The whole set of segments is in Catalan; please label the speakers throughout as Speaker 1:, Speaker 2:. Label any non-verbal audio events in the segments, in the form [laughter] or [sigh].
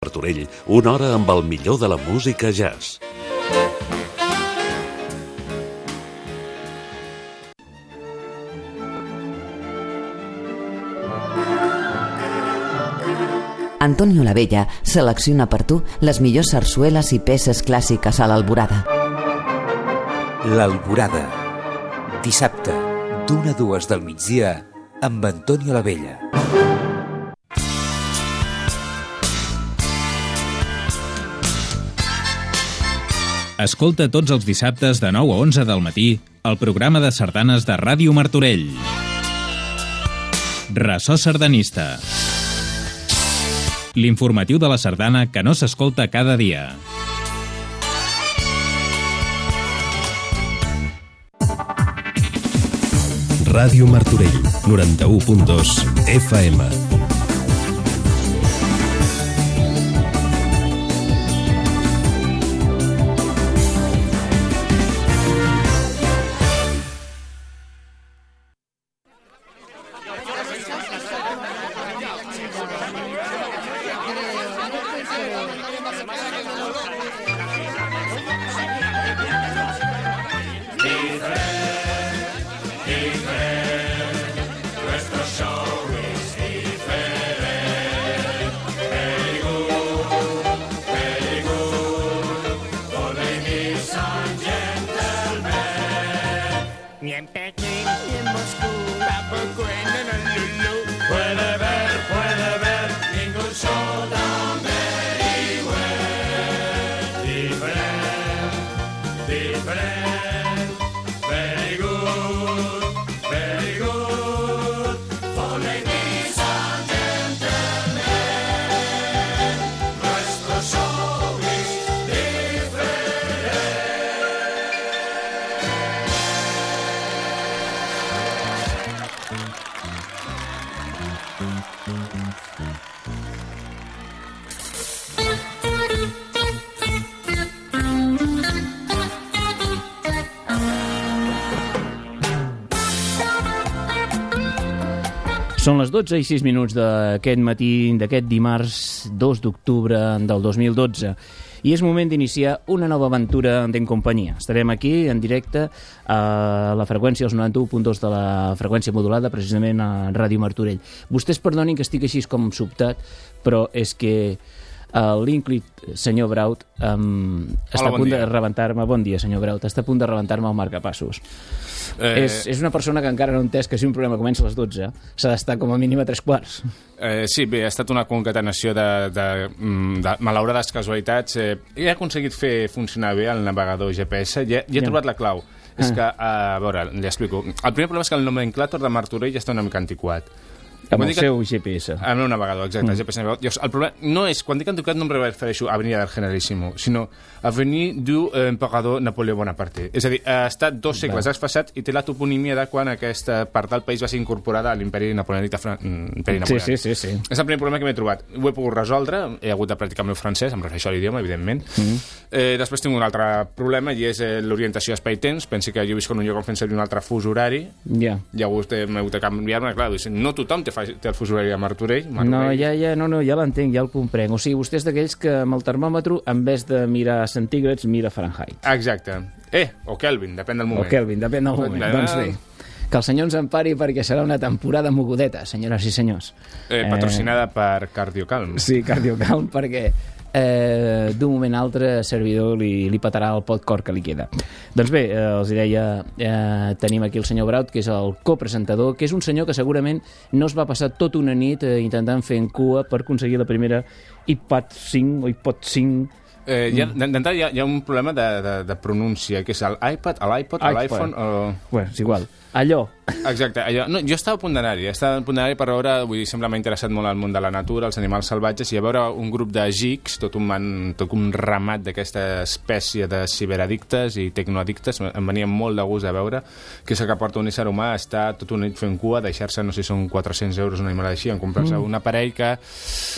Speaker 1: Martorell, una hora amb el millor de la música jazz.
Speaker 2: Antonio Lavella selecciona per tu les millors sarsueles i peces clàssiques a l'Alborada.
Speaker 3: L'Alborada. Dissabte, d'una a dues del migdia, amb Antonio Lavella.
Speaker 4: Escolta tots els dissabtes de 9 a 11 del matí el programa de sardanes de Ràdio Martorell. Ressò sardanista. L'informatiu de la sardana que no s'escolta cada dia.
Speaker 5: Ràdio Martorell, 91.2 FM.
Speaker 6: 12 i 6 minuts d'aquest matí, d'aquest dimarts 2 d'octubre del 2012 i és moment d'iniciar una nova aventura d'en companyia. Estarem aquí en directe a la freqüència dels 91.2 de la freqüència modulada, precisament a Ràdio Martorell. Vostès perdonin que estic així com sobtat, però és que l'ínclit senyor Braut um, està
Speaker 7: Hola,
Speaker 6: a
Speaker 7: bon
Speaker 6: punt
Speaker 7: dia.
Speaker 6: de rebentar-me, bon dia senyor Braut, està a punt de rebentar-me el marcapassos.
Speaker 7: Eh,
Speaker 6: És, és una persona que encara no ha entès que si un programa comença a les 12 s'ha d'estar com a mínim a tres quarts.
Speaker 7: Eh, sí, bé, ha estat una concatenació de, de, mm, de malaurades casualitats. Eh, he aconseguit fer funcionar bé el navegador GPS, ja, ja he
Speaker 6: Ja.
Speaker 7: trobat la clau. És
Speaker 6: Ah.
Speaker 7: que, a veure, li explico. El primer problema és que el nomenclàtor de Martorell està una mica antiquat.
Speaker 6: Amb el seu GPS.
Speaker 7: El meu navegador, exacte, mm. GPS. Llavors, el problema no és, quan dic antiquat no em refereixo a Avenida del Generalíssimo, sinó a Avenida du eh, Emperador Napoleó Bonaparte. És a dir, ha estat dos segles desfassat i té la toponímia de quan aquesta part del país va ser incorporada a l'imperi napoleonita. Fran... mm, Imperi
Speaker 6: Sí,
Speaker 7: napoleònic.
Speaker 6: sí, sí, sí.
Speaker 7: És el primer problema que m'he trobat. Ho he pogut resoldre, he hagut de practicar el meu francès, em refereixo a l'idioma, evidentment.
Speaker 6: Mm.
Speaker 7: Eh, després tinc un altre problema i és eh, l'orientació espai-temps. Pensi que jo visc en un lloc on fent servir un altre fus horari,
Speaker 6: Ja.
Speaker 7: llavors he m'he hagut de canviar-me, clar, no tothom té, fa- té el fus horari a Martorell.
Speaker 6: No,
Speaker 7: Martorell.
Speaker 6: ja, ja, no, no, ja l'entenc, ja el comprenc. O sigui, vostè és d'aquells que amb el termòmetre, en vez de mirar centígrads, mira Fahrenheit.
Speaker 7: Exacte. Eh, o Kelvin, depèn del moment.
Speaker 6: O Kelvin, depèn del moment.
Speaker 7: Eh,
Speaker 6: Doncs bé, que el senyor ens empari perquè serà una temporada mogudeta, senyores i senyors.
Speaker 7: Eh, patrocinada per Cardiocalm.
Speaker 6: Sí, Cardiocalm, perquè eh, d'un moment a altre servidor li, li petarà el pot cor que li queda. Doncs bé, eh, els deia, eh, tenim aquí el senyor Braut, que és el copresentador, que és un senyor que segurament no es va passar tota una nit eh, intentant fer en cua per aconseguir la primera iPad 5 o iPod 5
Speaker 7: Eh, ha- D'entrada hi, ha- hi ha un problema de, de, de pronúncia, que és l'iPad, l'iPod,
Speaker 6: iPod.
Speaker 7: l'iPhone o...
Speaker 6: Bueno, és igual. Allò.
Speaker 7: Exacte, allò, no, jo estava a punt d'anar-hi, estava a punt d'anar-hi per veure, vull dir, sempre m'ha interessat molt el món de la natura, els animals salvatges, i a veure un grup de gigs, tot un, man, tot un ramat d'aquesta espècie de ciberadictes i tecnoaddictes, em venia molt de gust de veure, que és el que porta un ésser humà a estar tot una nit fent cua, deixar-se, no sé si són 400 euros una animal així, en comprar-se
Speaker 6: Mm.
Speaker 7: un aparell que...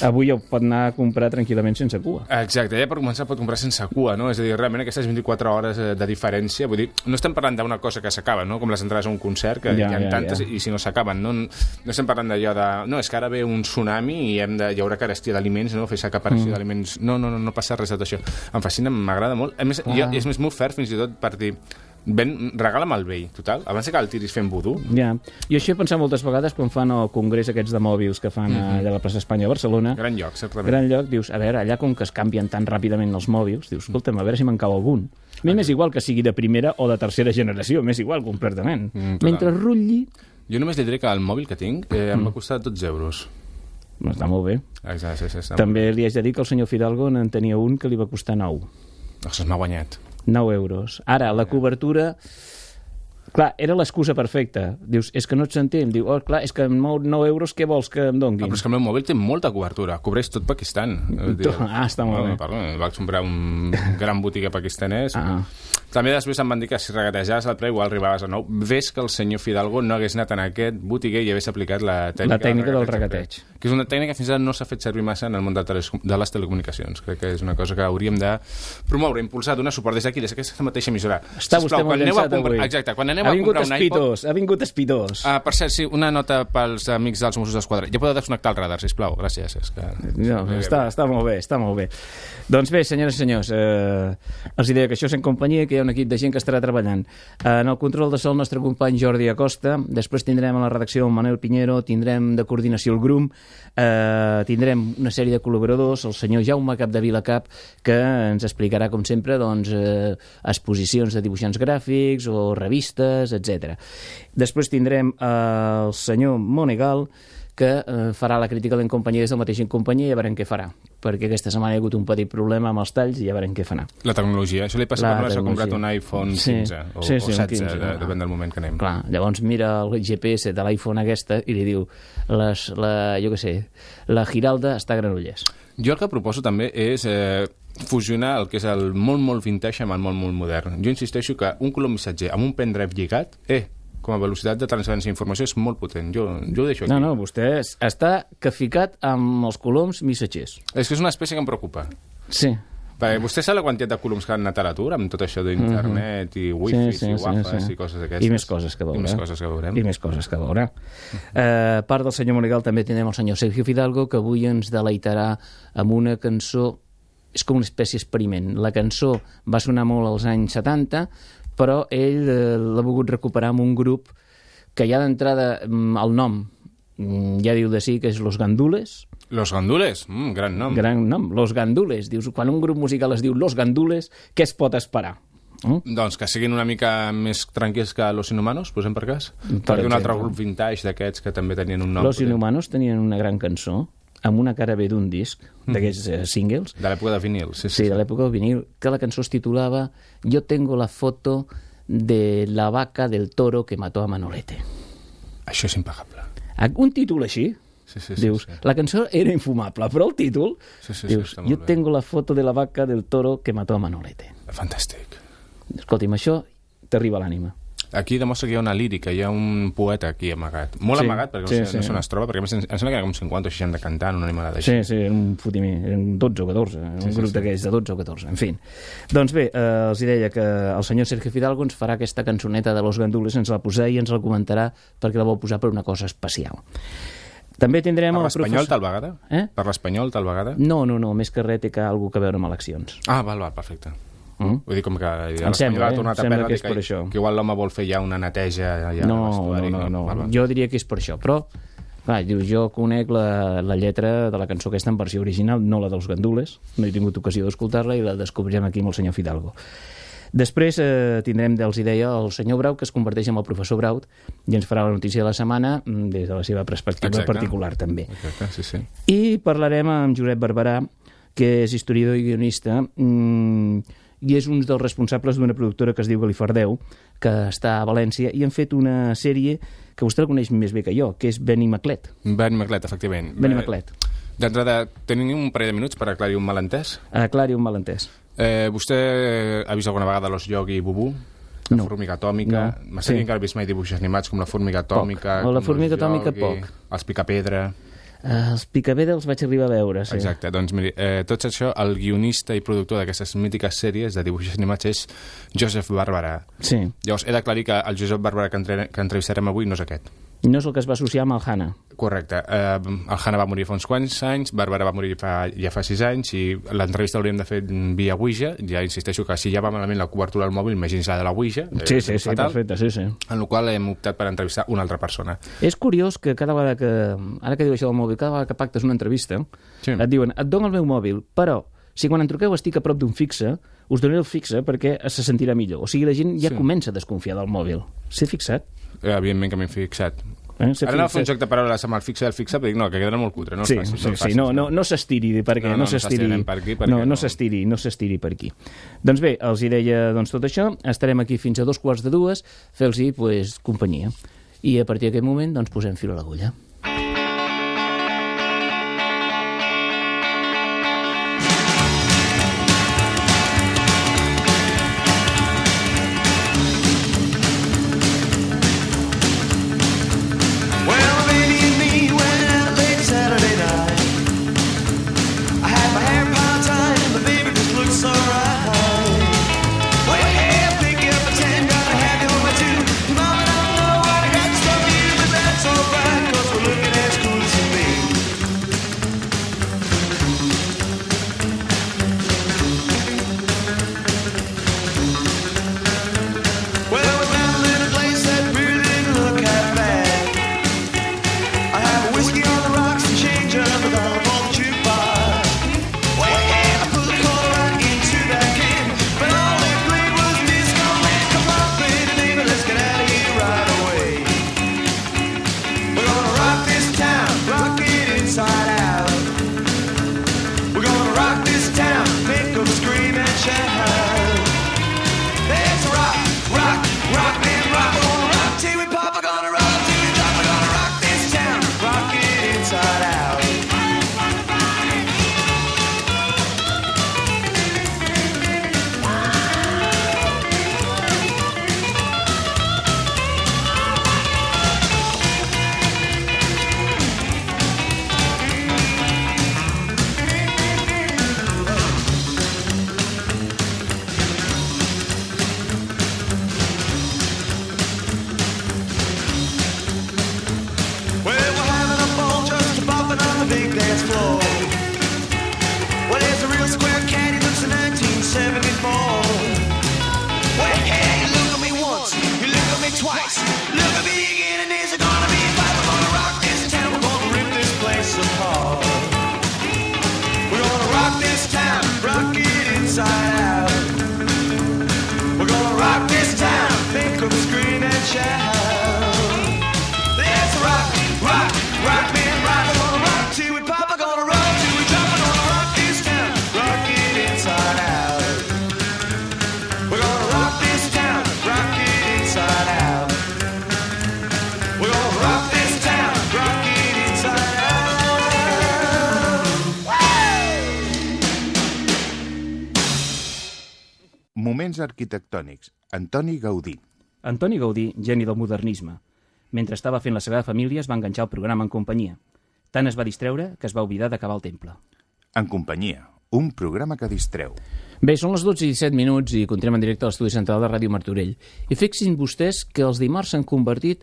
Speaker 6: Avui ho pot anar a comprar tranquil·lament sense cua.
Speaker 7: Exacte, ja per començar pot comprar sense cua, no? És a dir, realment aquestes 24 hores eh, de diferència, vull dir, no estem parlant d'una cosa que s'acaba, no? Com les entrades a un concert, que
Speaker 6: Ja,
Speaker 7: ja, hi ha
Speaker 6: ja,
Speaker 7: tantes,
Speaker 6: ja.
Speaker 7: i si no s'acaben. No, no estem parlant d'allò de... No, és que ara ve un tsunami i hem de, hi haurà carestia d'aliments, no? fer acaparació mm. d'aliments. No, no, no, no passa res de tot això. Em fascina, m'agrada molt. A més, jo, és més molt fair fins i tot per dir ben, regala'm el vell, total. Abans que el tiris fent vudú,
Speaker 6: Ja. Jo això he pensat moltes vegades quan fan el congrés aquests de mòbils que fan mm -hmm. allà a la plaça Espanya a Barcelona.
Speaker 7: gran lloc, certament.
Speaker 6: gran lloc, dius, a veure, allà com que es canvien tan ràpidament els mòbils, dius, escolta'm, a veure si me'n cau algun. A mi m'és igual que sigui de primera o de tercera generació, m'és igual completament.
Speaker 7: Mm, total.
Speaker 6: Mentre rutlli,
Speaker 7: Jo només li diré que el mòbil que tinc eh,
Speaker 6: Mm.
Speaker 7: em va costar 12 euros.
Speaker 6: no, està molt bé.
Speaker 7: Exacte, sí, sí, sí,
Speaker 6: També li haig de dir que el senyor Fidalgo en tenia un que li va costar 9.
Speaker 7: Ostres, m'ha guanyat.
Speaker 6: 9 euros. Ara, la cobertura... Clar, era l'excusa perfecta. Dius, és que no et sentim. Diu, oh, clar, és que amb 9, 9 euros què vols que em
Speaker 7: Ah,
Speaker 6: donguin?
Speaker 7: però és que el meu mòbil té molta cobertura, cobreix tot Pakistan. [laughs] Dir,
Speaker 6: Ah, està molt bé.
Speaker 7: Perdó, vaig comprar un gran botiga pakistanès.
Speaker 6: Ah.
Speaker 7: També després em van dir que si regatejaves el preu igual arribaves a 9. Ves que el senyor Fidalgo no hagués anat en aquest botiguer i hagués aplicat la tècnica,
Speaker 6: La tècnica del regateig.
Speaker 7: Que és una tècnica que fins ara no s'ha fet servir massa en el món de, teles, de les telecomunicacions. Crec que és una cosa que hauríem de promoure, impulsar, donar suport des d'aquí, des d'aquesta mateixa emissora.
Speaker 6: Està
Speaker 7: Sisplau,
Speaker 6: vostè molt llançat
Speaker 7: comprar,
Speaker 6: avui.
Speaker 7: Exacte, quan aneu
Speaker 6: ha
Speaker 7: a comprar un iPod...
Speaker 6: espitós, ha vingut espitós.
Speaker 7: Ah, per cert, sí, una nota pels amics dels Mossos d'Esquadra. Ja podeu desconnectar el radar, sisplau. Gràcies. És que...
Speaker 6: No, està, està molt bé, està molt bé. Doncs bé, senyores i senyors, eh, els diré que això és en companyia, que hi un equip de gent que estarà treballant. Eh, en el control de sol, el nostre company Jordi Acosta, després tindrem a la redacció el Manel Pinheiro, tindrem de coordinació el GRUM, eh, tindrem una sèrie de col·laboradors, el senyor Jaume Cap, que ens explicarà, com sempre, doncs, eh, exposicions de dibuixants gràfics o revistes, etc. Després tindrem eh, el senyor Monegal, que eh, farà la crítica de companyia des del mateix companyia i ja veurem què farà, perquè aquesta setmana hi ha hagut un petit problema amb els talls i ja veurem què farà.
Speaker 7: La tecnologia. Això li passa
Speaker 6: La
Speaker 7: quan s'ha comprat un iPhone
Speaker 6: Sí.
Speaker 7: 15 o,
Speaker 6: Sí, sí,
Speaker 7: o
Speaker 6: un
Speaker 7: 16,
Speaker 6: 15,
Speaker 7: de, depèn del moment que anem.
Speaker 6: Clar, llavors mira el GPS de l'iPhone aquesta i li diu les, la, jo què sé, la Giralda està a Granollers.
Speaker 7: Jo el que proposo també és eh, fusionar el que és el molt, molt vintage amb el molt, molt modern. Jo insisteixo que un colom missatger amb un pendrive lligat, eh, com a velocitat de transferència d'informació és molt potent. Jo, jo ho deixo aquí.
Speaker 6: No, no, vostè es- està caficat amb els coloms missatgers.
Speaker 7: És que és una espècie que em preocupa.
Speaker 6: Sí.
Speaker 7: Perquè vostè sap la quantitat de coloms que han anat a l'atur amb tot això d'internet i wifi
Speaker 6: Mhm. sí,
Speaker 7: i
Speaker 6: sí,
Speaker 7: wafes
Speaker 6: sí.
Speaker 7: i coses d'aquestes.
Speaker 6: I més coses que veurem.
Speaker 7: I més coses que veurem.
Speaker 6: I més coses que veurà. Eh, a part del senyor Monegal també tindrem el senyor Sergio Fidalgo que avui ens deleitarà amb una cançó és com una espècie experiment. La cançó va sonar molt als anys 70, però ell eh, l'ha volgut recuperar amb un grup que ja d'entrada mm, el nom mm, ja diu de sí que és Los Gandules,
Speaker 7: Los Gandules, mm, gran nom.
Speaker 6: gran nom, Los Gandules. Dius, quan un grup musical es diu Los Gandules, què es pot esperar? Mm?
Speaker 7: Doncs que siguin una mica més tranquils que Los Inhumanos, posem per cas.
Speaker 6: Per
Speaker 7: Perquè un altre grup vintage d'aquests que també tenien un nom.
Speaker 6: Los Inhumanos tenien una gran cançó amb una cara B d'un disc, d'aquests eh, singles,
Speaker 7: De l'època de vinil, sí, sí.
Speaker 6: sí, de l'època del vinil, que la cançó es titulava Yo tengo la foto de la vaca del toro que mató a Manolete.
Speaker 7: Això és impagable.
Speaker 6: Un títol així,
Speaker 7: Sí, sí, sí.
Speaker 6: dius,
Speaker 7: sí.
Speaker 6: la cançó era infumable, però el títol,
Speaker 7: Sí, sí, sí,
Speaker 6: dius,
Speaker 7: molt
Speaker 6: yo
Speaker 7: bé.
Speaker 6: tengo la foto de la vaca del toro que mató a Manolete.
Speaker 7: Fantàstic.
Speaker 6: Escolti'm, això t'arriba a l'ànima.
Speaker 7: Aquí demostra que hi ha una lírica, hi ha un poeta aquí amagat. Molt
Speaker 6: Sí,
Speaker 7: amagat, perquè
Speaker 6: sí,
Speaker 7: no, sé, no
Speaker 6: sí.
Speaker 7: sé on es troba, perquè a més em em sembla que era com 50 o 60 cantant, una animalada així.
Speaker 6: Sí, sí, era un fotiment, eren 12 o 14, un
Speaker 7: sí,
Speaker 6: grup
Speaker 7: sí.
Speaker 6: d'aquells de 12 o 14, en fi. Doncs bé, eh, els hi deia que el senyor Sergio Fidalgo ens farà aquesta cançoneta de Los Gandules, ens la posarà i ens la comentarà perquè la vol posar per una cosa especial. També tindrem
Speaker 7: Per l'espanyol,
Speaker 6: professor...
Speaker 7: tal vegada?
Speaker 6: Eh?
Speaker 7: Per l'espanyol, tal vegada?
Speaker 6: No, no, no, més que res té que alguna que veure amb eleccions.
Speaker 7: Ah, val, val, perfecte.
Speaker 6: Mm?
Speaker 7: Vull dir com que ja l'Espanyol ha
Speaker 6: eh?
Speaker 7: tornat a
Speaker 6: Sembla
Speaker 7: perdre,
Speaker 6: que és per això.
Speaker 7: que igual l'home vol fer ja una neteja ja
Speaker 6: no, no, no, no.
Speaker 7: Val, val.
Speaker 6: Jo diria que és per això, però clar, diu, jo conec la, la lletra de la cançó aquesta en versió original, no la dels gandules, no he tingut ocasió d'escoltar-la i la descobrirem aquí amb el senyor Fidalgo. Després eh, tindrem, els hi deia, el senyor Braut, que es converteix en el professor Braut, i ens farà la notícia de la setmana mm, des de la seva perspectiva
Speaker 7: Exacte.
Speaker 6: particular, també.
Speaker 7: Exacte, sí, sí.
Speaker 6: I parlarem amb Josep Barberà, que és historiador i guionista, mm, i és un dels responsables d'una productora que es diu Galifardeu, que està a València, i han fet una sèrie que vostè la coneix més bé que jo, que és Benny Maclet.
Speaker 7: Ben Maclet, efectivament.
Speaker 6: Benny
Speaker 7: Bé,
Speaker 6: Maclet.
Speaker 7: D'entrada, tenim un parell de minuts per aclarir un malentès.
Speaker 6: Aclari un malentès.
Speaker 7: Eh, vostè ha vist alguna vegada Los Yogi i Bubu? La
Speaker 6: No.
Speaker 7: formiga atòmica.
Speaker 6: No.
Speaker 7: M'està
Speaker 6: Sí.
Speaker 7: que ha vist mai dibuixos animats com la formiga atòmica.
Speaker 6: O la formiga atòmica,
Speaker 7: Yogi,
Speaker 6: poc.
Speaker 7: Els picapedra...
Speaker 6: Uh, els Picabeda els vaig arribar a veure, sí.
Speaker 7: Exacte, doncs miri, eh, tot això, el guionista i productor d'aquestes mítiques sèries de dibuixos animats és Joseph Barbara.
Speaker 6: Sí.
Speaker 7: Llavors, he d'aclarir que el Josep Barbara que, entre, que entrevistarem avui no és aquest.
Speaker 6: No és el que es va associar amb el Hanna.
Speaker 7: Correcte. Eh, el Hanna va morir fa uns quants anys, Bàrbara va morir fa, ja fa sis anys i l'entrevista l'hauríem de fer via Ouija. Ja insisteixo que si ja va malament la cobertura del mòbil, imagini's la de la Ouija. eh,
Speaker 6: Sí, sí, sí,
Speaker 7: fatal.
Speaker 6: perfecte, sí, sí.
Speaker 7: En la qual hem optat per entrevistar una altra persona.
Speaker 6: És curiós que cada vegada que... Ara que diu això del mòbil, cada vegada que pactes una entrevista,
Speaker 7: Sí.
Speaker 6: et diuen, et dono el meu mòbil, però si quan em truqueu estic a prop d'un fixe, us donaré el fixe perquè se sentirà millor. O sigui, la gent ja
Speaker 7: Sí.
Speaker 6: comença a desconfiar del mòbil. S'he fixat?
Speaker 7: Eh, evidentment que m'he fixat.
Speaker 6: Eh?
Speaker 7: Ara anava a fer un joc de paraules amb el fixe i el fixe, però dic, no, que quedarà molt cutre. No
Speaker 6: Sí,
Speaker 7: facis,
Speaker 6: sí,
Speaker 7: el
Speaker 6: sí, no, no, no s'estiri perquè
Speaker 7: No,
Speaker 6: no,
Speaker 7: no, no
Speaker 6: s'estiri
Speaker 7: per aquí, perquè
Speaker 6: no, no,
Speaker 7: no.
Speaker 6: s'estiri, no s'estiri per aquí. Doncs bé, els hi deia doncs, tot això, estarem aquí fins a dos quarts de dues, fer-los pues, companyia. I a partir d'aquest moment doncs, posem fil a l'agulla.
Speaker 8: Moments arquitectònics. Antoni Gaudí.
Speaker 6: Antoni Gaudí, geni del modernisme. Mentre estava fent la Sagrada Família es va enganxar el programa en companyia. Tant es va distreure que es va oblidar d'acabar el temple.
Speaker 8: En companyia. Un programa que distreu.
Speaker 6: Bé, són les 12 i 17 minuts i continuem en directe a l'estudi central de Ràdio Martorell. I fixin vostès que els dimarts s'han convertit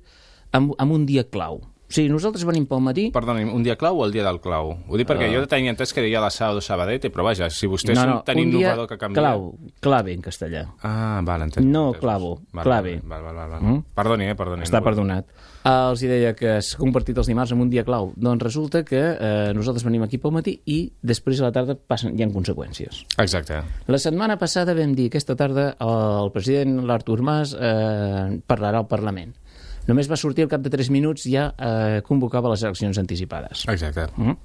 Speaker 6: en, en un dia clau. O sigui, nosaltres venim pel matí...
Speaker 7: Perdoni, un dia clau o el dia del clau? Ho dic perquè
Speaker 6: Ah.
Speaker 7: jo tenia entès que deia la sábado sabadete, però vaja, si vostè és un tan
Speaker 6: un dia
Speaker 7: innovador que canvia...
Speaker 6: clau, clave en castellà.
Speaker 7: Ah, val, entenc.
Speaker 6: No
Speaker 7: entenc.
Speaker 6: clavo,
Speaker 7: Val,
Speaker 6: clave.
Speaker 7: Val, val, val, val.
Speaker 6: Mm?
Speaker 7: Perdoni, eh, perdoni.
Speaker 6: Està
Speaker 7: no
Speaker 6: perdonat. Uh, els deia que s'ha convertit els dimarts en un dia clau. Doncs resulta que uh, nosaltres venim aquí pel matí i després a la tarda passen, hi ha conseqüències.
Speaker 7: Exacte.
Speaker 6: La setmana passada vam dir aquesta tarda el president l'Artur Mas eh, parlarà al Parlament. Només va sortir al cap de 3 minuts ja eh, convocava les eleccions anticipades.
Speaker 7: Exacte.
Speaker 6: Mm?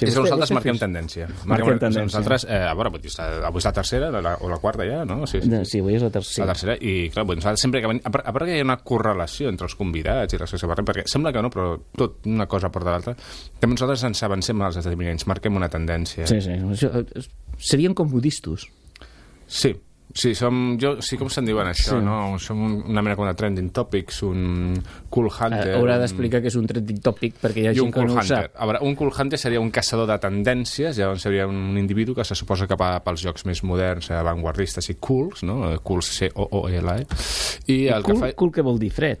Speaker 7: Sí, és que nosaltres
Speaker 6: vostè
Speaker 7: marquem tendència.
Speaker 6: Marquem tendència.
Speaker 7: Nosaltres, eh, a veure, dir, avui és la tercera la, o la quarta ja, no? Sí,
Speaker 6: De- Sí, avui és la tercera.
Speaker 7: La tercera, i clar, nosaltres sempre que venim... A part, que hi ha una correlació entre els convidats i les que parlem, perquè sembla que no, però tot una cosa porta l'altra. També nosaltres ens avancem als esdeveniments, marquem una tendència.
Speaker 6: Sí, sí. Eh, Serien com budistos.
Speaker 7: Sí, Sí, som, jo, sí, com se'n diuen això,
Speaker 6: Sí.
Speaker 7: no? Som un- una mena com de trending topics, un cool hunter...
Speaker 6: Eh, haurà
Speaker 7: un-
Speaker 6: d'explicar que és un trending topic perquè hi ha
Speaker 7: i un
Speaker 6: gent que
Speaker 7: cool
Speaker 6: no ho
Speaker 7: hunter.
Speaker 6: sap.
Speaker 7: A veure, un cool hunter seria un caçador de tendències, llavors seria un individu que se suposa que va pels jocs més moderns, eh, avantguardistes i cools, no? Eh, Cools, C-O-O-L-E. I el
Speaker 6: Cool,
Speaker 7: que fa...
Speaker 6: cool què vol dir fred?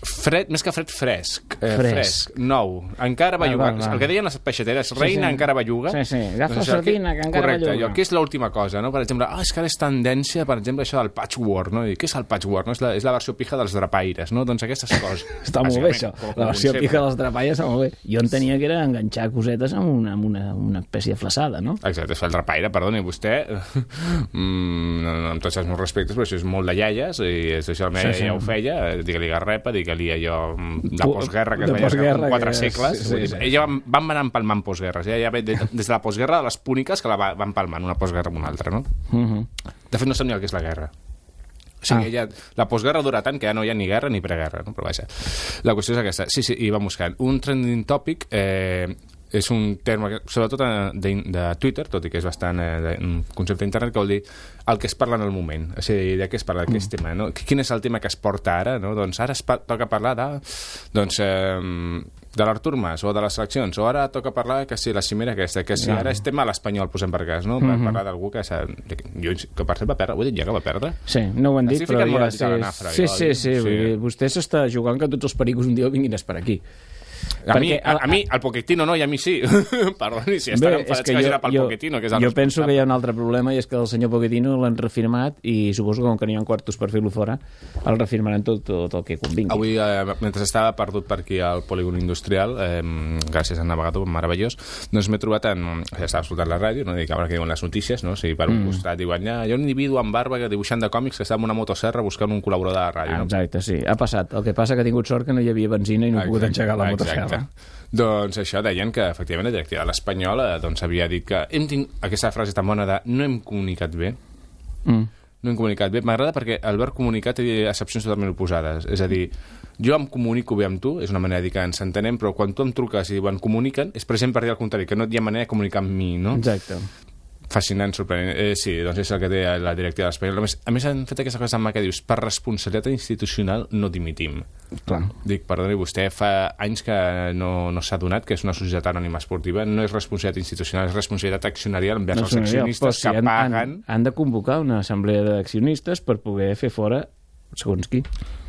Speaker 7: Fred, més que fred, fresc. Eh,
Speaker 6: Fresc.
Speaker 7: fresc. nou. Encara belluga.
Speaker 6: val, val.
Speaker 7: El que deien les peixateres, reina
Speaker 6: sí.
Speaker 7: encara belluga.
Speaker 6: Sí, sí, agafa
Speaker 7: Doncs
Speaker 6: sardina, que encara
Speaker 7: correcte,
Speaker 6: belluga.
Speaker 7: Allò, què és l'última cosa, no? Per exemple, ah, és que ara és tendència, per exemple, això del patchwork, no? I què és el patchwork? No? És, la, és la versió pija dels drapaires, no? Doncs aquestes coses. [laughs]
Speaker 6: Està molt bé, això. La versió pica dels drapalles està molt bé. Jo entenia que era enganxar cosetes amb una, amb una, una espècie de flaçada, no?
Speaker 7: Exacte, és el drapaire, perdoni, vostè, [laughs] mm, amb tots els meus respectes, però això és molt de iaies, i és això, la meva
Speaker 6: Sí, sí.
Speaker 7: ja ho feia, digue-li garrepa, digue-li allò, mm, la postguerra, que
Speaker 6: de
Speaker 7: es veia com quatre
Speaker 6: que
Speaker 7: segles,
Speaker 6: sí,
Speaker 7: dir,
Speaker 6: sí.
Speaker 7: ella van, van anar empalmant postguerres, ja, ja ve de, des de la postguerra de les púniques que la va, van empalmant una postguerra amb una altra, no?
Speaker 6: Uh -huh.
Speaker 7: De fet, no sap ni el que és la guerra. O sigui,
Speaker 6: Ah.
Speaker 7: ella, la postguerra dura tant que ja no hi ha ni guerra ni preguerra, no? però vaja. La qüestió és aquesta. Sí, sí, i va buscant. Un trending topic eh, és un terme, que, sobretot eh, de, de Twitter, tot i que és bastant eh, de, un concepte d'internet, que vol dir el que es parla en el moment. O sigui, de què es parla, d'aquest tema, no? Quin és el tema que es porta ara, no? Doncs ara es pa toca parlar de... Doncs... Eh, de l'Artur Mas o de les eleccions, o ara toca parlar que si la cimera aquesta, que si
Speaker 6: Ja.
Speaker 7: ara és tema a l'espanyol, posem per cas, no? Per parlar d'algú que, jo, que per cert va perdre, ho he dit ja que va perdre.
Speaker 6: Sí, no ho han dit, però ja...
Speaker 7: a la nafra,
Speaker 6: sí, sí, sí,
Speaker 7: sí.
Speaker 6: dir, vostè s'està jugant que tots els pericos un dia vinguin per aquí.
Speaker 7: A mi,
Speaker 6: Perquè
Speaker 7: a,
Speaker 6: a-
Speaker 7: a mi, el Pochettino no, i a mi sí. [laughs] Perdoni, si estan enfadats que,
Speaker 6: jo,
Speaker 7: hagi anat pel
Speaker 6: jo,
Speaker 7: Pochettino, que és el
Speaker 6: jo penso que hi ha un altre problema i és que el senyor Pochettino l'han refirmat i suposo que com que no hi ha quartos per fer-lo fora el refirmaran tot, tot el que convingui.
Speaker 7: Avui, eh, mentre estava perdut per aquí al polígon industrial, eh, gràcies a Navegador, meravellós, doncs m'he trobat en... Estava escoltant la ràdio, no? Dic, a veure què diuen les notícies, no? O sigui, per un
Speaker 6: Mm.
Speaker 7: costat diuen, ja, hi ha un individu amb barba que dibuixant de còmics que està amb una motosserra buscant un col·laborador de la ràdio. no?
Speaker 6: Exacte, sí, ha passat. El que passa que ha tingut sort que no hi havia benzina i no ha pogut engegar la motosserra.
Speaker 7: Doncs això deien que efectivament la directiva de l'Espanyol eh, doncs, havia dit que hem tin... aquesta frase tan bona de no hem comunicat bé
Speaker 6: Mm.
Speaker 7: no hem comunicat bé. M'agrada perquè el verb comunicar té accepcions totalment oposades. És a dir, jo em comunico bé amb tu, és una manera de dir que ens entenem, però quan tu em truques i diuen comuniquen, és precisament per dir el contrari, que no hi ha manera de comunicar amb mi, no?
Speaker 6: Exacte.
Speaker 7: Fascinant, sorprenent. Eh, sí, doncs és el que té la directiva de l'Espanyol. A més, a més, han fet aquesta cosa amb que dius, per responsabilitat institucional no dimitim.
Speaker 6: Clar.
Speaker 7: Dic, perdoni, vostè fa anys que no, no s'ha donat que és una societat anònima esportiva, no és responsabilitat institucional, és responsabilitat accionarial envers els
Speaker 6: No, sí,
Speaker 7: accionistes
Speaker 6: però sí,
Speaker 7: que
Speaker 6: han,
Speaker 7: paguen...
Speaker 6: han, han de convocar una assemblea d'accionistes per poder fer fora segons qui.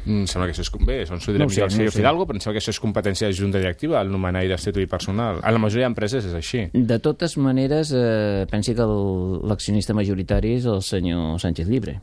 Speaker 7: Mm, sembla que això és... Bé, dirà
Speaker 6: No sé,
Speaker 7: el
Speaker 6: no
Speaker 7: senyor
Speaker 6: sé.
Speaker 7: Fidalgo, però em sembla que això és competència de junta directiva, el nomenar i destituir personal. A la majoria d'empreses és així.
Speaker 6: De totes maneres, eh, pensi que el- l'accionista majoritari és el senyor Sánchez Libre.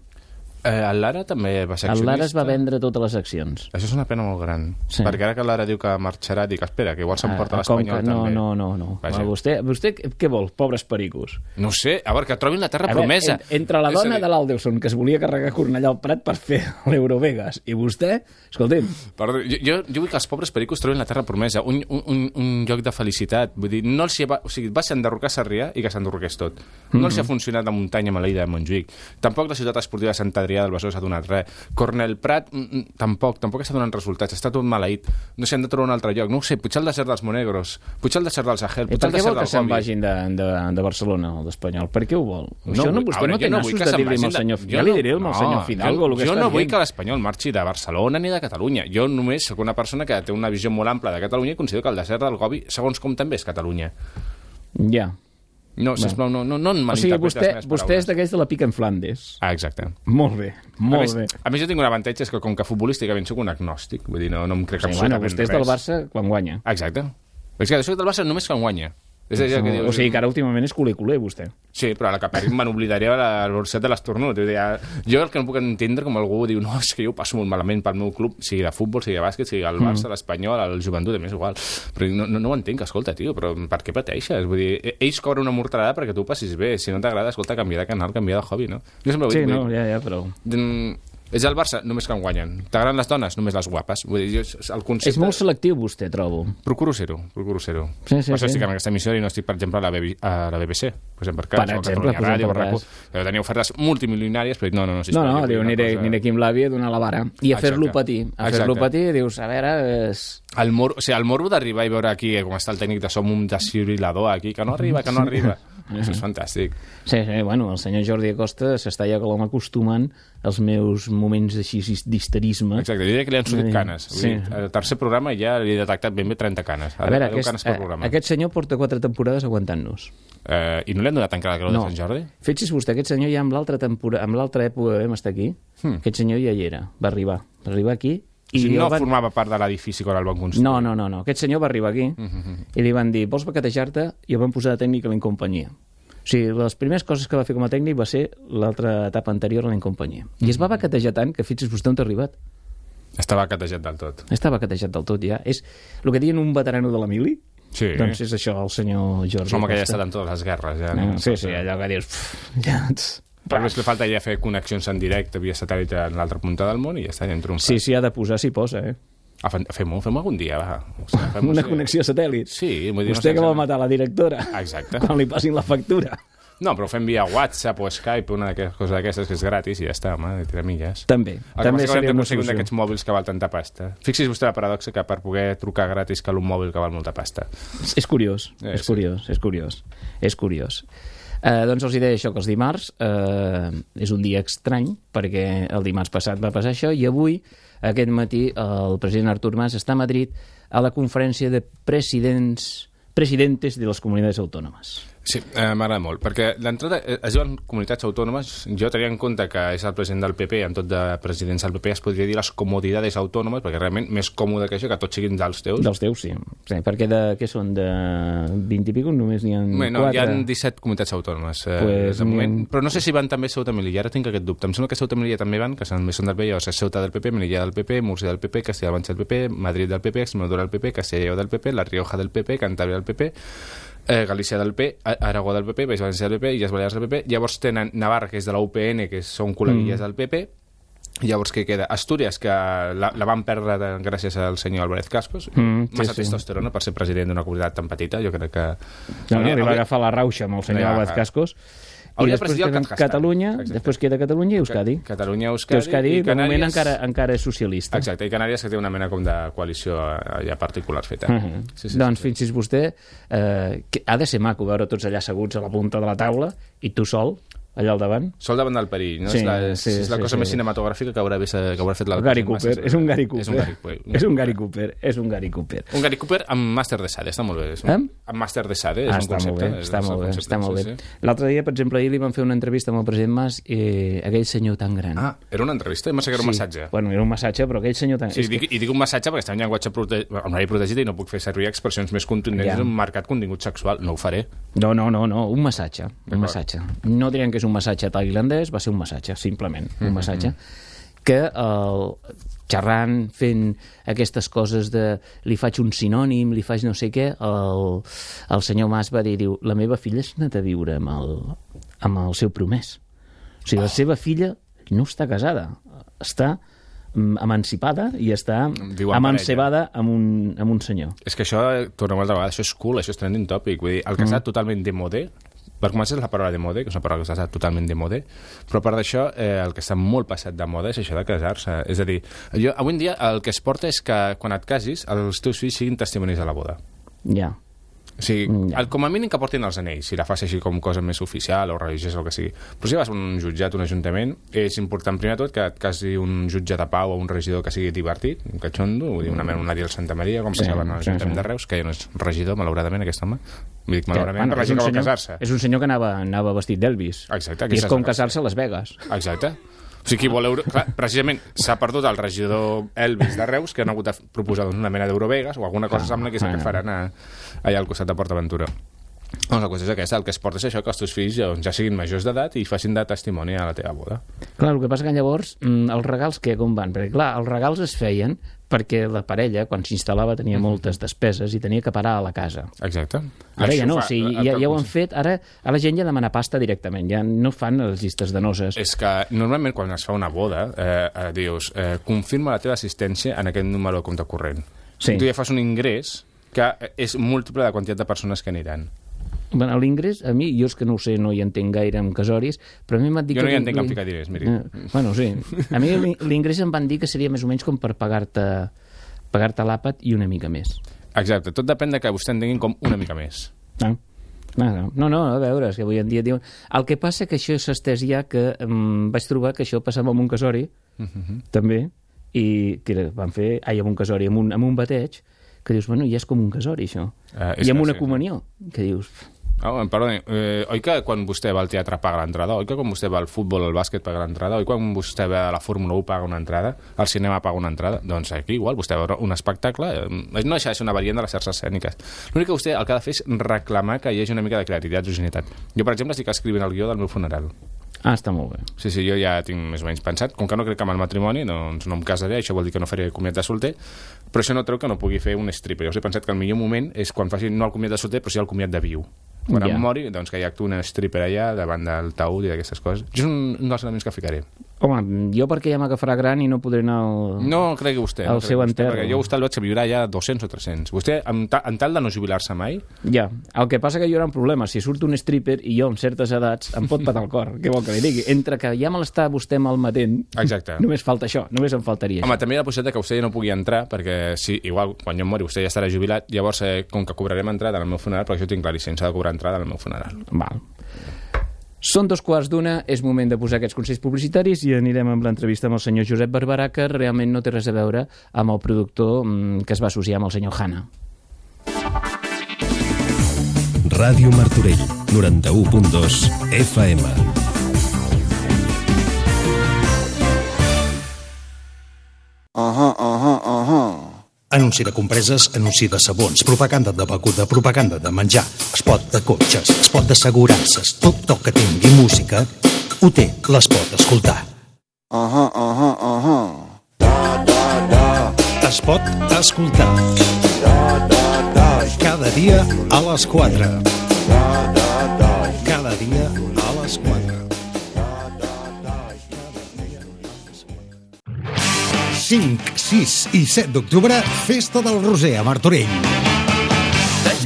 Speaker 7: Eh, el Lara també va ser
Speaker 6: El
Speaker 7: accionista.
Speaker 6: Lara es va vendre totes les accions.
Speaker 7: Això és una pena molt gran.
Speaker 6: Sí.
Speaker 7: Perquè ara que el Lara diu que marxarà, dic, espera, que igual s'emporta
Speaker 6: Ah, com
Speaker 7: l'Espanyol
Speaker 6: no,
Speaker 7: també.
Speaker 6: no, no, no.
Speaker 7: Vaja.
Speaker 6: Va, vostè, vostè què vol? Pobres pericos.
Speaker 7: No sé, a veure, que trobin la terra
Speaker 6: A veure,
Speaker 7: promesa.
Speaker 6: en, entre la dona
Speaker 7: dir,
Speaker 6: de l'Aldelson, que es volia carregar Cornellà al Prat per fer [laughs] l'Eurovegas, i vostè, escolti'm,
Speaker 7: Perdó, jo, jo, jo vull que els pobres pericos trobin la terra promesa, un, un, un, un lloc de felicitat. Vull dir, no els hi va, o sigui, va ser enderrocar Sarrià i que s'enderroqués tot. No els hi ha
Speaker 6: Mhm.
Speaker 7: funcionat la muntanya maleïda de Montjuïc. Tampoc la ciutat esportiva de Sant Adrià del Besòs ha donat res. Cornel Prat, mm, mm, tampoc, tampoc està donant resultats. Està tot maleït. No s'hi han de trobar un altre lloc. No ho sé, potser el desert dels Monegros, potser el desert del Sahel,
Speaker 6: i
Speaker 7: potser
Speaker 6: per
Speaker 7: el
Speaker 6: què
Speaker 7: desert
Speaker 6: vol que
Speaker 7: del
Speaker 6: se'n vagin de, de, de Barcelona o d'Espanyol? Per què ho vol?
Speaker 7: No
Speaker 6: Això no, vostè no té
Speaker 7: no
Speaker 6: nassos de dir-li al senyor...
Speaker 7: jo
Speaker 6: Ja li
Speaker 7: no-
Speaker 6: diré al
Speaker 7: no,
Speaker 6: senyor Fidalgo
Speaker 7: jo,
Speaker 6: el que
Speaker 7: jo no vull que l'Espanyol marxi de Barcelona ni de Catalunya. Jo només sóc una persona que té una visió molt ampla de Catalunya i considero que el desert del Gobi, segons com també és Catalunya.
Speaker 6: Ja.
Speaker 7: No, sisplau, no, no, no en
Speaker 6: O sigui, vostè,
Speaker 7: les
Speaker 6: vostè és d'aquells de la pica en Flandes.
Speaker 7: Ah, exacte.
Speaker 6: Molt bé,
Speaker 7: A
Speaker 6: molt
Speaker 7: més,
Speaker 6: bé.
Speaker 7: a més, jo tinc un avantatge, és que com que futbolísticament sóc un agnòstic, vull dir, no, no em crec
Speaker 6: Sí, bueno,
Speaker 7: absolutament
Speaker 6: vostè és del. Barça quan guanya.
Speaker 7: Exacte. És que soc del Barça només quan guanya. És allò que dius...
Speaker 6: O sigui que ara últimament és culer-culer, vostè.
Speaker 7: Sí, però a la que perdi me n'oblidaria de la velocitat de l'estornut. Jo el que no puc entendre com algú diu no, és que jo passo molt malament pel meu club, sigui de futbol, sigui de bàsquet, sigui el Barça, l'Espanyol, el Joventut, a més igual. Però no, no, no ho entenc, escolta, tio, però per què pateixes? Vull dir, e- ells cobren una mortalada perquè tu passis bé. Si no t'agrada, escolta, canviar de canal, canviar de hobby, no? Jo sempre ho
Speaker 6: Sí,
Speaker 7: dic,
Speaker 6: no,
Speaker 7: vull dir,
Speaker 6: ja, ja, però...
Speaker 7: és el Barça, només quan guanyen. T'agraden les dones? Només les guapes. Vull dir, jo, el concepte...
Speaker 6: És molt selectiu, vostè, trobo.
Speaker 7: Procuro ser-ho, procuro ser-ho.
Speaker 6: Sí, sí,
Speaker 7: per això
Speaker 6: sí.
Speaker 7: estic en aquesta emissora i no estic, per exemple, a la, BB, a la BBC. Per exemple, per,
Speaker 6: Per
Speaker 7: cas, a
Speaker 6: exemple,
Speaker 7: Catalunya Ràdio,
Speaker 6: per
Speaker 7: per RAC1.
Speaker 6: cas.
Speaker 7: Però tenia ofertes multimilionàries, però dic, no, no, no,
Speaker 6: No,
Speaker 7: sisplau,
Speaker 6: no,
Speaker 7: vull
Speaker 6: diu, aniré,
Speaker 7: cosa-
Speaker 6: aniré aquí amb l'àvia a donar la vara. I a fer-lo patir. A fer-lo patir, dius, a veure... És...
Speaker 7: El, mor, o sigui, el morbo d'arribar i veure aquí eh, com està el tècnic de som un desfibrilador aquí, que no arriba, que no arriba. [laughs] Això és fantàstic.
Speaker 6: Sí, sí, bueno, el senyor Jordi Acosta s'està ja com acostumant als meus moments així d'histerisme.
Speaker 7: Exacte, jo diria que li han sortit
Speaker 6: Sí.
Speaker 7: canes.
Speaker 6: Sí.
Speaker 7: dir, el tercer programa ja li he detectat ben bé 30 canes.
Speaker 6: A veure, aquest,
Speaker 7: canes per
Speaker 6: eh,
Speaker 7: programa.
Speaker 6: aquest senyor porta quatre temporades aguantant-nos.
Speaker 7: Eh, I no li han donat encara la creu
Speaker 6: No.
Speaker 7: de Sant Jordi?
Speaker 6: Fixi's vostè, aquest senyor ja amb l'altra temporada, amb l'altra època vam estar aquí,
Speaker 7: Hmm.
Speaker 6: aquest senyor ja hi era, va arribar. Va arribar aquí
Speaker 7: I o sigui, no
Speaker 6: van...
Speaker 7: formava part de l'edifici quan el van construir.
Speaker 6: No, no, no, no. Aquest senyor va arribar aquí
Speaker 7: Mhm.
Speaker 6: i li van dir, vols bacatejar-te? I el van posar de tècnic a l'Incompanyia. O sigui, les primeres coses que va fer com a tècnic va ser l'altra etapa anterior a l'Incompanyia. I es va bacatejar tant que fixi's vostè on ha arribat.
Speaker 7: Estava catejat del tot.
Speaker 6: Està baquetejat del tot ja. És el que diuen un veterano de la mili.
Speaker 7: Sí.
Speaker 6: Doncs és això, el senyor Jordi
Speaker 7: home que ja ha estat en totes les guerres. Ja,
Speaker 6: Ah, sí, sí, allò que dius... Pff, ja... ets-
Speaker 7: Però només li falta ja fer connexions en directe via satèl·lit en l'altra punta del món i ja està, ja hem triomfat.
Speaker 6: Sí, sí, ha de posar, s'hi posa, eh?
Speaker 7: Ah, Fem-ho, fem-ho algun dia, va. O sigui, [laughs] fem-ho,
Speaker 6: Una connexió satèl·lit.
Speaker 7: Sí, vull dir...
Speaker 6: Vostè que
Speaker 7: no
Speaker 6: vol
Speaker 7: sense-
Speaker 6: matar la directora
Speaker 7: Exacte. [laughs]
Speaker 6: quan li passin la factura.
Speaker 7: No, però ho fem via WhatsApp o Skype, una d'aquestes coses d'aquestes que és gratis i ja està, home, tira milles.
Speaker 6: També.
Speaker 7: El que
Speaker 6: També
Speaker 7: que
Speaker 6: seria una
Speaker 7: un
Speaker 6: solució.
Speaker 7: d'aquests mòbils que val tanta pasta. Fixi's vostè la paradoxa que per poder trucar gratis cal un mòbil que val molta pasta.
Speaker 6: És curiós,
Speaker 7: Eh,
Speaker 6: és
Speaker 7: sí.
Speaker 6: curiós, és curiós. És curiós. Eh, doncs els hi deia això, que els dimarts eh, és un dia estrany, perquè el dimarts passat va passar això, i avui, aquest matí, el president Artur Mas està a Madrid a la conferència de presidents presidentes de les comunitats autònomes.
Speaker 7: Sí, eh, m'agrada molt, perquè d'entrada eh, es diuen comunitats autònomes, jo tenia en compte que és el president del PP, en tot de presidents del PP es podria dir les comodidades autònomes, perquè realment més còmode que això, que tots siguin dels teus.
Speaker 6: Dels teus, sí. sí perquè de, què són, de 20 i pico? Només n'hi ha
Speaker 7: Bueno, hi
Speaker 6: 4.
Speaker 7: ha 17 comunitats autònomes. Eh,
Speaker 6: Pues
Speaker 7: de moment, Però no sé si van també Ceuta i Melilla, ara tinc aquest dubte. Em sembla que Ceuta i Melilla també van, que són, més són del PP, o sigui, Ceuta del PP, Melilla del PP, Múrcia del PP, Castilla-La Manxa del PP, Madrid del PP, Extremadura del PP, Lleó del PP, La Rioja del PP, Cantàbria del PP, eh, Galícia del PP, A- Aragó del PP, Baix València del PP, Illes Balears del PP, llavors tenen Navarra, que és de la UPN, que són col·leguilles
Speaker 6: Mm.
Speaker 7: del PP, Llavors, què queda? Astúries, que la, la van perdre de, gràcies al senyor Álvarez Cascos.
Speaker 6: Mm, sí,
Speaker 7: Massa
Speaker 6: sí.
Speaker 7: testosterona per ser president d'una comunitat tan petita, jo crec que...
Speaker 6: No, no, li va agafar la rauxa amb el senyor
Speaker 7: Ja,
Speaker 6: Álvarez. Cascos. I
Speaker 7: Hauria de
Speaker 6: després
Speaker 7: presidir el
Speaker 6: queden
Speaker 7: Kazajstan.
Speaker 6: Catalunya,
Speaker 7: Exacte.
Speaker 6: després queda Catalunya i Euskadi.
Speaker 7: Catalunya,
Speaker 6: Que
Speaker 7: Euskadi,
Speaker 6: Euskadi,
Speaker 7: i
Speaker 6: de moment,
Speaker 7: Canàries...
Speaker 6: encara, encara és socialista.
Speaker 7: Exacte, i Canàries que té una mena com de coalició eh, ja particular feta.
Speaker 6: Uh -huh.
Speaker 7: sí, sí,
Speaker 6: doncs
Speaker 7: sí.
Speaker 6: fixi's vostè, eh, que ha de ser maco veure tots allà asseguts a la punta de la taula i tu sol, allà al davant.
Speaker 7: Sol davant del perill, no?
Speaker 6: Sí,
Speaker 7: és la, és,
Speaker 6: sí,
Speaker 7: és la
Speaker 6: sí,
Speaker 7: cosa
Speaker 6: sí.
Speaker 7: més cinematogràfica que haurà, vist, que haurà fet la
Speaker 6: Gary Cooper, és un Gary Cooper.
Speaker 7: És un Gary Cooper. [laughs]
Speaker 6: És un Gary Cooper, és un Gary Cooper.
Speaker 7: Un Gary Cooper amb màster de Sade, està molt bé. És un,
Speaker 6: Eh?
Speaker 7: Amb màster de Sade, és
Speaker 6: Ah,
Speaker 7: un
Speaker 6: està molt
Speaker 7: concepte.
Speaker 6: bé, està molt bé,
Speaker 7: concepte,
Speaker 6: està molt
Speaker 7: sí,
Speaker 6: bé.
Speaker 7: sí.
Speaker 6: L'altre dia, per exemple, ahir li van fer una entrevista amb el president Mas, eh, aquell senyor tan gran.
Speaker 7: Ah, era una entrevista? Em que era un massatge.
Speaker 6: Bueno, era un massatge, però aquell senyor tan...
Speaker 7: Sí,
Speaker 6: és que-
Speaker 7: dic, i dic un massatge perquè està en llenguatge prote... amb protegida i no puc fer servir expressions més contundents
Speaker 6: Ja.
Speaker 7: en un marcat contingut sexual. No ho faré.
Speaker 6: No, no, no, no, un massatge, un massatge. No direm que és un massatge tailandès, va ser un massatge, simplement, un massatge, que el, xerrant, fent aquestes coses de li faig un sinònim, li faig no sé què, el, el senyor Mas va dir, diu, la meva filla és anat a viure amb el, amb el seu promès. O sigui, la seva filla no està casada, està mm, emancipada i està
Speaker 7: Viu en
Speaker 6: emancebada amb un, amb un senyor.
Speaker 7: És que això, tornem una altra vegada, això és cool, això és trending topic. Vull dir, el casat mm. totalment de modé, per començar és la paraula de modé, que és una paraula que està totalment de modé, però a part d'això, eh, el que està molt passat de moda és això de casar-se. És a dir, jo, avui en dia el que es porta és que quan et casis, els teus fills siguin testimonis de la boda.
Speaker 6: Ja.
Speaker 7: O sigui,
Speaker 6: Mm, ja.
Speaker 7: el, com a mínim que portin els anells, si la fas així com cosa més oficial o religiosa o el que sigui. Però si vas a un jutjat, un ajuntament, és important primer de tot que et casi un jutge de pau o un regidor que sigui divertit, un catxondo, vull dir, una mena un Ariel Santa Maria, com
Speaker 6: Sí,
Speaker 7: passava en
Speaker 6: sí,
Speaker 7: l'Ajuntament
Speaker 6: sí.
Speaker 7: de Reus, que ja no és regidor, malauradament, aquest home. Vull dir, malauradament, per la
Speaker 6: és, un senyor, és un senyor que anava, anava vestit d'Elvis.
Speaker 7: Exacte,
Speaker 6: I és com casar-se a Las Vegas.
Speaker 7: Exacte. O sigui, qui vol euro... Clar, precisament s'ha perdut el regidor Elvis de Reus, que han hagut de proposar doncs, una mena d'Eurovegas o alguna cosa
Speaker 6: Ah,
Speaker 7: sembla que és el que faran a, allà al costat de PortAventura. Doncs la qüestió és aquesta, el que es porta és això, que els teus fills doncs, ja siguin majors d'edat i facin de testimoni a la teva boda.
Speaker 6: Clar, el que passa que llavors mm, els regals què, com van? Perquè clar, els regals es feien perquè la parella, quan s'instal·lava, tenia moltes despeses i tenia que parar a la casa.
Speaker 7: Exacte.
Speaker 6: Ara ja no, o
Speaker 7: L'aixofar,
Speaker 6: sigui, ja, ja ho han fet, ara a la gent ja demana pasta directament, ja no fan les llistes de noces.
Speaker 7: És que normalment quan es fa una boda eh, eh, dius, eh, confirma la teva assistència en aquest número de compte corrent.
Speaker 6: Sí.
Speaker 7: Tu ja fas un ingrés que és múltiple de la quantitat de persones que aniran.
Speaker 6: Bueno, l'ingrés, a mi, jo és que no ho sé, no hi entenc gaire amb casoris, però a mi m'han dit
Speaker 7: Jo no hi entenc ficar diners, miri.
Speaker 6: Eh, bueno, sí. A mi l'in- l'ingrés em van dir que seria més o menys com per pagar-te pagar-te l'àpat i una mica més.
Speaker 7: Exacte, tot depèn de que vostè entenguin com una mica més.
Speaker 6: Ah? No, no, no, no, a veure, és que avui en dia diuen... El que passa que això s'ha estès ja que um, vaig trobar que això passava amb un casori,
Speaker 7: Mhm.
Speaker 6: també, i que van fer, ai, amb un casori, amb un, amb un bateig, que dius, bueno, ja és com un casori, això.
Speaker 7: És
Speaker 6: I amb una
Speaker 7: sí.
Speaker 6: comunió, que dius...
Speaker 7: Oh, perdoni, eh, oi que quan vostè va al teatre paga l'entrada? Oi que quan vostè va al futbol, al bàsquet paga l'entrada? Oi que quan vostè va a la Fórmula 1 paga una entrada? Al cinema paga una entrada? Doncs aquí igual, vostè va un espectacle, eh, no deixa de ser una variant de les xarxes escèniques. L'únic que vostè el que ha de fer és reclamar que hi hagi una mica de creativitat i originalitat. Jo, per exemple, estic escrivint el guió del meu funeral.
Speaker 6: Ah, està molt bé.
Speaker 7: Sí, sí, jo ja tinc més o menys pensat. Com que no crec que amb el matrimoni, doncs no em casaré, això vol dir que no faré comiat de solter, però això no treu que no pugui fer un stripper. Jo us he pensat que el millor moment és quan faci no el comiat de solter, però sí el comiat de viu. Quan
Speaker 6: Ja.
Speaker 7: em mori, doncs que hi actuï un stripper allà davant del taüt i d'aquestes coses. Jo és un, un dels elements que ficaré.
Speaker 6: Home, jo perquè ja m'agafarà gran i no podré anar al...
Speaker 7: No cregui vostè.
Speaker 6: El
Speaker 7: no
Speaker 6: seu
Speaker 7: vostè,
Speaker 6: enterro.
Speaker 7: Perquè jo a vostè el veig que viurà ja 200 o 300. Vostè, en, ta, en tal de no jubilar-se mai,
Speaker 6: Ja, el que passa que hi haurà un problema. Si surt un stripper i jo amb certes edats em pot patar el cor. [laughs] Què vol que li digui? Entre que ja me l'està vostè malmetent,
Speaker 7: Exacte. [laughs]
Speaker 6: només falta això, només em faltaria
Speaker 7: Home,
Speaker 6: això.
Speaker 7: també hi ha la possibilitat que vostè ja no pugui entrar, perquè si, igual, quan jo em mori, vostè ja estarà jubilat, llavors, eh, com que cobrarem entrada al meu funeral, perquè jo tinc claríssim, s'ha de cobrar entrada al meu funeral.
Speaker 6: Val. Són dos quarts d'una, és moment de posar aquests consells publicitaris i anirem amb l'entrevista amb el senyor Josep Barberà, que realment no té res a veure amb el productor mm, que es va associar amb el senyor Hanna.
Speaker 5: Ràdio Martorell, 91.2 FM.
Speaker 9: Anunci de compreses, anunci de sabons, propaganda de beguda, propaganda de menjar, espot de cotxes, espot d'assegurances, tot el que tingui música, ho té, les pot escoltar.
Speaker 10: Ahà, ahà, ahà.
Speaker 9: Es pot escoltar. Cada dia a les 4. Cada dia a les 4. 5, 6 i 7 d'octubre, Festa del Roser a Martorell.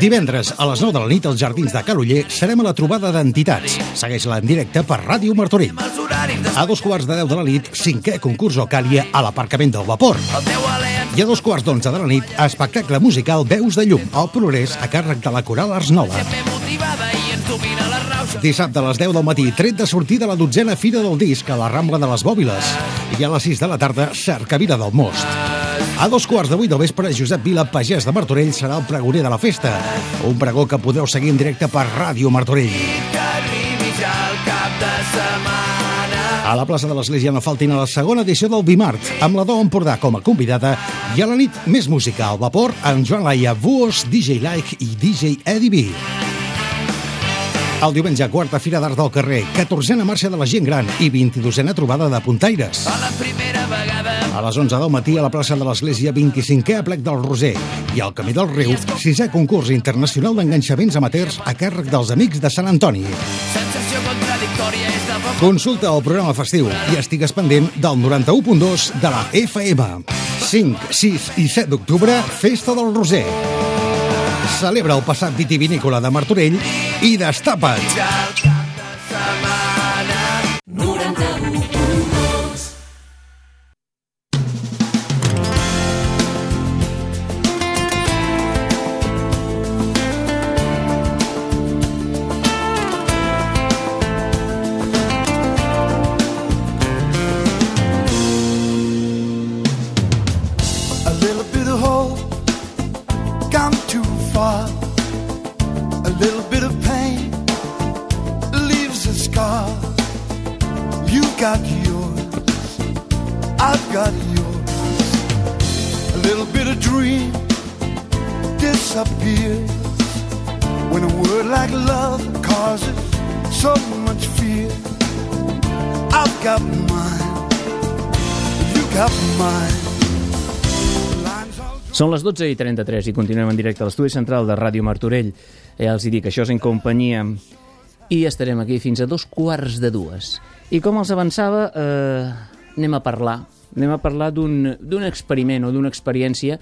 Speaker 9: Divendres a les 9 de la nit als Jardins de Caloller serem a la trobada d'entitats. Segueix-la en directe per Ràdio Martorell. A dos quarts de 10 de la nit, cinquè concurs Ocàlia a l'aparcament del Vapor. I a dos quarts d'onze de la nit, espectacle musical Veus de Llum, al Progrés, a càrrec de la Coral Ars Nova. Dissabte a les 10 del matí, tret de sortida a la dotzena Fira del Disc a la Rambla de les Bòbiles. I a les 6 de la tarda, Cercavila del Most. A dos quarts de vuit del vespre, Josep Vila, pagès de Martorell, serà el pregoner de la festa. Un pregó que podreu seguir en directe per Ràdio Martorell. A la plaça de l'Església no faltin a la segona edició del Bimart, amb la Do Empordà com a convidada, i a la nit més música al vapor amb Joan Laia, Buos, DJ Like i DJ Eddie B. El diumenge, quarta Fira d'Art del Carrer, 14a marxa de la gent gran i 22a trobada de puntaires. A les 11 del matí a la plaça de l'Església, 25è aplec del Roser. I al Camí del Riu, sisè concurs internacional d'enganxaments amateurs a càrrec dels Amics de Sant Antoni. Consulta el programa festiu i estigues pendent del 91.2 de la FM. 5, 6 i 7 d'octubre, Festa del Roser. Celebra el passat vitivinícola de Martorell i destapa't!
Speaker 6: Són les 12 i 33 i continuem en directe a l'estudi central de Ràdio Martorell. Ja els hi dic, això és en companyia i estarem aquí fins a dos quarts de dues. I com els avançava, eh, anem a parlar anem a parlar d'un d'un experiment o d'una experiència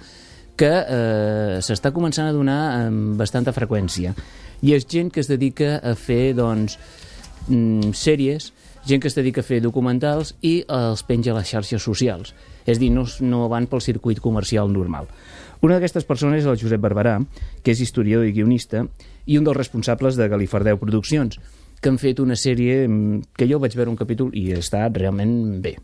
Speaker 6: que eh, s'està començant a donar amb bastanta freqüència. I és gent que es dedica a fer, doncs, mm, sèries gent que es dedica a fer documentals i els penja a les xarxes socials. És dir, no, no van pel circuit comercial normal. Una d'aquestes persones és el Josep Barberà, que és historiador i guionista, i un dels responsables de Galifardeu Produccions, que han fet una sèrie mm, que jo vaig veure un capítol i està realment bé.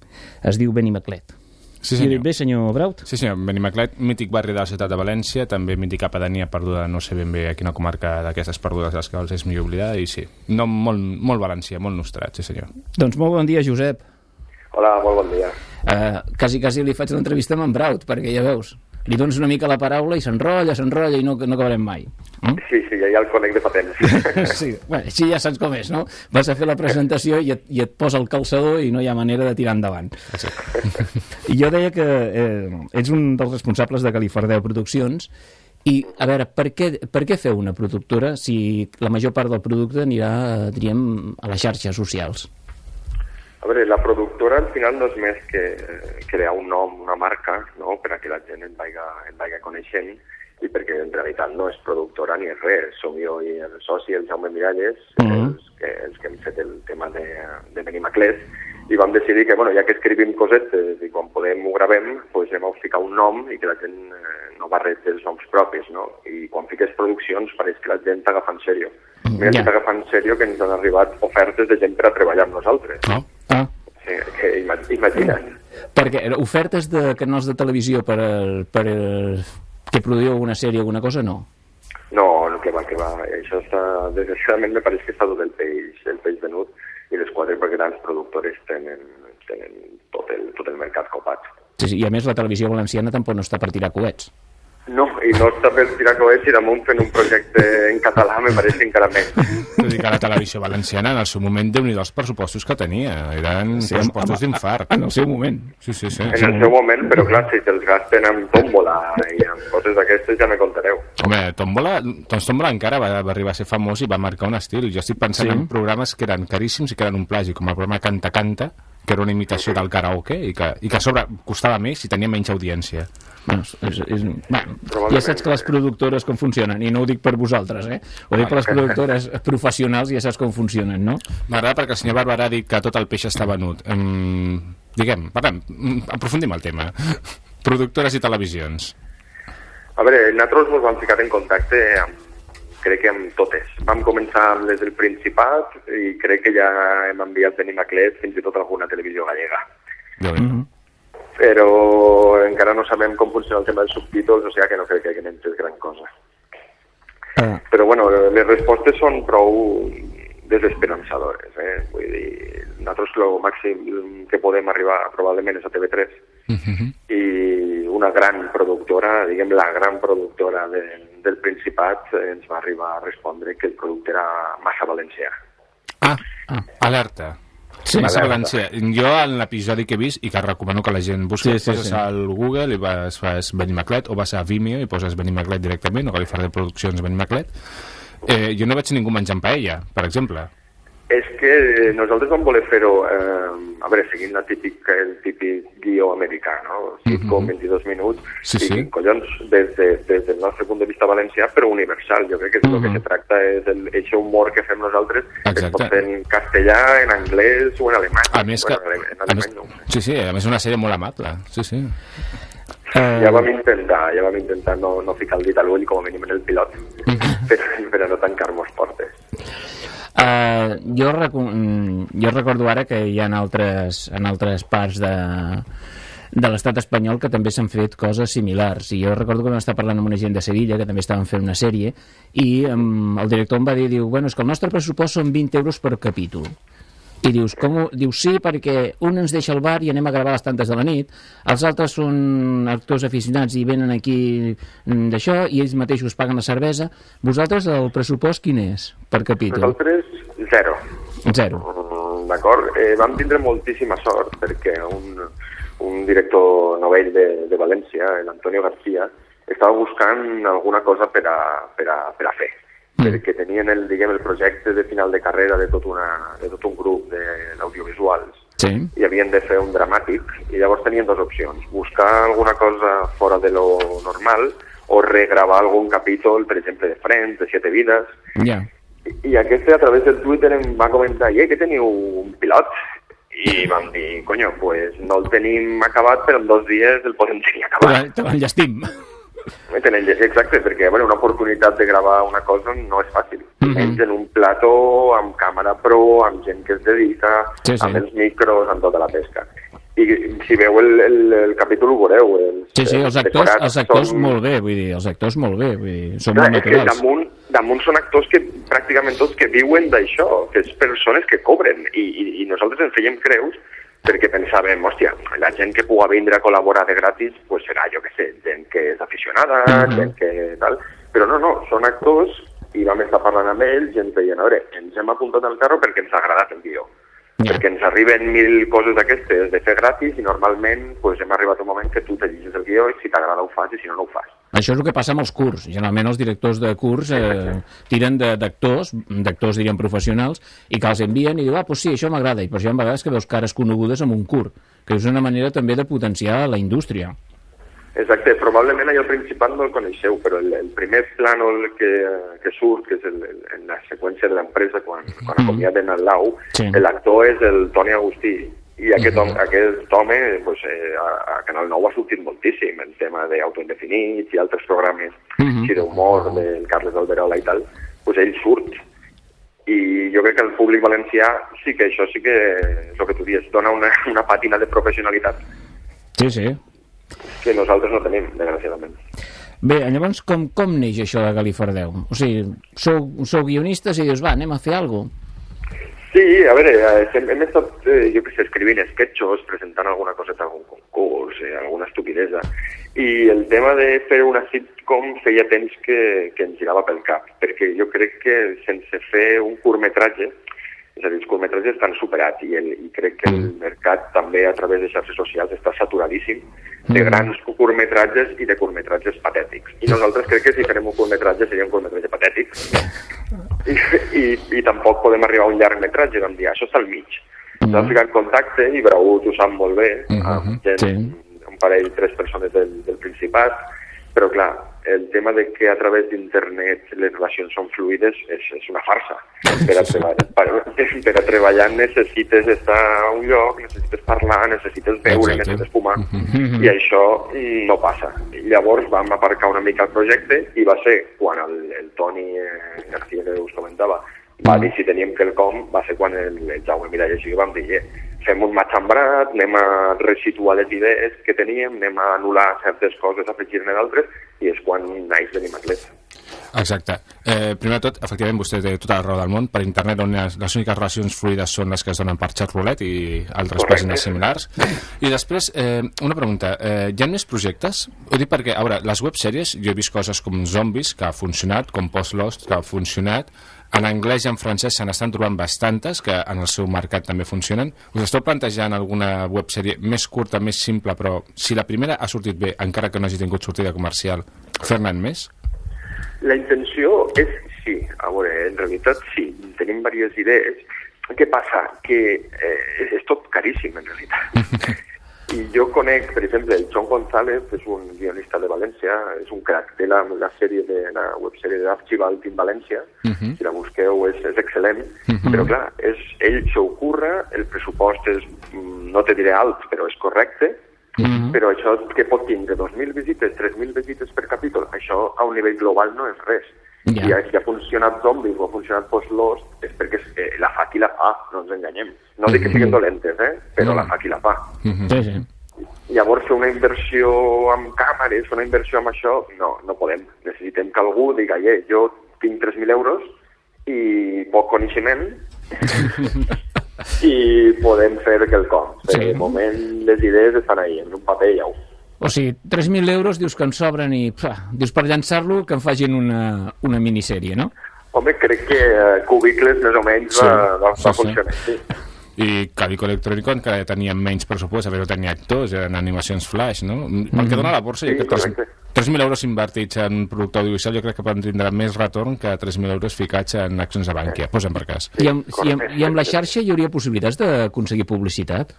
Speaker 6: Es diu Benimaclet.
Speaker 7: Sí,
Speaker 6: I
Speaker 7: senyor.
Speaker 6: bé, senyor Braut?
Speaker 7: Sí, senyor. Benimaclet, mític barri de la ciutat de València, també mítica pedania perduda, no sé ben bé a quina comarca d'aquestes perdudes de les quals és millor oblidada, i sí, no, molt, molt valencià, molt nostrat, sí senyor.
Speaker 6: Doncs molt bon dia, Josep.
Speaker 11: Hola, molt bon dia.
Speaker 6: Uh, quasi, quasi li faig l'entrevista amb en Braut, perquè ja veus, li dones una mica la paraula i s'enrotlla, s'enrotlla i no, no acabarem mai. Mm?
Speaker 11: Sí, sí, ja, ja el conec de fa temps. [laughs]
Speaker 6: sí, bueno, així ja saps com és, no? Vas a fer la presentació i et, i et posa el calçador i no hi ha manera de tirar endavant. [laughs] I jo deia que eh, ets un dels responsables de Califardeu Produccions i, a veure, per què, per què feu una productora si la major part del producte anirà, eh, diríem, a les xarxes socials?
Speaker 11: A veure, la productora al final no és més que eh, crear un nom, una marca, no?, per a que la gent et vaiga, et vaiga coneixent i perquè en realitat no és productora ni és res. Som jo i el soci, el Jaume Miralles,
Speaker 6: Mhm.
Speaker 11: els, que, els que hem fet el tema de, de Benimaclet, i vam decidir que, bueno, ja que escrivim cosetes i quan podem ho gravem, doncs anem a ficar un nom i que la gent eh, no barregi els noms propis, no? I quan fiques produccions pareix que la gent t'agafa en sèrio. Mira
Speaker 6: ja.
Speaker 11: que t'agafa en sèrio que ens han arribat ofertes de gent per a treballar amb nosaltres.
Speaker 7: No?
Speaker 6: Ah,
Speaker 11: Sí, que ima- imagina't.
Speaker 6: perquè ofertes de canals de televisió per, per que produïu alguna sèrie o alguna cosa, no.
Speaker 11: No, no, que va, que va. Això està, desgraciadament me pareix que està tot el peix, el peix venut i les quatre grans productores tenen, tenen tot, el, tot el mercat copat.
Speaker 6: Sí, sí, I a més la televisió valenciana tampoc no està per tirar coets.
Speaker 11: No, i no està per tirar coets i damunt fent un projecte en català me pareix encara més.
Speaker 7: Tot i que la televisió valenciana en el seu moment déu nhi els pressupostos que tenia. Eren sí, pressupostos d'infart.
Speaker 6: En el seu moment.
Speaker 7: Sí, sí, sí.
Speaker 11: En el seu moment, però clar, si te'ls gasten amb tòmbola i amb coses d'aquestes ja me contareu.
Speaker 7: Home, Tombola, doncs Tombola encara va, va arribar a ser famós i va marcar un estil. Jo estic pensant
Speaker 6: sí.
Speaker 7: en programes que eren caríssims i que eren un plagi, com el programa Canta Canta, que era una imitació del karaoke i que, i que a sobre costava més i tenia menys audiència.
Speaker 6: Bueno, és, és, bueno, ja saps que les productores com funcionen, i no ho dic per vosaltres, eh? Ho dic per les productores professionals, ja saps com funcionen, no?
Speaker 7: M'agrada perquè el senyor Barberà ha dit que tot el peix està venut. Um, diguem, parlem, mm, aprofundim el tema. Productores i televisions.
Speaker 11: A veure, nosaltres ens vam ficar en contacte amb, crec que amb totes. Vam començar amb les del Principat i crec que ja hem enviat Benimaclet fins i tot a alguna televisió gallega.
Speaker 7: déu
Speaker 6: Mm -hmm.
Speaker 11: Però encara no sabem com funciona el tema dels subtítols, o sigui que no crec que haguem entès gran cosa.
Speaker 6: Ah,
Speaker 11: Però bueno, les respostes són prou desesperançadores. Eh? Vull dir, nosaltres el màxim que podem arribar probablement és a TV3 i una gran productora, diguem la gran productora de, del Principat, eh, ens va arribar a respondre que el producte era massa valencià.
Speaker 7: Ah, alerta.
Speaker 6: Sí,
Speaker 7: Massa. València. Jo, en l'episodi que he vist, i que recomano que la gent busqui,
Speaker 6: Sí,
Speaker 7: sí, poses
Speaker 6: sí.
Speaker 7: al Google i vas, fas Benimaclet, o vas a Vimeo i poses Benimaclet directament, o de Produccions Benimaclet, eh, jo no veig ningú menjant paella, per exemple.
Speaker 11: És que eh, nosaltres vam voler fer-ho, eh, a veure, seguint la típic, el típic guió americà, no? Sitcom, 22 minuts,
Speaker 7: Sí,
Speaker 11: i
Speaker 7: sí.
Speaker 11: collons, des, de, des del nostre punt de vista valencià, però universal. Jo crec que és el que se tracta és el, eixe humor que fem nosaltres, que es
Speaker 7: Exacte.
Speaker 11: pot fer en castellà, en anglès o en alemany.
Speaker 7: A més, que,
Speaker 11: Bueno, en, en
Speaker 7: a més,
Speaker 11: alemany no.
Speaker 7: sí, sí, a més una sèrie molt amable. Sí, sí.
Speaker 6: eh,
Speaker 11: Ja vam intentar, ja vam intentar no, no ficar el dit a l'ull, com a mínim en el pilot, per, per a no tancar-nos portes.
Speaker 6: Uh, jo, mm, jo recordo ara que hi ha en altres, en altres parts de, de l'estat espanyol que també s'han fet coses similars. I jo recordo que vam estar parlant amb una gent de Sevilla que també estaven fent una sèrie i um, el director em va dir, diu, bueno, és que el nostre pressupost són 20 euros per capítol i dius, com ho... dius sí perquè un ens deixa al bar i anem a gravar les tantes de la nit els altres són actors aficionats i venen aquí mm, d'això i ells mateixos paguen la cervesa vosaltres el pressupost quin és per capítol?
Speaker 11: Nosaltres, zero.
Speaker 6: Zero.
Speaker 11: Mm, D'acord? Eh, vam tindre moltíssima sort perquè un, un director novell de, de València, l'Antonio García, estava buscant alguna cosa per a, per a, per a fer. Mm. Perquè tenien el, diguem, el projecte de final de carrera de tot, una, de tot un grup de- d'audiovisuals
Speaker 6: Sí.
Speaker 11: i havien de fer un dramàtic i llavors tenien dues opcions, buscar alguna cosa fora de lo normal o regravar algun capítol, per exemple, de Friends, de Siete Vides,
Speaker 6: Ja.
Speaker 11: I aquest a través del Twitter em va comentar, eh, que teniu un pilot? I vam dir, coño, pues no el tenim acabat, però en dos dies el podem tenir acabat.
Speaker 6: Te l'enllestim.
Speaker 11: Eh, Tenen llegir, exacte, perquè bueno, una oportunitat de gravar una cosa no és fàcil.
Speaker 6: Mhm.
Speaker 11: Menys en un plató, amb càmera pro, amb gent que es dedica,
Speaker 6: Sí, sí.
Speaker 11: amb els micros, amb tota la pesca. I si veu el, el, el capítol ho veureu. Els,
Speaker 6: Sí, sí, els actors, els actors
Speaker 11: són-
Speaker 6: molt bé, vull dir, els actors molt bé, vull dir, són
Speaker 11: Clar,
Speaker 6: molt
Speaker 11: és que
Speaker 6: naturals.
Speaker 11: damunt, damunt són actors que pràcticament tots que viuen d'això, que és persones que cobren, i, i, i nosaltres ens fèiem creus perquè pensàvem, hòstia, la gent que puga vindre a col·laborar de gratis, pues serà, jo què sé, gent que és aficionada,
Speaker 6: Mhm.
Speaker 11: gent que tal... Però no, no, són actors i vam estar parlant amb ells i ens deien, a veure, ens hem apuntat al carro perquè ens ha agradat el guió. Perquè ens arriben mil coses d'aquestes de fer gratis i normalment pues, hem arribat a un moment que tu te llegis el guió i si t'agrada ho fas i si no, no ho fas.
Speaker 6: Això és el que passa amb els curs. Generalment els directors de curs eh, tiren de- d'actors, d'actors diríem professionals, i que els envien i diuen, ah, doncs sí, això m'agrada. I per això hi ha vegades que veus cares conegudes amb un curt, que és una manera també de potenciar la indústria.
Speaker 11: Exacte, probablement allò principal no el coneixeu, però el, el primer plànol que, que surt, que és el, el, en la seqüència de l'empresa, quan, quan acomiaden el Lau,
Speaker 6: Sí.
Speaker 11: l'actor és el Toni Agustí, i aquest, home, aquest home pues, eh, a, a Canal 9 ha sortit moltíssim, el tema d'autoindefinits i altres programes
Speaker 6: Mhm.
Speaker 11: així d'humor del Carles Alberola i tal, pues ell surt. I jo crec que el públic valencià sí que això sí que és el que tu dius, dona una, una pàtina de professionalitat
Speaker 6: Sí, sí.
Speaker 11: que nosaltres no tenim, desgraciadament.
Speaker 6: Bé, llavors, com, com neix això de Galifardeu? O sigui, sou, sou guionistes i dius, va, anem a fer alguna cosa.
Speaker 11: Sí, a veure, eh, hem, hem estat, eh, jo què sé, escrivint sketchos, presentant alguna coseta, algun concurs, eh, alguna estupidesa, i el tema de fer una sitcom feia temps que, que ens girava pel cap, perquè jo crec que sense fer un curtmetratge, és a dir, els curtmetratges estan superats i, el, i crec que el mercat també a través de xarxes socials està saturadíssim de grans curtmetratges i de curtmetratges patètics. I nosaltres crec que si farem un curtmetratge seria un curtmetratge patètic [laughs] i, i, i tampoc podem arribar a un llargmetratge, vam dir, això està al mig. Ens vam ficar en contacte i Braut ho sap molt bé, amb gent,
Speaker 6: Sí.
Speaker 11: un parell, tres persones del, del Principat, però clar, el tema de que a través d'internet les relacions són fluides és, és una farsa. Per a, treballar, [laughs] per, per a treballar necessites estar a un lloc, necessites parlar, necessites veure,
Speaker 7: Exacte.
Speaker 11: necessites fumar, i això mm, no passa. I llavors vam aparcar una mica el projecte i va ser quan el, el Toni eh, García que us comentava va dir si teníem quelcom, va ser quan el, el Jaume Miralles i jo vam dir eh, fem un matxambrat, anem a resituar les idees que teníem, anem a anul·lar certes coses, afegir-ne d'altres, i és quan naix l'Animaclet.
Speaker 7: Exacte. Eh, primer de tot, efectivament, vostè té tota la raó del món. Per internet, on les, les úniques relacions fluides són les que es donen per xat roulette i altres
Speaker 11: Correcte.
Speaker 7: pàgines similars. I després, eh, una pregunta. Eh, hi ha més projectes? Ho dic perquè, a veure, les websèries, jo he vist coses com Zombies, que ha funcionat, com Post Lost, que ha funcionat. En anglès i en francès se n'estan trobant bastantes, que en el seu mercat també funcionen. Us esteu plantejant alguna websèrie més curta, més simple, però si la primera ha sortit bé, encara que no hagi tingut sortida comercial, fer-ne més?
Speaker 11: La intenció és sí, a veure, en realitat sí, tenim diverses idees. Què passa? Que eh, és tot caríssim, en realitat. [laughs] I jo conec, per exemple, el John González, que és un guionista de València, és un crac, té la, la sèrie de, la websèrie d'Archibald in València, si la busqueu és, és excel·lent, però clar, és, ell s'ho curra, el pressupost és, mm, no te diré alt, però és correcte, però això que pot tindre 2.000 visites, 3.000 visites per capítol, això a un nivell global no és res.
Speaker 6: Ja.
Speaker 11: I si ha funcionat Zombies o ha funcionat Post Lost és perquè eh, la fa qui la fa, no ens enganyem. No dic que siguin dolentes, eh? però la fa qui la fa.
Speaker 6: Sí, sí.
Speaker 11: Llavors fer una inversió amb càmeres, una inversió amb això, no, no podem. Necessitem que algú diga, eh, jo tinc 3.000 euros i poc coneixement [laughs] i podem fer quelcom.
Speaker 6: Sí.
Speaker 11: De moment les idees estan ahí, en un paper i au.
Speaker 6: O sigui, 3.000 euros dius que en sobren i pfa, dius per llançar-lo que en facin una, una minissèrie, no?
Speaker 11: Home, crec que eh, Cubicles més o menys
Speaker 7: Sí,
Speaker 11: va, va,
Speaker 7: sí,
Speaker 11: va
Speaker 7: sí.
Speaker 11: funcionar. Sí.
Speaker 7: i Calico Electrónico encara tenia menys pressupost, però tenia actors, eren animacions flash, no? Pel que dona la borsa,
Speaker 11: Sí,
Speaker 7: jo crec que
Speaker 11: correcte.
Speaker 7: 3.000 euros invertits en un producte audiovisual jo crec que poden tindre més retorn que 3.000 euros ficats en accions de Bankia, posem per cas.
Speaker 6: I amb, i, amb. I amb la xarxa hi hauria possibilitats d'aconseguir publicitat?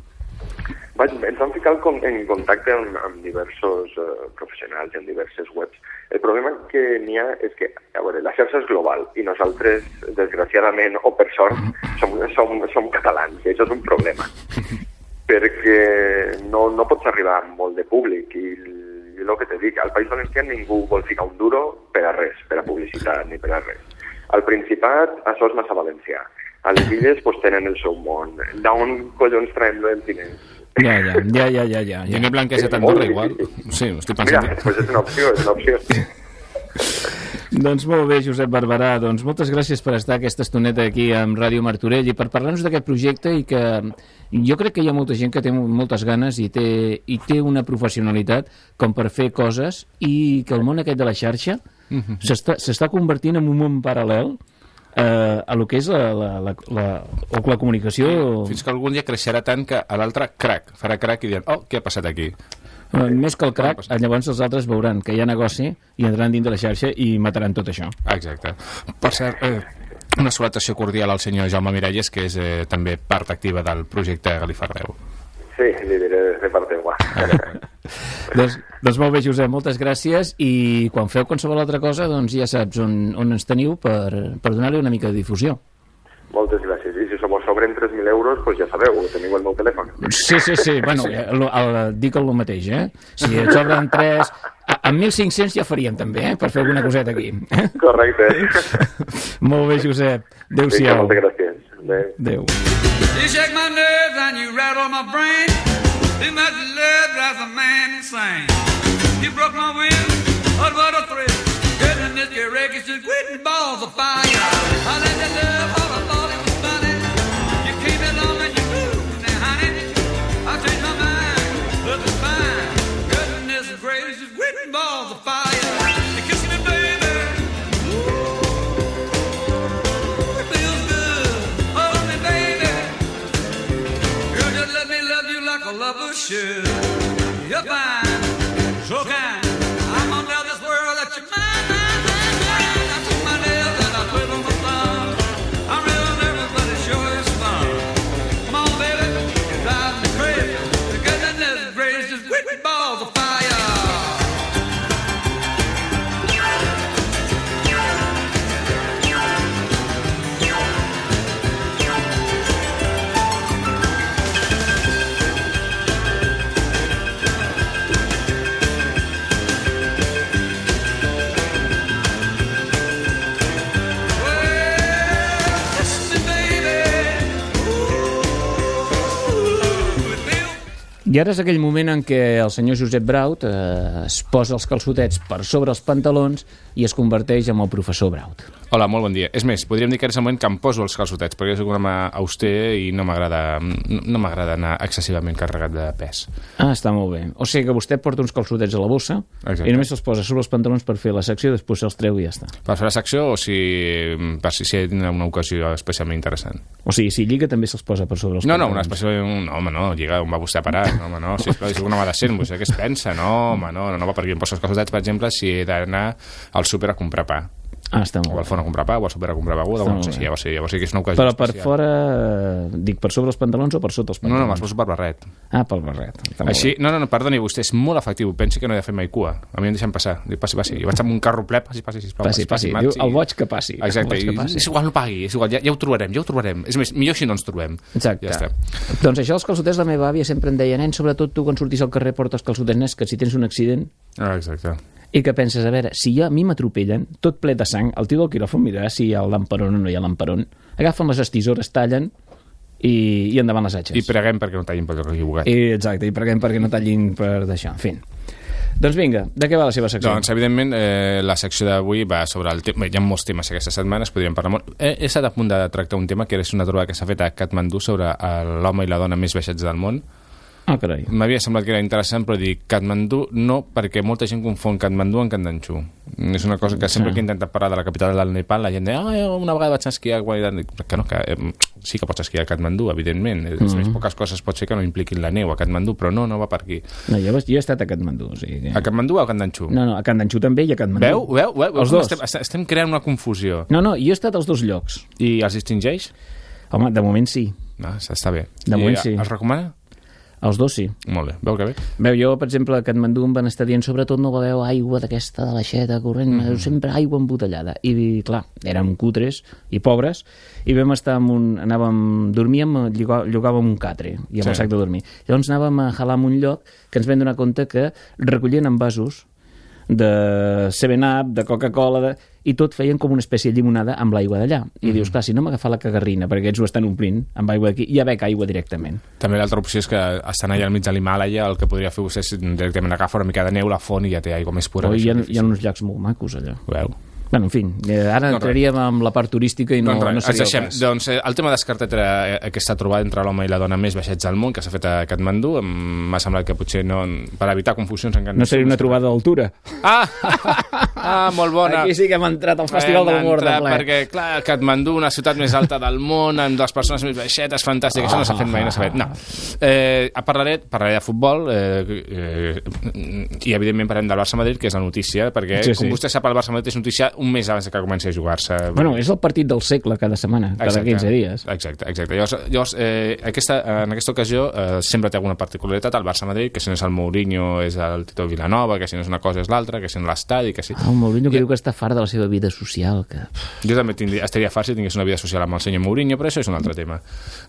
Speaker 11: Vaig, ens vam ficar en contacte amb, amb diversos eh, professionals i en diverses webs. El problema que n'hi ha és que, a veure, la xarxa és global i nosaltres, desgraciadament o per sort, som, som, som catalans i això és un problema. Perquè no, no pots arribar amb molt de públic i el que te dic, al País Valencià ningú vol ficar un duro per a res, per a publicitat ni per a res. Al Principat això és massa valencià. A les illes pues, tenen el seu món. D'on collons traiem els diners?
Speaker 6: Ja, ja, ja, ja, ja, ja.
Speaker 7: I no blanqueja
Speaker 11: És
Speaker 7: Andorra igual. Sí, ho estic
Speaker 11: Mira,
Speaker 7: pensant.
Speaker 11: pues és una opció, és una opció. [laughs]
Speaker 6: Doncs molt bé, Josep Barberà. Doncs moltes gràcies per estar aquesta estoneta aquí amb Ràdio Martorell i per parlar-nos d'aquest projecte i que jo crec que hi ha molta gent que té moltes ganes i té, i té una professionalitat com per fer coses i que el món aquest de la xarxa
Speaker 7: Mhm.
Speaker 6: s'està s'està convertint en un món paral·lel eh, a lo que és la, la, la, la, o la comunicació
Speaker 7: Fins que algun dia creixerà tant que a l'altre, crac, farà crac i diran, oh, què ha passat aquí?
Speaker 6: eh, més que el crack, llavors els altres veuran que hi ha negoci i entraran dins de la xarxa i mataran tot això.
Speaker 7: Exacte. Per cert, eh, una salutació cordial al senyor Jaume Miralles, que és eh, també part activa del projecte Galifardeu.
Speaker 11: Sí, li diré de part teua.
Speaker 6: Doncs, doncs molt bé, Josep, moltes gràcies i quan feu qualsevol altra cosa doncs ja saps on, on ens teniu per, per donar-li una mica de difusió.
Speaker 11: Moltes gràcies. I si som sobren 3.000 euros, pues ja sabeu, teniu el meu telèfon.
Speaker 6: Sí, sí, sí, bueno, el, el, dic el mateix, eh? Si et sobren 3... a- Amb 1.500 ja faríem també, eh? Per fer alguna coseta aquí.
Speaker 11: Correcte.
Speaker 6: molt bé, Josep. Adéu-siau.
Speaker 11: moltes gràcies. Adéu.
Speaker 6: Adéu.
Speaker 10: You shake my nerves and you rattle my brain. Too much love drives a man insane. You broke my will, but what a thrill. Getting this get wreckage just quitting balls of fire. I let you love should.
Speaker 6: I ara és aquell moment en què el senyor Josep Braut eh, es posa els calçotets per sobre els pantalons i es converteix en el professor Braut.
Speaker 7: Hola, molt bon dia. És més, podríem dir que és el moment que em poso els calçotets, perquè soc un home auster i no m'agrada no, no m'agrada anar excessivament carregat de pes.
Speaker 6: Ah, està molt bé. O sigui que vostè porta uns calçotets a la bossa
Speaker 7: Exacte.
Speaker 6: i només se'ls posa sobre els pantalons per fer la secció, després se'ls treu i ja està.
Speaker 7: Per fer la secció o si, per si, si hi ha una ocasió especialment interessant.
Speaker 6: O sigui, si lliga també se'ls posa per sobre els
Speaker 7: No, no,
Speaker 6: pantalons.
Speaker 7: una especial... No, home, no, lliga, on va vostè a parar? No, home, no, sisplau, és un home decent, vostè què es pensa? No, home, no, no, no va per aquí. Em poso els calçotets, per exemple, si he d'anar al súper a comprar pa.
Speaker 6: Ah, està molt
Speaker 7: O al forn a comprar pa, o al súper a comprar beguda, o no sé si
Speaker 6: bé.
Speaker 7: ja va ser, ja va ser que és una ocasió
Speaker 6: Però per
Speaker 7: especial.
Speaker 6: fora, eh, dic, per sobre els pantalons o per sota els
Speaker 7: No,
Speaker 6: pantalons?
Speaker 7: no, me'ls poso per barret.
Speaker 6: Ah, pel barret. Està molt
Speaker 7: Així, no, no, no, perdoni, vostè és molt efectiu. Pensi que no he de fer mai cua. A mi em deixen passar. Dic, passi, passi. Jo vaig amb un carro ple, passi, passi, sisplau.
Speaker 6: Passi, passi. Diu, el boig que passi.
Speaker 7: Exacte.
Speaker 6: El boig que
Speaker 7: i
Speaker 6: passi.
Speaker 7: És igual, no pagui. És igual, ja, ja ho trobarem, ja ho trobarem. És més, millor si no ens trobem.
Speaker 6: Exacte.
Speaker 7: Ja està.
Speaker 6: Doncs això dels calçotets, la meva àvia sempre em deia, nen, sobretot tu quan sortis al carrer portes calçotets nens, que si tens un accident
Speaker 7: Ah, exacte.
Speaker 6: I que penses, a veure, si jo, a mi m'atropellen, tot ple de sang, el tio del quiròfon mirarà si hi ha el lamperon o no hi ha lamperon, agafen les estisores, tallen i, i endavant les atxes.
Speaker 7: I preguem perquè no tallin pel lloc equivocat.
Speaker 6: I, exacte, i preguem perquè no tallin per d'això, en fi. Doncs vinga, de què va la seva secció?
Speaker 7: Doncs, evidentment, eh, la secció d'avui va sobre el tema... Hi ha molts temes aquesta setmana, es podríem parlar molt. He, he estat a punt de tractar un tema que és una trobada que s'ha fet a Katmandú sobre el- l'home i la dona més baixets del món.
Speaker 6: Ah, carai.
Speaker 7: M'havia semblat que era interessant, però dic Katmandú no, perquè molta gent confon Katmandú amb Kandanxú. És una cosa que sempre que he intentat parlar de la capital del Nepal, la gent deia, ah, una vegada vaig esquiar a Guaidan. Que no, que eh, sí que pots esquiar a Katmandú, evidentment. Mm
Speaker 6: Mhm.
Speaker 7: -hmm. Poques coses pot ser que no impliquin la neu a Katmandú, però no, no va per aquí.
Speaker 6: No, jo, jo he estat a Katmandú, o sigui que...
Speaker 7: A Katmandú o a Kandanxú?
Speaker 6: No, no, a Kandanxú també i a Katmandú.
Speaker 7: Veu? Veu? Veu? Veu
Speaker 6: Els
Speaker 7: com
Speaker 6: dos.
Speaker 7: Estem, estem creant una confusió.
Speaker 6: No, no, jo he estat als dos llocs.
Speaker 7: I els distingeix?
Speaker 6: Home, de moment sí.
Speaker 7: No, està bé.
Speaker 6: De
Speaker 7: I,
Speaker 6: moment sí.
Speaker 7: Els recomana?
Speaker 6: Els dos sí.
Speaker 7: Molt bé, veu que bé?
Speaker 6: Veu, jo, per exemple, a Katmandú em van estar dient sobretot no beveu aigua d'aquesta de l'aixeta corrent, mm -hmm. sempre aigua embotellada. I, clar, érem cutres i pobres, i vam estar amb un... anàvem... dormíem, llogà- llogàvem un catre, i amb
Speaker 7: Sí.
Speaker 6: el sac de dormir. Llavors anàvem a jalar en un lloc que ens vam donar compte que recollien envasos de 7-Up, de Coca-Cola, de... i tot feien com una espècie de llimonada amb l'aigua d'allà. I dius, clar, si no m'agafar la cagarrina, perquè aquests ho estan omplint amb aigua d'aquí, ja bec aigua directament.
Speaker 7: També l'altra opció és que estan allà al mig de l'Himàlaia, el que podria fer vostè és directament agafar una mica de neu, la font i ja té aigua més pura.
Speaker 6: Però hi ha, hi ha uns llacs molt macos allà.
Speaker 7: veu?
Speaker 6: Bueno, en fi, eh, ara
Speaker 7: No,
Speaker 6: entraríem amb la part turística i no,
Speaker 7: res,
Speaker 6: no
Speaker 7: ens
Speaker 6: seria
Speaker 7: deixem.
Speaker 6: el cas.
Speaker 7: Doncs eh, el tema descartat era eh, aquesta trobada entre l'home i la dona més baixets del món que s'ha fet a Katmandú. M'ha semblat que potser no, per evitar confusions... encara
Speaker 6: No seria una trobada d'altura.
Speaker 7: Ah! [laughs] ah, molt bona.
Speaker 6: Aquí sí que hem entrat al Festival
Speaker 7: Hem
Speaker 6: del Humor de ple.
Speaker 7: Perquè, clar, Katmandú, una ciutat més alta del món, amb les persones més baixetes, fantàstic, això no s'ha fet mai, no s'ha fet. No. Eh, parlaré, parlaré de futbol eh, eh, i, evidentment, parlem del Barça-Madrid, que és la notícia, perquè,
Speaker 6: Sí,
Speaker 7: sí, com vostè sap, el Barça-Madrid és notícia un mes abans que comenci a jugar-se.
Speaker 6: Bueno, és el partit del segle cada setmana, cada
Speaker 7: Exacte.
Speaker 6: 15 dies.
Speaker 7: Exacte, exacte. Llavors, llavors eh, aquesta, en aquesta ocasió eh, sempre té alguna particularitat al Barça-Madrid, que si no és el Mourinho és el Tito Vilanova, que si no és una cosa és l'altra, que si no l'estadi, que si...
Speaker 6: Ah, un Mourinho que diu que està fart de la seva vida social, que
Speaker 7: Jo també tindria, estaria fàcil si tingués una vida social amb el senyor Mourinho, però això és un altre tema.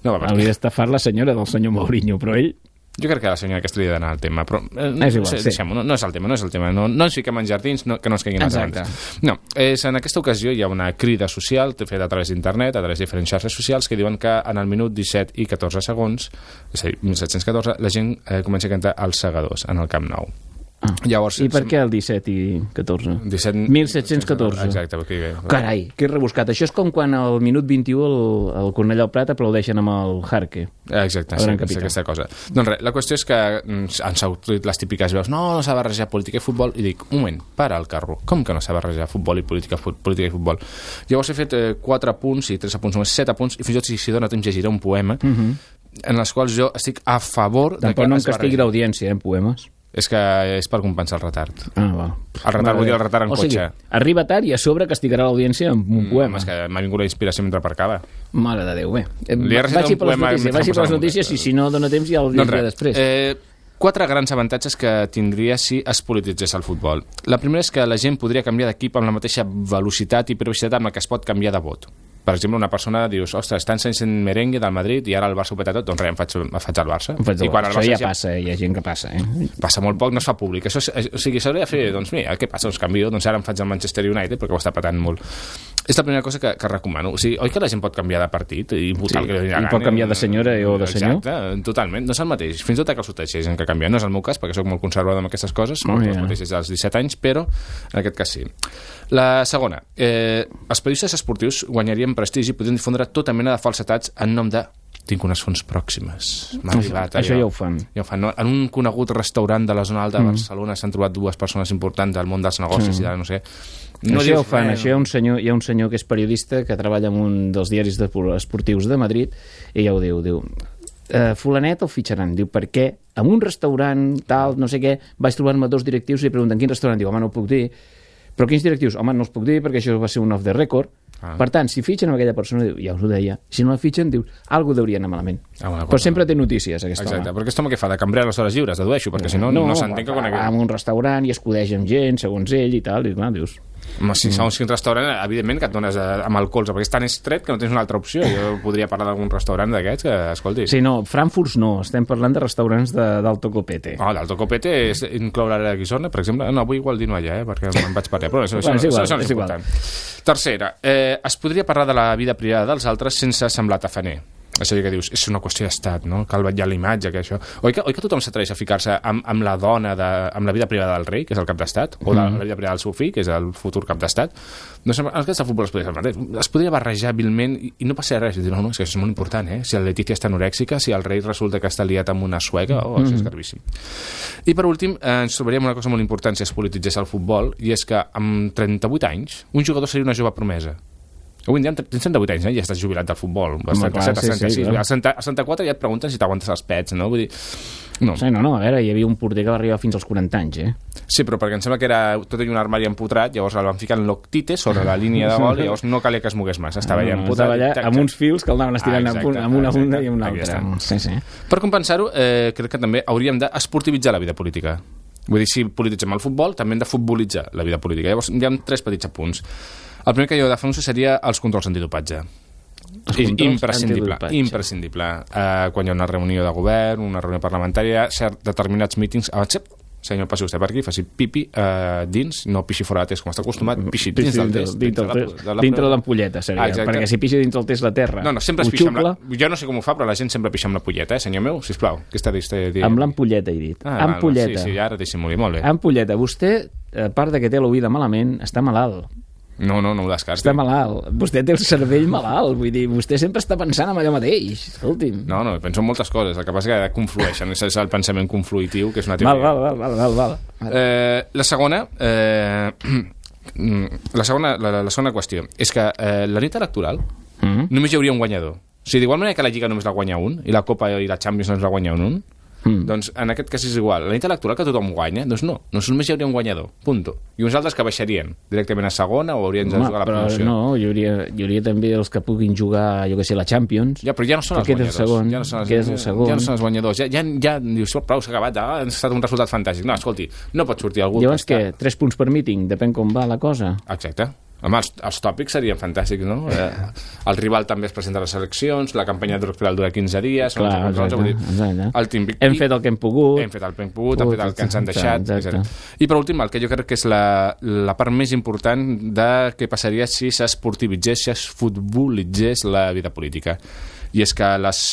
Speaker 7: No, va,
Speaker 6: hauria d'estar fart la senyora del senyor Mourinho, però ell...
Speaker 7: jo crec que la senyora aquesta hauria d'anar al tema, però eh,
Speaker 6: És igual,
Speaker 7: no,
Speaker 6: sí.
Speaker 7: deixem-ho, no, no és el tema, no és el tema, no, no ens fiquem en jardins, no, que no ens caiguin
Speaker 6: Exacte.
Speaker 7: abans. No, és, en aquesta ocasió hi ha una crida social feta a través d'internet, a través de diferents xarxes socials, que diuen que en el minut 17 i 14 segons, és a dir, 1714, la gent eh, comença a cantar els segadors en el Camp Nou.
Speaker 6: Ah.
Speaker 7: Llavors,
Speaker 6: I per què el 17 i 14?
Speaker 7: 17...
Speaker 6: 1714.
Speaker 7: Exacte, perquè...
Speaker 6: Carai, que rebuscat. Això és com quan al minut 21 el, el Cornellà al Prat aplaudeixen amb el Jarque.
Speaker 7: Exacte, sí, és aquesta cosa. Doncs res, la qüestió és que mm, han sortit les típiques veus, no, no s'ha de barrejar política i futbol, i dic, un moment, para el carro, com que no s'ha de barrejar futbol i política, fu- política i futbol? Llavors he fet eh, 4 punts i 3 punts, només 7 punts, i fins i tot si, si dona temps llegiré un poema,
Speaker 6: Mhm.
Speaker 7: en els quals jo estic a favor de
Speaker 6: Tampoc
Speaker 7: que
Speaker 6: no em castigui l'audiència, eh, en poemes.
Speaker 7: És que és per compensar el retard.
Speaker 6: Ah, va.
Speaker 7: El retard, vull dir el retard en
Speaker 6: o
Speaker 7: cotxe.
Speaker 6: Sigui, arriba tard i a sobre castigarà l'audiència amb un poema.
Speaker 7: És que m'ha vingut la inspiració mentre aparcava.
Speaker 6: Mare de Déu, bé. Eh,
Speaker 7: Li he recitat
Speaker 6: Vagi per les notícies, vagi per les notícies i si no dona temps ja el
Speaker 7: Doncs
Speaker 6: llegiré
Speaker 7: res,
Speaker 6: després.
Speaker 7: Eh, quatre grans avantatges que tindria si es polititzés el futbol. La primera és que la gent podria canviar d'equip amb la mateixa velocitat i velocitat amb la que es pot canviar de vot. Per exemple, una persona dius, ostres, estan sent merengue del Madrid i ara el Barça ho peta tot, doncs res, em faig, em faig al Barça.
Speaker 6: Faig
Speaker 7: I quan el
Speaker 6: Això
Speaker 7: Barça
Speaker 6: ja passa, eh? hi ha gent que passa. Eh?
Speaker 7: passa molt poc, no es fa públic. Això, és- o sigui, s'hauria de fer, doncs mira, què passa? Doncs canvio, doncs ara em faig el Manchester United perquè ho està patant molt. És la primera cosa que, que recomano. O sigui, oi que la gent pot canviar de partit i votar
Speaker 6: Sí,
Speaker 7: el que li la
Speaker 6: i pot canviar de senyora o de senyor?
Speaker 7: Exacte, totalment. No és el mateix. Fins i tot a calçotets hi ha gent que canvia. No és el meu cas, perquè sóc molt conservador amb aquestes coses,
Speaker 6: Oh, ja.
Speaker 7: els mateixos dels 17 anys, però en aquest cas sí. La segona, eh, els periodistes esportius guanyarien prestigi i podrien difondre tota mena de falsetats en nom de tinc unes fonts pròximes. M'ha arribat
Speaker 6: això
Speaker 7: allò.
Speaker 6: ja ho fan.
Speaker 7: Ja ho fan, no? En un conegut restaurant de la zona alta de
Speaker 6: Mm.
Speaker 7: Barcelona s'han trobat dues persones importants del món dels negocis
Speaker 6: Sí.
Speaker 7: i de no sé...
Speaker 6: No això ja ho fan,
Speaker 7: res,
Speaker 6: això hi ha, un senyor, hi ha un senyor que és periodista que treballa en un dels diaris de, esportius de Madrid i ja ho diu, diu eh, fulanet el fitxaran, diu, perquè en un restaurant, tal, no sé què, vaig trobar-me dos directius i li pregunten quin restaurant, diu, home, no ho puc dir, però quins directius? Home, no els puc dir perquè això va ser un off the record.
Speaker 7: Ah.
Speaker 6: Per tant, si fitxen amb aquella persona, diu, ja us ho deia, si no la fitxen, diu, algú deuria anar malament.
Speaker 7: Ah, bona
Speaker 6: Però sempre té notícies, aquest
Speaker 7: Exacte,
Speaker 6: home.
Speaker 7: perquè aquest home què fa? De cambrer a les hores lliures, dedueixo, perquè si no, no, no s'entén que
Speaker 6: va,
Speaker 7: coneguem.
Speaker 6: va a un restaurant i es codeix amb gent, segons ell i tal, i clar, dius...
Speaker 7: Home, si segons quin restaurant, evidentment que et dones eh, amb el colze, perquè és tan estret que no tens una altra opció. Jo [laughs] podria parlar d'algun restaurant d'aquests que, escolti...
Speaker 6: Sí, no, Frankfurt no, estem parlant de restaurants d'alto copete.
Speaker 7: Oh, l'Alto Copete és incloure ara Guisona, per exemple? No, vull igual dir-no allà, eh, perquè me'n vaig per allà. Però [laughs] això,
Speaker 6: Bueno, és
Speaker 7: això,
Speaker 6: igual,
Speaker 7: això, no
Speaker 6: és
Speaker 7: és
Speaker 6: igual.
Speaker 7: Tercera, eh, es podria parlar de la vida privada dels altres sense semblar tafaner. És a dir, que dius, és una qüestió d'estat, no? Cal vetllar l'imatge, que això... Oi que, oi que tothom s'atreix a ficar-se amb, amb la dona, de, amb la vida privada del rei, que és el cap d'estat, o de
Speaker 6: Mm.
Speaker 7: la vida privada del seu fill, que és el futur cap d'estat? No sé, el cas del futbol es podria fer el mateix. Es podria barrejar vilment i, i no passaria res. Dir, no, no, és que això és molt important, eh? Si el Leticia està anorèxica, si el rei resulta que està liat amb una sueca, oh, això és
Speaker 6: Mm.
Speaker 7: gravíssim. I per últim, eh, ens trobaríem una cosa molt important si es polititzés el futbol, i és que amb 38 anys, un jugador seria una jove promesa. Avui en dia tens 38 anys, eh? ja estàs jubilat del futbol. Als
Speaker 6: Home,
Speaker 7: 37,
Speaker 6: clar, sí,
Speaker 7: als 36,
Speaker 6: sí,
Speaker 7: als 30 als 34 ja et pregunten si t'aguantes els pets, no? Vull dir, no.
Speaker 6: Sí, no, no, a veure, hi havia un porter que va arribar fins als 40 anys, eh?
Speaker 7: Sí, però perquè em sembla que era tot un armari empotrat, llavors el van ficar en l'octite sobre la línia de gol i [laughs] llavors no calia que es mogués massa, estava allà
Speaker 6: No,
Speaker 7: empotrat.
Speaker 6: estava allà amb uns fils que el anaven estirant
Speaker 7: Ah, exacte,
Speaker 6: amb una bunda
Speaker 7: exacte.
Speaker 6: i amb una
Speaker 7: Aquí
Speaker 6: altra.
Speaker 7: està.
Speaker 6: Sí, sí.
Speaker 7: Per compensar-ho, eh, crec que també hauríem d'esportivitzar la vida política. Vull dir, si polititzem el futbol, també hem de futbolitzar la vida política. Llavors, hi ha tres petits apunts. El primer que jo defenso seria els controls antidopatge. Imprescindible, imprescindible. Uh, quan hi ha una reunió de govern, una reunió parlamentària, cert, determinats mítings... Abans, senyor, passi vostè per aquí, faci pipi uh, dins, no pixi fora de test com està acostumat, pixi dins del test.
Speaker 6: dintre, dintre, l'ampolleta, seria.
Speaker 7: Ah, exacte.
Speaker 6: perquè si pixa dintre el test la terra,
Speaker 7: No, no, sempre es pixa amb la... Jo no sé com ho fa, però la gent sempre pixa amb la polleta, eh, senyor meu? Sisplau, què està dient?
Speaker 6: amb l'ampolleta, he dit.
Speaker 7: Ah,
Speaker 6: ampolleta.
Speaker 7: Sí, sí, ara dissimuli, molt bé.
Speaker 6: Ampolleta. Vostè, a part de que té l'oïda malament, està malalt.
Speaker 7: No, no, no ho descarti.
Speaker 6: Està malalt. Vostè té el cervell malalt. Vull dir, vostè sempre està pensant en allò mateix. Escolti'm.
Speaker 7: No, no, penso en moltes coses, el que passa és que conflueixen, és el pensament confluitiu, que és una
Speaker 6: Val,
Speaker 7: teoria.
Speaker 6: val, val, val, val, val.
Speaker 7: Eh, la segona... Eh, [clears throat] la, segona la, la segona qüestió és que eh, la nit electoral
Speaker 6: Mm.
Speaker 7: només hi hauria un guanyador. O sigui, d'igual manera que la Lliga només la guanya un, i la Copa i la Champions només la guanya un,
Speaker 6: Mm.
Speaker 7: doncs en aquest cas és igual. La nit electoral que tothom guanya, doncs no, doncs només hi hauria un guanyador, punto. I uns altres que baixarien directament a segona o haurien de
Speaker 6: Home,
Speaker 7: jugar a la
Speaker 6: però
Speaker 7: promoció.
Speaker 6: no, hi hauria, hi hauria també els que puguin jugar, jo que sé, la Champions.
Speaker 7: Ja, però ja no són els guanyadors.
Speaker 6: segon,
Speaker 7: ja no són els,
Speaker 6: el segon.
Speaker 7: Ja no són els guanyadors. Ja, ja, ja dius, "Oh, prou, s'ha acabat, ah, ha estat un resultat fantàstic. No, escolti, no pot sortir algú...
Speaker 6: Llavors
Speaker 7: que
Speaker 6: què? Tres punts per míting, depèn com va la cosa.
Speaker 7: Exacte. Home, els, els tòpics serien fantàstics, no? Eh, el rival també es presenta a les eleccions, la campanya electoral dura 15 dies...
Speaker 6: Clar, exacte,
Speaker 7: vull dir,
Speaker 6: exacte.
Speaker 7: El típic...
Speaker 6: Hem fet el que hem pogut.
Speaker 7: Hem fet el que hem pogut, hem fet el que ens han
Speaker 6: Exacte,
Speaker 7: deixat...
Speaker 6: exacte.
Speaker 7: etc. I per últim, el que jo crec que és la, la part més important de què passaria si s'esportivitzés, si es futbolitzés la vida política. I és que les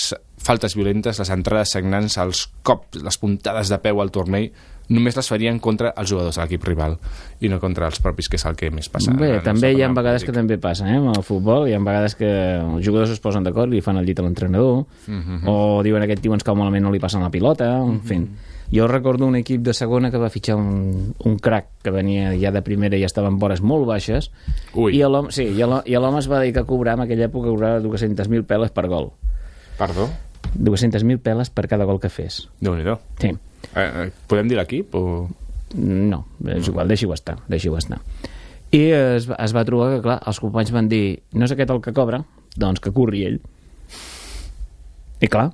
Speaker 7: faltes violentes, les entrades sagnants, els cops, les puntades de peu al tornell, només les farien contra els jugadors de l'equip rival i no contra els propis, que és el que més passa.
Speaker 6: Bé, també hi ha vegades que també passa, eh? Amb el futbol hi ha vegades que els jugadors es posen d'acord i fan el llit a l'entrenador,
Speaker 7: Mhm.
Speaker 6: o diuen aquest tio ens cau malament, no li passen la pilota, en fi. Jo recordo un equip de segona que va fitxar un, un crack que venia ja de primera i ja estava en vores molt baixes,
Speaker 7: Ui.
Speaker 6: i l'home sí, i es va dedicar a cobrar, en aquella època cobrava 200.000 peles per gol.
Speaker 7: Perdó?
Speaker 6: 200.000 peles per cada gol que fes.
Speaker 7: Déu-n'hi-do.
Speaker 6: Sí.
Speaker 7: Eh, eh, podem dir l'equip o...?
Speaker 6: No, és igual, deixi-ho estar, deixi-ho estar. I es, es va trobar que, clar, els companys van dir no és aquest el que cobra, doncs que curri ell. I clar,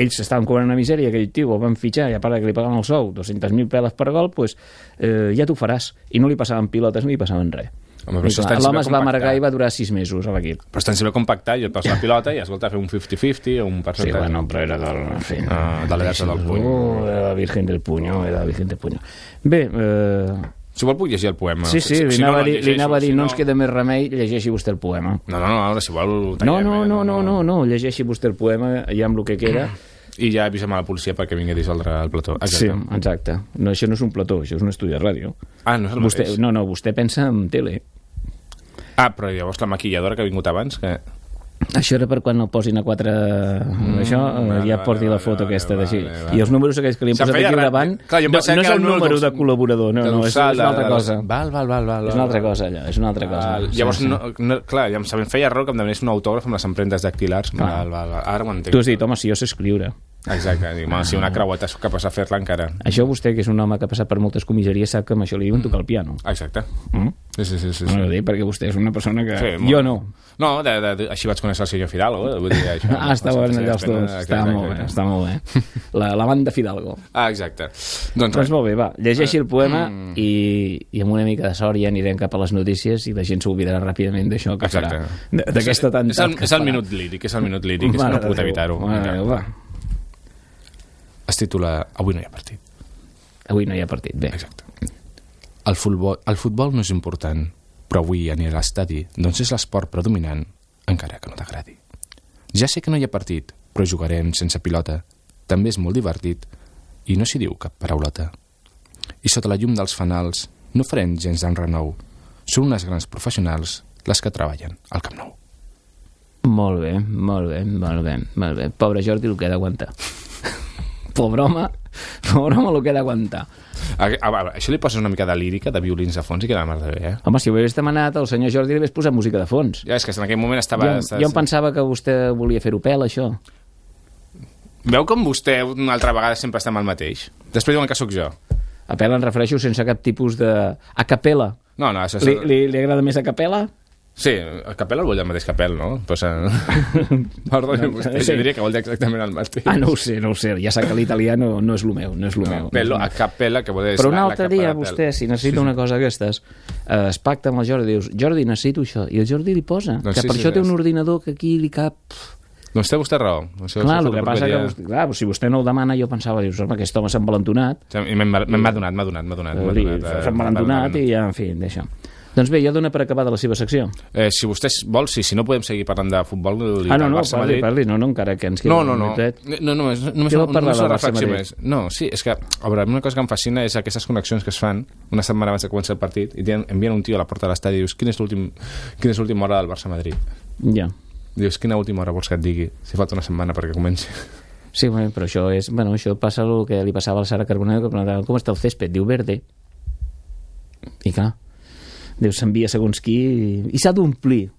Speaker 6: ells estaven cobrant una misèria, aquell tio el van fitxar i a part que li pagaven el sou, 200.000 peles per gol, pues, eh, ja t'ho faràs. I no li passaven pilotes, no li passaven res.
Speaker 7: Home, però
Speaker 6: clar, L'home es va amargar i va durar sis mesos a l'equip.
Speaker 7: Però és tan simple compactar i et passa la pilota i, escolta, fer un 50-50 o un
Speaker 6: Sí,
Speaker 7: percentatge.
Speaker 6: bueno, però era del... En fi,
Speaker 7: Ah, de l'edat del puny.
Speaker 6: Oh, era la Virgen del Puño, era la Virgen del Puño. Bé, eh,
Speaker 7: Si vol puc llegir el poema.
Speaker 6: Sí, sí, li
Speaker 7: Si
Speaker 6: anava,
Speaker 7: no,
Speaker 6: li
Speaker 7: llegeixo,
Speaker 6: anava a dir,
Speaker 7: si
Speaker 6: no ens queda més remei, llegeixi vostè el poema.
Speaker 7: No, no, no, ara si vol...
Speaker 6: No,
Speaker 7: tallem,
Speaker 6: no,
Speaker 7: eh,
Speaker 6: no, no, no, no, llegeixi vostè el poema ja amb el que queda.
Speaker 7: I ja avisem a la policia perquè vingui a dissoldre el plató.
Speaker 6: Sí,
Speaker 7: Exacte.
Speaker 6: exacte. No, això no és un plató, això és un estudi de ràdio.
Speaker 7: Ah, no és el
Speaker 6: Vostè,
Speaker 7: mateix.
Speaker 6: no, no, vostè pensa en tele.
Speaker 7: Ah, però llavors la maquilladora que ha vingut abans, que...
Speaker 6: Això era per quan el posin a quatre... Mm, això eh,
Speaker 7: vale,
Speaker 6: ja
Speaker 7: vale,
Speaker 6: porti la
Speaker 7: vale,
Speaker 6: foto
Speaker 7: vale,
Speaker 6: aquesta d'així.
Speaker 7: vale, vale.
Speaker 6: I els números aquells que li
Speaker 7: Se'n
Speaker 6: posat aquí
Speaker 7: ra-
Speaker 6: davant
Speaker 7: Clar,
Speaker 6: no, no és el
Speaker 7: el
Speaker 6: número de col·laborador, no, no, és, és una altra cosa.
Speaker 7: Val, val, val, val.
Speaker 6: És una altra cosa, allò, és una altra cosa.
Speaker 7: Val.
Speaker 6: Sí,
Speaker 7: Llavors,
Speaker 6: sí.
Speaker 7: no, no, clar, ja em feia error que em demanés un autògraf amb les empremtes dactilars. Val, val, val. Ara ho entenc.
Speaker 6: Tu has dit, home, si jo sé escriure.
Speaker 7: Exacte, dic, si una creueta és capaç de fer-la encara.
Speaker 6: Això vostè, que és un home que ha passat per moltes comissaries, sap que amb això li diuen tocar el piano.
Speaker 7: Exacte.
Speaker 6: Mm?
Speaker 7: Sí, sí, sí. sí,
Speaker 6: No,
Speaker 7: sí.
Speaker 6: dic perquè vostè és una persona que...
Speaker 7: Sí,
Speaker 6: jo no.
Speaker 7: No, de, de, de, així vaig conèixer el senyor Fidalgo. Eh? Vull dir, això, [laughs]
Speaker 6: Ah, estaven
Speaker 7: sí,
Speaker 6: allà els dos. Està molt bé, està molt bé. [laughs] La, la banda Fidalgo.
Speaker 7: Ah, exacte. Doncs,
Speaker 6: Doncs molt bé, va, llegeixi el poema
Speaker 7: Mm.
Speaker 6: i, i amb una mica de sort ja anirem cap a les notícies i la gent s'oblidarà ràpidament d'això que farà. D'aquesta
Speaker 7: és,
Speaker 6: tantat
Speaker 7: el, és el minut líric, és el minut líric, és que no
Speaker 6: Déu,
Speaker 7: evitar-ho.
Speaker 6: va.
Speaker 7: Es titula Avui no hi ha partit.
Speaker 6: Avui no hi ha partit, bé.
Speaker 7: Exacte. El futbol, el futbol no és important, però avui aniré a l'estadi, doncs és l'esport predominant, encara que no t'agradi. Ja sé que no hi ha partit, però jugarem sense pilota. També és molt divertit i no s'hi diu cap paraulota. I sota la llum dels fanals no farem gens d'enrenou. Són unes grans professionals les que treballen al Camp Nou.
Speaker 6: Molt bé, molt bé, molt bé, molt bé. Pobre Jordi el que ha d'aguantar. [laughs] Pobre home, Ahora me lo queda aguantar.
Speaker 7: A, a, a, això li poses una mica de lírica, de violins de fons i queda mar de bé, eh?
Speaker 6: Home, si ho hagués demanat, el senyor Jordi li hagués posat música de fons.
Speaker 7: Ja, és que en aquell moment estava...
Speaker 6: jo,
Speaker 7: estava...
Speaker 6: jo em pensava que vostè volia fer-ho pèl, això.
Speaker 7: Veu com vostè una altra vegada sempre està amb el mateix? Després diuen que sóc jo.
Speaker 6: A pèl em refereixo sense cap tipus de... A capella.
Speaker 7: No, no, això és...
Speaker 6: Li, li, li agrada més a capella?
Speaker 7: Sí, a capel el vol dir el mateix capel, no? Pues, uh... [laughs] Perdoni, vostè,
Speaker 6: Sí.
Speaker 7: jo diria que vol dir exactament el mateix.
Speaker 6: Ah, no ho sé, no ho sé. Ja sap que l'italià no, no és el meu, no és el meu.
Speaker 7: No, pello, a capella, que vol dir...
Speaker 6: Però un altre dia vostè, si necessita una cosa d'aquestes, eh, es pacta amb el Jordi, dius, Jordi, necessito això, i el Jordi li posa,
Speaker 7: Doncs
Speaker 6: que
Speaker 7: sí,
Speaker 6: per
Speaker 7: sí,
Speaker 6: això té
Speaker 7: és.
Speaker 6: un ordinador que aquí li cap...
Speaker 7: Doncs té vostè raó. Això,
Speaker 6: Clar, el que passa que vostè, clar, si vostè no ho demana, jo pensava, dius, home, aquest home s'ha envalentonat,
Speaker 7: I m'ha adonat, m'ha adonat. m'ha adonat, eh,
Speaker 6: s'ha envalentonat i ja, en fi, deixa. Doncs bé, ja dona per acabada la seva secció.
Speaker 7: Eh, si vostè vol, sí, si no podem seguir parlant de futbol i
Speaker 6: Ah, no,
Speaker 7: del
Speaker 6: no,
Speaker 7: Barça
Speaker 6: parli,
Speaker 7: Madrid.
Speaker 6: parli, no, no, encara que ens queda
Speaker 7: No, no,
Speaker 6: un
Speaker 7: no.
Speaker 6: minutet.
Speaker 7: no només, només, una,
Speaker 6: parlar
Speaker 7: només una reflexió més. No, sí, és que, a veure, una cosa que em fascina és aquestes connexions que es fan una setmana abans de començar el partit i envien un tio a la porta de l'estadi i dius, quina és l'última hora del Barça-Madrid?
Speaker 6: Ja.
Speaker 7: Dius, quina última hora vols que et digui? Si falta una setmana perquè comenci.
Speaker 6: Sí, bueno, però això és... Bueno, això passa el que li passava a la Sara Carbonell, que com està el césped? Diu verde. I clar, diu, s'envia segons qui i, i s'ha d'omplir.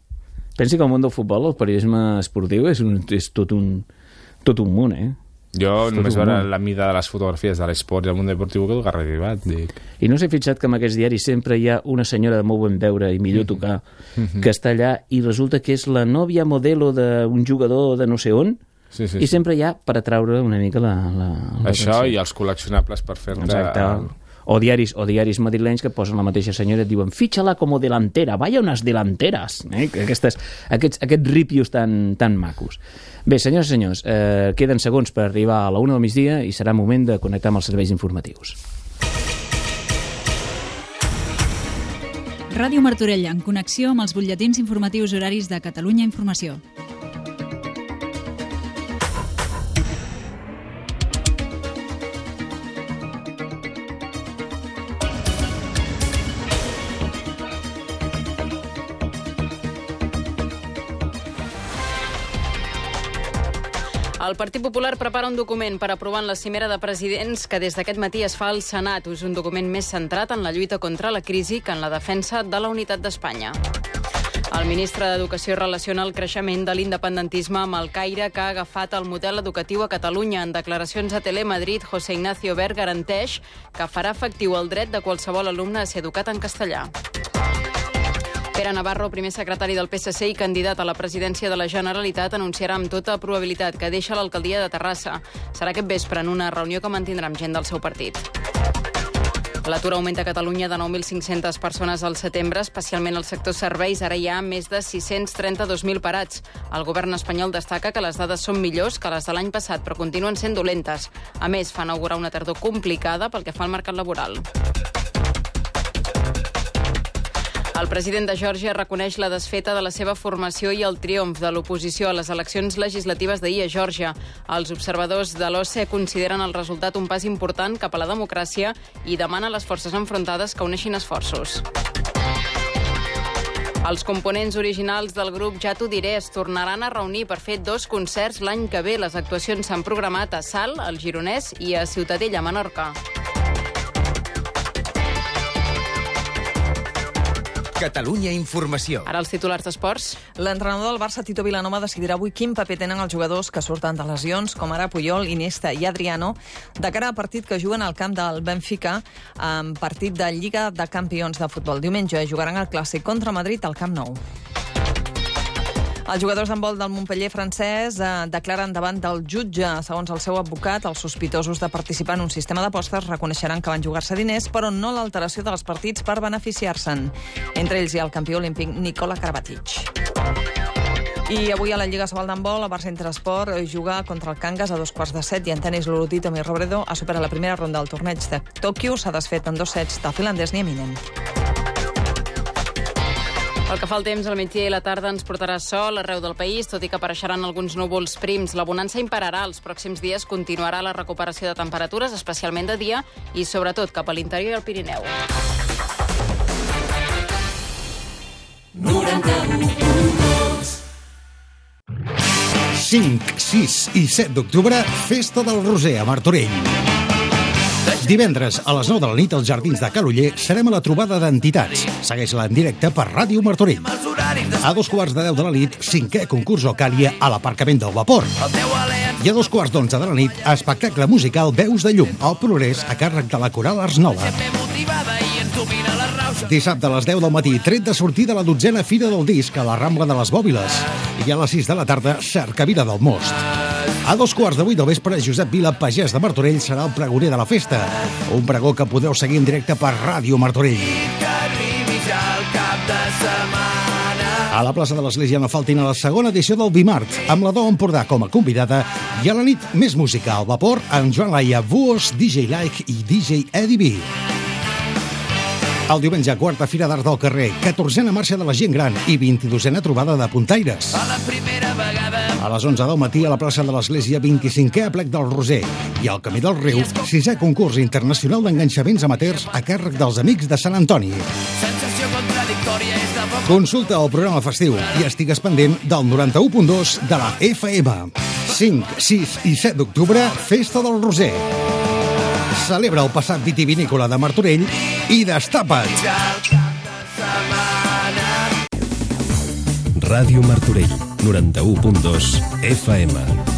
Speaker 6: Pensi que el món del futbol, el periodisme esportiu, és, un, és tot, un, tot un món, eh?
Speaker 7: Jo
Speaker 6: És
Speaker 7: només veure la mida de les fotografies de l'esport i el món deportiu que ha arribat, dic.
Speaker 6: I no s'he fixat que en aquests diaris sempre hi ha una senyora de molt ben veure i millor tocar
Speaker 7: Mhm.
Speaker 6: que està allà i resulta que és la nòvia modelo d'un jugador de no sé on
Speaker 7: Sí, sí,
Speaker 6: i sempre hi ha per atraure una mica la... la, la
Speaker 7: Això i els col·leccionables per fer-te...
Speaker 6: O diaris, o diaris madrilenys que posen la mateixa senyora i diuen fitxa-la com delantera, vaya unes delanteres. Eh? Que Aquestes, aquests, aquests ripios tan, tan macos. Bé, senyors i senyors, eh, queden segons per arribar a la una del migdia i serà moment de connectar amb els serveis informatius.
Speaker 12: Ràdio Martorell, en connexió amb els butlletins informatius horaris de Catalunya Informació.
Speaker 13: El Partit Popular prepara un document per aprovar en la cimera de presidents que des d'aquest matí es fa al Senat. És un document més centrat en la lluita contra la crisi que en la defensa de la unitat d'Espanya. El ministre d'Educació relaciona el creixement de l'independentisme amb el caire que ha agafat el model educatiu a Catalunya. En declaracions a Telemadrid, José Ignacio Ver garanteix que farà efectiu el dret de qualsevol alumne a ser educat en castellà. Pere Navarro, primer secretari del PSC i candidat a la presidència de la Generalitat, anunciarà amb tota probabilitat que deixa l'alcaldia de Terrassa. Serà aquest vespre en una reunió que mantindrà amb gent del seu partit. L'atur augmenta a Catalunya de 9.500 persones al setembre, especialment al sector serveis. Ara hi ha més de 632.000 parats. El govern espanyol destaca que les dades són millors que les de l'any passat, però continuen sent dolentes. A més, fa inaugurar una tardor complicada pel que fa al mercat laboral. El president de Geòrgia reconeix la desfeta de la seva formació i el triomf de l'oposició a les eleccions legislatives d'ahir a Geòrgia. Els observadors de l'OCE consideren el resultat un pas important cap a la democràcia i demanen a les forces enfrontades que uneixin esforços. Els components originals del grup Ja t'ho diré es tornaran a reunir per fer dos concerts l'any que ve. Les actuacions s'han programat a Salt, al Gironès, i a Ciutadella, Menorca.
Speaker 14: Catalunya Informació.
Speaker 13: Ara els titulars d'esports.
Speaker 15: L'entrenador del Barça, Tito Vilanova, decidirà avui quin paper tenen els jugadors que surten de lesions, com ara Puyol, Iniesta i Adriano, de cara al partit que juguen al camp del Benfica, en partit de Lliga de Campions de Futbol. Diumenge jugaran el clàssic contra Madrid al Camp Nou. Els jugadors d'handbol del Montpellier francès eh, declaren davant del jutge. Segons el seu advocat, els sospitosos de participar en un sistema d'apostes reconeixeran que van jugar-se diners, però no l'alteració dels partits per beneficiar-se'n. Entre ells hi ha el campió olímpic Nicola Karabatic. I avui a la Lliga Sobal d'handbol, el Barça Interesport juga contra el Cangas a dos quarts de set i en tenis l'Olotí Tomi Robredo ha superat la primera ronda del torneig de Tòquio. S'ha desfet en dos sets del finlandès Nieminen.
Speaker 13: El que fa el temps al migdia i la tarda ens portarà sol arreu del país, tot i que apareixeran alguns núvols prims. La bonança impararà. Els pròxims dies continuarà la recuperació de temperatures, especialment de dia i sobretot cap a l'interior i al Pirineu.
Speaker 9: 5, 6 i 7 d'octubre, Festa del Roser a Martorell. Divendres, a les 9 de la nit, als Jardins de Caloller, serem a la trobada d'entitats. Segueix-la en directe per Ràdio Martorell. A dos quarts de 10 de la nit, cinquè concurs Ocàlia a l'aparcament del Vapor. I a dos quarts d'onze de la nit, espectacle musical Veus de Llum, al Progrés, a càrrec de la Coral Ars Nova. Dissabte a les 10 del matí, tret de sortida a la dotzena Fira del Disc a la Rambla de les Bòbiles. I a les 6 de la tarda, Cercavila del Most. A dos quarts de vuit del vespre, Josep Vila, pagès de Martorell, serà el pregoner de la festa. Un pregó que podeu seguir en directe per Ràdio Martorell. A la plaça de l'Església no faltin a la segona edició del Bimart, amb la Do Empordà com a convidada, i a la nit més música al vapor amb Joan Laia, Buos, DJ Like i DJ Eddie B. El diumenge, quarta Fira d'Art del Carrer, 14a marxa de la gent gran i 22a trobada de puntaires. A les 11 del matí a la plaça de l'Església, 25è aplec del Roser. I al Camí del Riu, sisè concurs internacional d'enganxaments amateurs a càrrec dels Amics de Sant Antoni. Consulta el programa festiu i estigues pendent del 91.2 de la FM. 5, 6 i 7 d'octubre, Festa del Roser. Celebra el passat vitivinícola de Martorell i destapa't!
Speaker 5: Ràdio Martorell, 91.2 FM.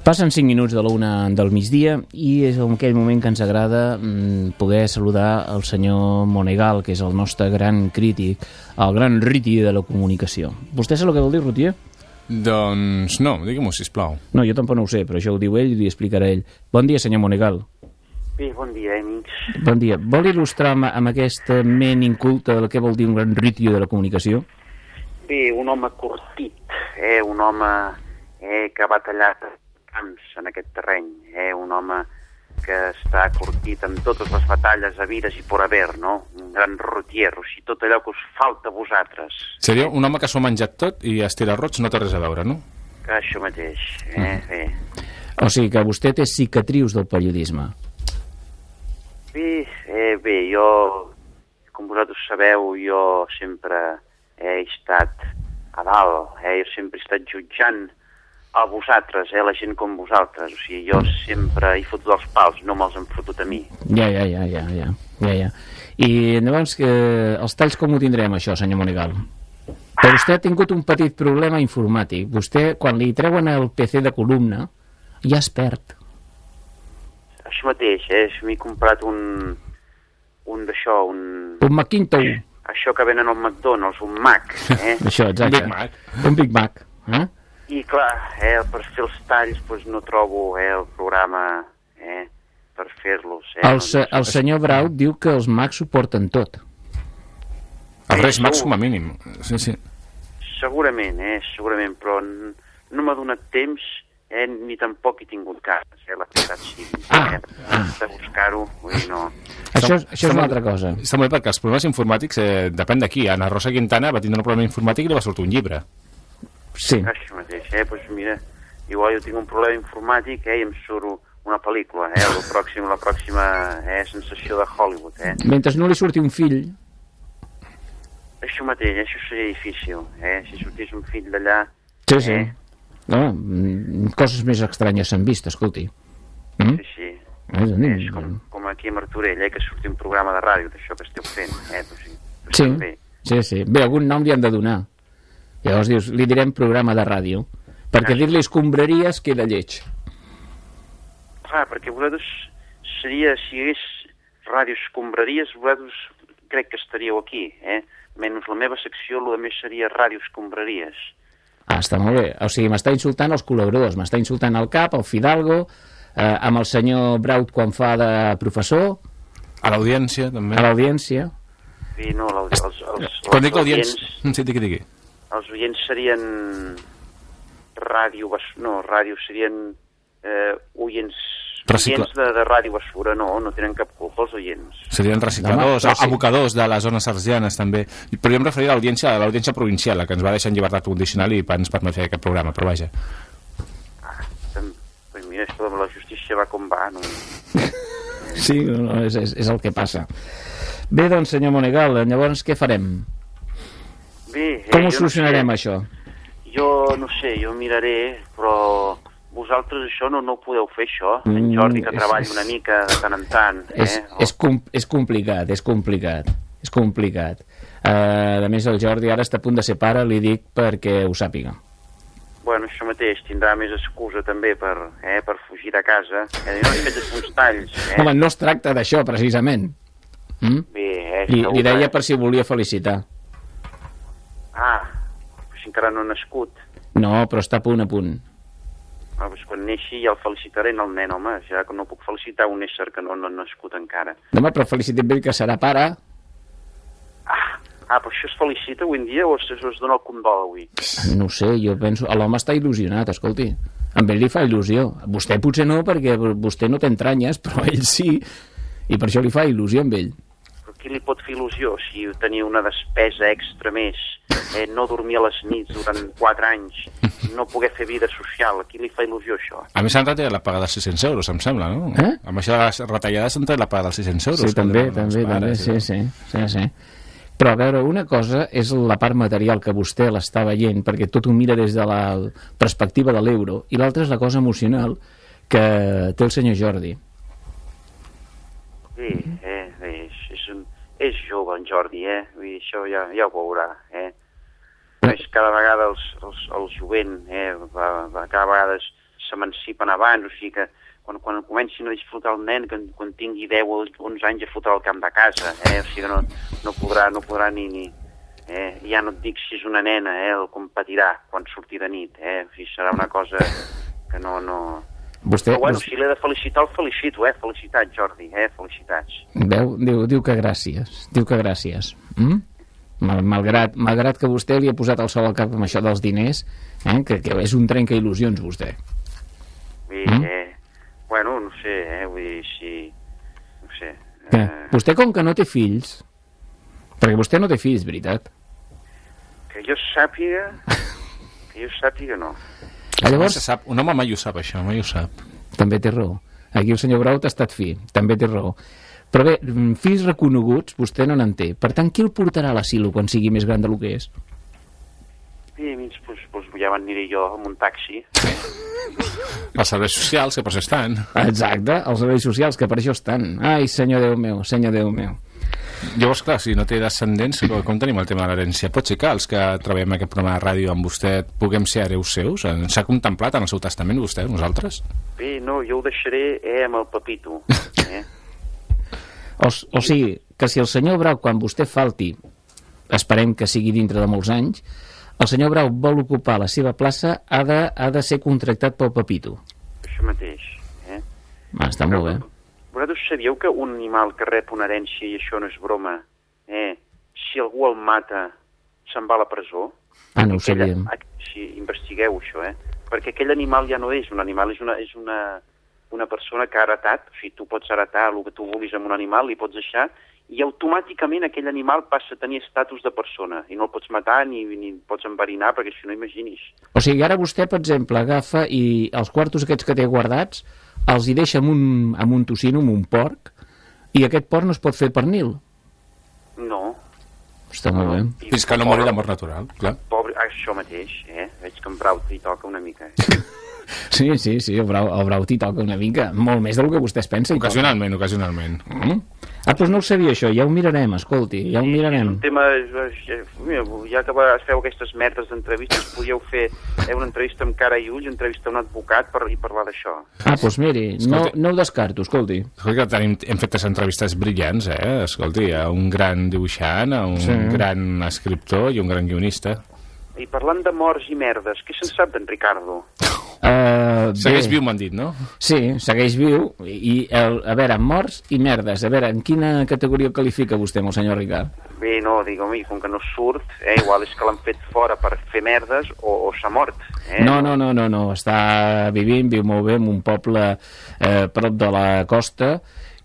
Speaker 6: Passen 5 minuts de la una del migdia i és en aquell moment que ens agrada mm, poder saludar el senyor Monegal, que és el nostre gran crític, el gran Riti de la comunicació. Vostè sap el que vol dir, Rutier?
Speaker 7: Doncs no, digue'm-ho, sisplau.
Speaker 6: No, jo tampoc no ho sé, però això ho diu ell i li explicarà ell. Bon dia, senyor Monegal.
Speaker 16: Bé, bon dia, amics.
Speaker 6: Bon dia. Vol il·lustrar amb, amb aquesta ment inculta del que vol dir un gran Riti de la comunicació?
Speaker 16: Bé, un home curtit, eh? un home eh, que ha batallat camps en aquest terreny, eh? un home que està curtit en totes les batalles havides i por haver, no? Un gran rotier, o sigui, tot allò que us falta a vosaltres.
Speaker 7: Seria un home que s'ho ha menjat tot i estira roig no té res a veure, no?
Speaker 16: Que això mateix, eh? Bé.
Speaker 6: O sigui que vostè té cicatrius del periodisme.
Speaker 16: Bé, eh, bé, jo, com vosaltres sabeu, jo sempre he estat a dalt, eh? jo sempre he estat jutjant a vosaltres, eh? la gent com vosaltres. O sigui, jo sempre he fotut els pals, no me'ls han fotut a mi.
Speaker 6: Ja, ja, ja, ja, ja, ja, ja. I llavors, que, els talls com ho tindrem, això, senyor Monegal? Però vostè ha tingut un petit problema informàtic. Vostè, quan li treuen el PC de columna, ja es perd.
Speaker 16: Això mateix, eh? m'he comprat un, un d'això, un...
Speaker 6: Un Macintosh.
Speaker 16: Això que venen al McDonald's, un Mac, [laughs] eh?
Speaker 6: Això, exacte.
Speaker 16: Big Mac.
Speaker 6: Un Big Mac. Eh?
Speaker 16: I clar, eh, per fer els talls doncs, no trobo eh, el programa eh, per fer-los. Eh?
Speaker 6: El, se, el senyor Brau diu que els Macs ho porten tot.
Speaker 7: El Reis Max com a mínim. Sí, sí.
Speaker 16: Segurament, eh, segurament, però no m'ha donat temps eh, ni tampoc he tingut ganes, eh, la veritat sí.
Speaker 6: Ah,
Speaker 16: eh, de buscar-ho, vull dir, no.
Speaker 6: Això, és- això és una altra cosa.
Speaker 7: Està molt bé perquè els problemes informàtics eh, depèn d'aquí. Ana Rosa Quintana va tindre un problema informàtic i li va sortir un llibre.
Speaker 6: Sí.
Speaker 16: Això mateix, eh, doncs mira, igual jo tinc un problema informàtic eh, i em surt una pel·lícula, eh, la pròxima, la pròxima eh, sensació de Hollywood, eh.
Speaker 6: Mentre no li surti un fill,
Speaker 16: Això mateix, això seria difícil, eh, si sortís un fill d'allà...
Speaker 6: sí, sí. No, mm, coses més estranyes s'han vist, escolti. Mm?
Speaker 16: Sí, sí.
Speaker 6: És, mm,
Speaker 16: És com, com aquí a Martorell, eh, que surti un programa de ràdio d'això que esteu fent, eh, doncs sí.
Speaker 6: Sí,
Speaker 16: Bé.
Speaker 6: sí, sí. Bé, algun nom li han de donar. Llavors dius, li direm programa de ràdio, perquè dir-li escombraries queda lleig.
Speaker 16: Clar, perquè vosaltres seria, si hi hagués ràdio escombraries, vosaltres crec que estaríeu aquí, eh? Menys la meva secció, el més seria ràdio escombraries.
Speaker 6: Ah, està molt bé. O sigui, m'està insultant els col·laboradors, m'està insultant el cap, el Fidalgo, eh, amb el senyor Braut quan fa de professor,
Speaker 7: A l'audiència, també.
Speaker 6: a l'audiència.
Speaker 16: Sí, no, la, els, els, els,
Speaker 7: Quan dic l'audiència... Sí, digui, digui.
Speaker 16: Els oients serien ràdio... No, ràdio serien eh, oients...
Speaker 7: Recicla-
Speaker 16: Oients de, de ràdio basura, no, no tenen cap culpa els oients.
Speaker 7: Serien recicladors,
Speaker 16: Home, però sí.
Speaker 7: abocadors de les zones arsianes, també. Però jo em referia a l'audiència a l'audiència provincial, la que ens va deixar en llibertat condicional i ens permet fer aquest programa, però vaja.
Speaker 16: Tam- Pues mira, això de la justícia va com va, no? [laughs]
Speaker 6: Sí, no, no, és, és, és el que passa. Bé, doncs, senyor Monegal, llavors què farem?
Speaker 16: Bé, eh,
Speaker 6: Com ho solucionarem,
Speaker 16: no sé,
Speaker 6: això?
Speaker 16: Jo no sé, jo miraré, però vosaltres això no, no ho podeu fer, això. En
Speaker 6: Mm,
Speaker 16: Jordi, que
Speaker 6: és-
Speaker 16: treballa
Speaker 6: és-
Speaker 16: una mica de tant en tant, eh?
Speaker 6: És, és, com, és complicat, és complicat. És complicat. Uh, a més, el Jordi ara està a punt de ser pare, li dic perquè ho sàpiga.
Speaker 16: Bueno, això mateix, tindrà més excusa també per, eh, per fugir de casa. Eh, no, és que uns talls, eh?
Speaker 6: Home, no es tracta d'això, precisament. Mm?
Speaker 16: Bé, eh?
Speaker 6: Li, li deia per si volia felicitar.
Speaker 16: Ah, si encara no ha nascut.
Speaker 6: No, però està a punt a punt.
Speaker 16: Ah, doncs quan neixi ja el felicitaré el nen, home, ja que no puc felicitar un ésser que no, no ha nascut encara.
Speaker 6: Demà, però felicitem ell que serà pare.
Speaker 16: Ah, però això es felicita avui en dia o es, es dona el condol avui?
Speaker 6: No sé, jo penso... L'home està il·lusionat, escolti. Amb ell li fa il·lusió. Vostè potser no, perquè vostè no té entranyes, però ell sí. I per això li fa il·lusió amb ell.
Speaker 16: Qui li pot fer il·lusió si tenia una despesa extra més, eh, no dormir a les nits durant 4 anys, no poder fer vida social, a qui li fa il·lusió això?
Speaker 7: A més, s'han retallat la paga dels 600 euros, em sembla, no?
Speaker 6: Eh?
Speaker 7: Amb això de les retallades s'han tret la paga dels 600 euros.
Speaker 6: Sí, també, també, també,
Speaker 7: pares,
Speaker 6: sí,
Speaker 7: i
Speaker 6: sí, sí, sí. Però a veure, una cosa és la part material que vostè l'està veient, perquè tot ho mira des de la perspectiva de l'euro, i l'altra és la cosa emocional que té el senyor Jordi.
Speaker 16: Sí, eh, és jove en Jordi, eh? Vull dir, això ja, ja ho veurà, eh? És cada vegada els, els, el jovent, eh? Va, va, cada vegada s'emancipen abans, o sigui que quan, quan comencin a disfrutar el nen, que quan tingui 10 o 11 anys ja fotrà al camp de casa, eh? O sigui que no, no podrà, no podrà ni... ni eh? Ja no et dic si és una nena, eh? El competirà quan surti de nit, eh? O sigui, serà una cosa que no... no...
Speaker 6: Vostè,
Speaker 16: Però bueno,
Speaker 6: vostè
Speaker 16: si l'he de felicitar, el felicito, eh? Felicitats, Jordi, eh? Felicitats.
Speaker 6: veu, diu, diu que gràcies, diu que gràcies. Mm? Mal, malgrat, malgrat que vostè li ha posat el sol al cap amb això dels diners, eh? que, que és un trenca il·lusions, vostè.
Speaker 16: I,
Speaker 6: Mm?
Speaker 16: eh, bueno, no sé, eh, vull dir, si... No sé.
Speaker 6: Eh, vostè, com que no té fills, perquè vostè no té fills, veritat?
Speaker 16: Que jo sàpiga... [laughs] Que jo sàpiga, no.
Speaker 6: Ah, llavors-
Speaker 7: No se sap, un home mai ho sap, això, mai ho sap.
Speaker 6: També té raó. Aquí el senyor Braut ha estat fi, també té raó. Però bé, mm, fills reconeguts vostè no n'en té. Per tant, qui el portarà a l'asilo quan sigui més gran del que és?
Speaker 16: I a mi, doncs, doncs ja m'aniré jo amb un taxi. [laughs]
Speaker 7: Els serveis socials, que per això estan.
Speaker 6: Exacte, els serveis socials, que per això estan. Ai, senyor Déu meu, senyor Déu meu.
Speaker 7: Llavors, clar, si no té descendents, com tenim el tema de l'herència? Pot ser que els que treballem en aquest programa de ràdio amb vostè puguem ser hereus seus? Eh, S'ha contemplat en el seu testament, vostè, nosaltres?
Speaker 16: Bé, no, jo ho deixaré eh, amb el papito. Eh? [laughs]
Speaker 6: O, o sigui, que si el senyor Brau, quan vostè falti, esperem que sigui dintre de molts anys, el senyor Brau vol ocupar la seva plaça, ha de, ha de ser contractat pel Pepito.
Speaker 16: Això mateix. Eh?
Speaker 6: Ah, està molt bé.
Speaker 16: Vosaltres sabíeu que un animal que rep una herència, i això no és broma, eh, si algú el mata, se'n va a la presó?
Speaker 6: Ah, no ho
Speaker 16: Aquella-
Speaker 6: sabíem.
Speaker 16: ah, Si investigueu això, eh? Perquè aquell animal ja no és un animal, és una, és una, una persona que ha heretat, o sigui, tu pots heretar el que tu vulguis amb un animal, li pots deixar, i automàticament aquell animal passa a tenir estatus de persona, i no el pots matar ni, ni el pots enverinar, perquè si no imaginis.
Speaker 6: O sigui, ara vostè, per exemple, agafa i els quartos aquests que té guardats els hi deixa amb un, amb un tocino, amb un porc, i aquest porc no es pot fer pernil.
Speaker 16: No,
Speaker 6: Està molt bé.
Speaker 7: Fins que no mori de mort natural, clar.
Speaker 16: pobre, això mateix, eh? Veig que en Braut li toca una mica. Eh? [laughs]
Speaker 6: Sí, sí, sí, el brau, el brau t'hi toca una mica, molt més del que vostè es pensa. hi toca.
Speaker 7: Ocasionalment, ocasionalment.
Speaker 6: Mm? Ah, doncs no ho sabia això, ja ho mirarem, escolti, ja ho mirarem.
Speaker 16: Un tema... eh, Mira, ja que va- feu aquestes merdes d'entrevistes, podíeu fer eh, una entrevista amb cara i ulls, entrevista a un advocat per, i parlar d'això.
Speaker 6: Ah, doncs miri, no,
Speaker 7: Escolti.
Speaker 6: no ho descarto, escolti.
Speaker 7: Escolti, que tenim, hem fet entrevistes brillants, eh? Escolti, a un gran dibuixant, a un
Speaker 6: Sí.
Speaker 7: gran escriptor i un gran guionista.
Speaker 16: I parlant de morts i merdes, què se'n sap d'en Ricardo?
Speaker 6: Uh,
Speaker 7: Segueix viu, m'han dit, no?
Speaker 6: Sí, segueix viu, i, el, a veure, morts i merdes. A veure, en quina categoria el qualifica vostè amb el senyor Ricard?
Speaker 16: Bé, no, digue mi, com que no surt, eh, igual és que l'han fet fora per fer merdes o, o s'ha mort. Eh?
Speaker 6: No, no, no, no, no, està vivint, viu molt bé en un poble eh, prop de la costa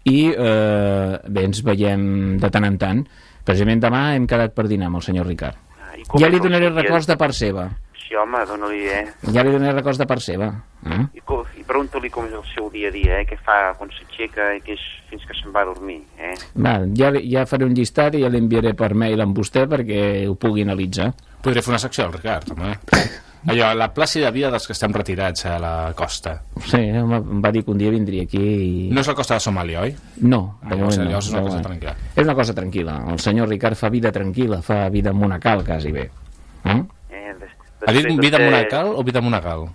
Speaker 6: i eh, bé, ens veiem de tant en tant. Precisament demà hem quedat per dinar amb el senyor Ricard.
Speaker 16: Com
Speaker 6: Ja li
Speaker 16: el
Speaker 6: donaré records de part seva.
Speaker 16: Sí, home, dona-li, eh?
Speaker 6: Ja li donaré records de part seva. Eh?
Speaker 16: I, i pregunta-li com és el seu dia a dia, eh? Què fa quan s'aixeca i què és fins que se'n va a dormir, eh?
Speaker 6: Va, ja, ja faré un llistat i ja l'enviaré per mail amb vostè perquè ho pugui analitzar.
Speaker 7: Podré fer una secció al Ricard, home. [laughs] Allò, la plàcida vida dels que estem retirats a la costa.
Speaker 6: Sí, home, em va dir que un dia vindria aquí i...
Speaker 7: No és la costa de Somàlia, oi?
Speaker 6: No, de
Speaker 7: Ah,
Speaker 6: moment
Speaker 7: llavors,
Speaker 6: no,
Speaker 7: és una
Speaker 6: de
Speaker 7: cosa
Speaker 6: moment.
Speaker 7: tranquil·la.
Speaker 6: És una cosa tranquil·la. El senyor Ricard fa vida tranquil·la, fa vida monacal, quasi bé. Eh?
Speaker 16: eh? Des,
Speaker 7: Ha dit
Speaker 16: de
Speaker 7: vida monacal o vida monagal?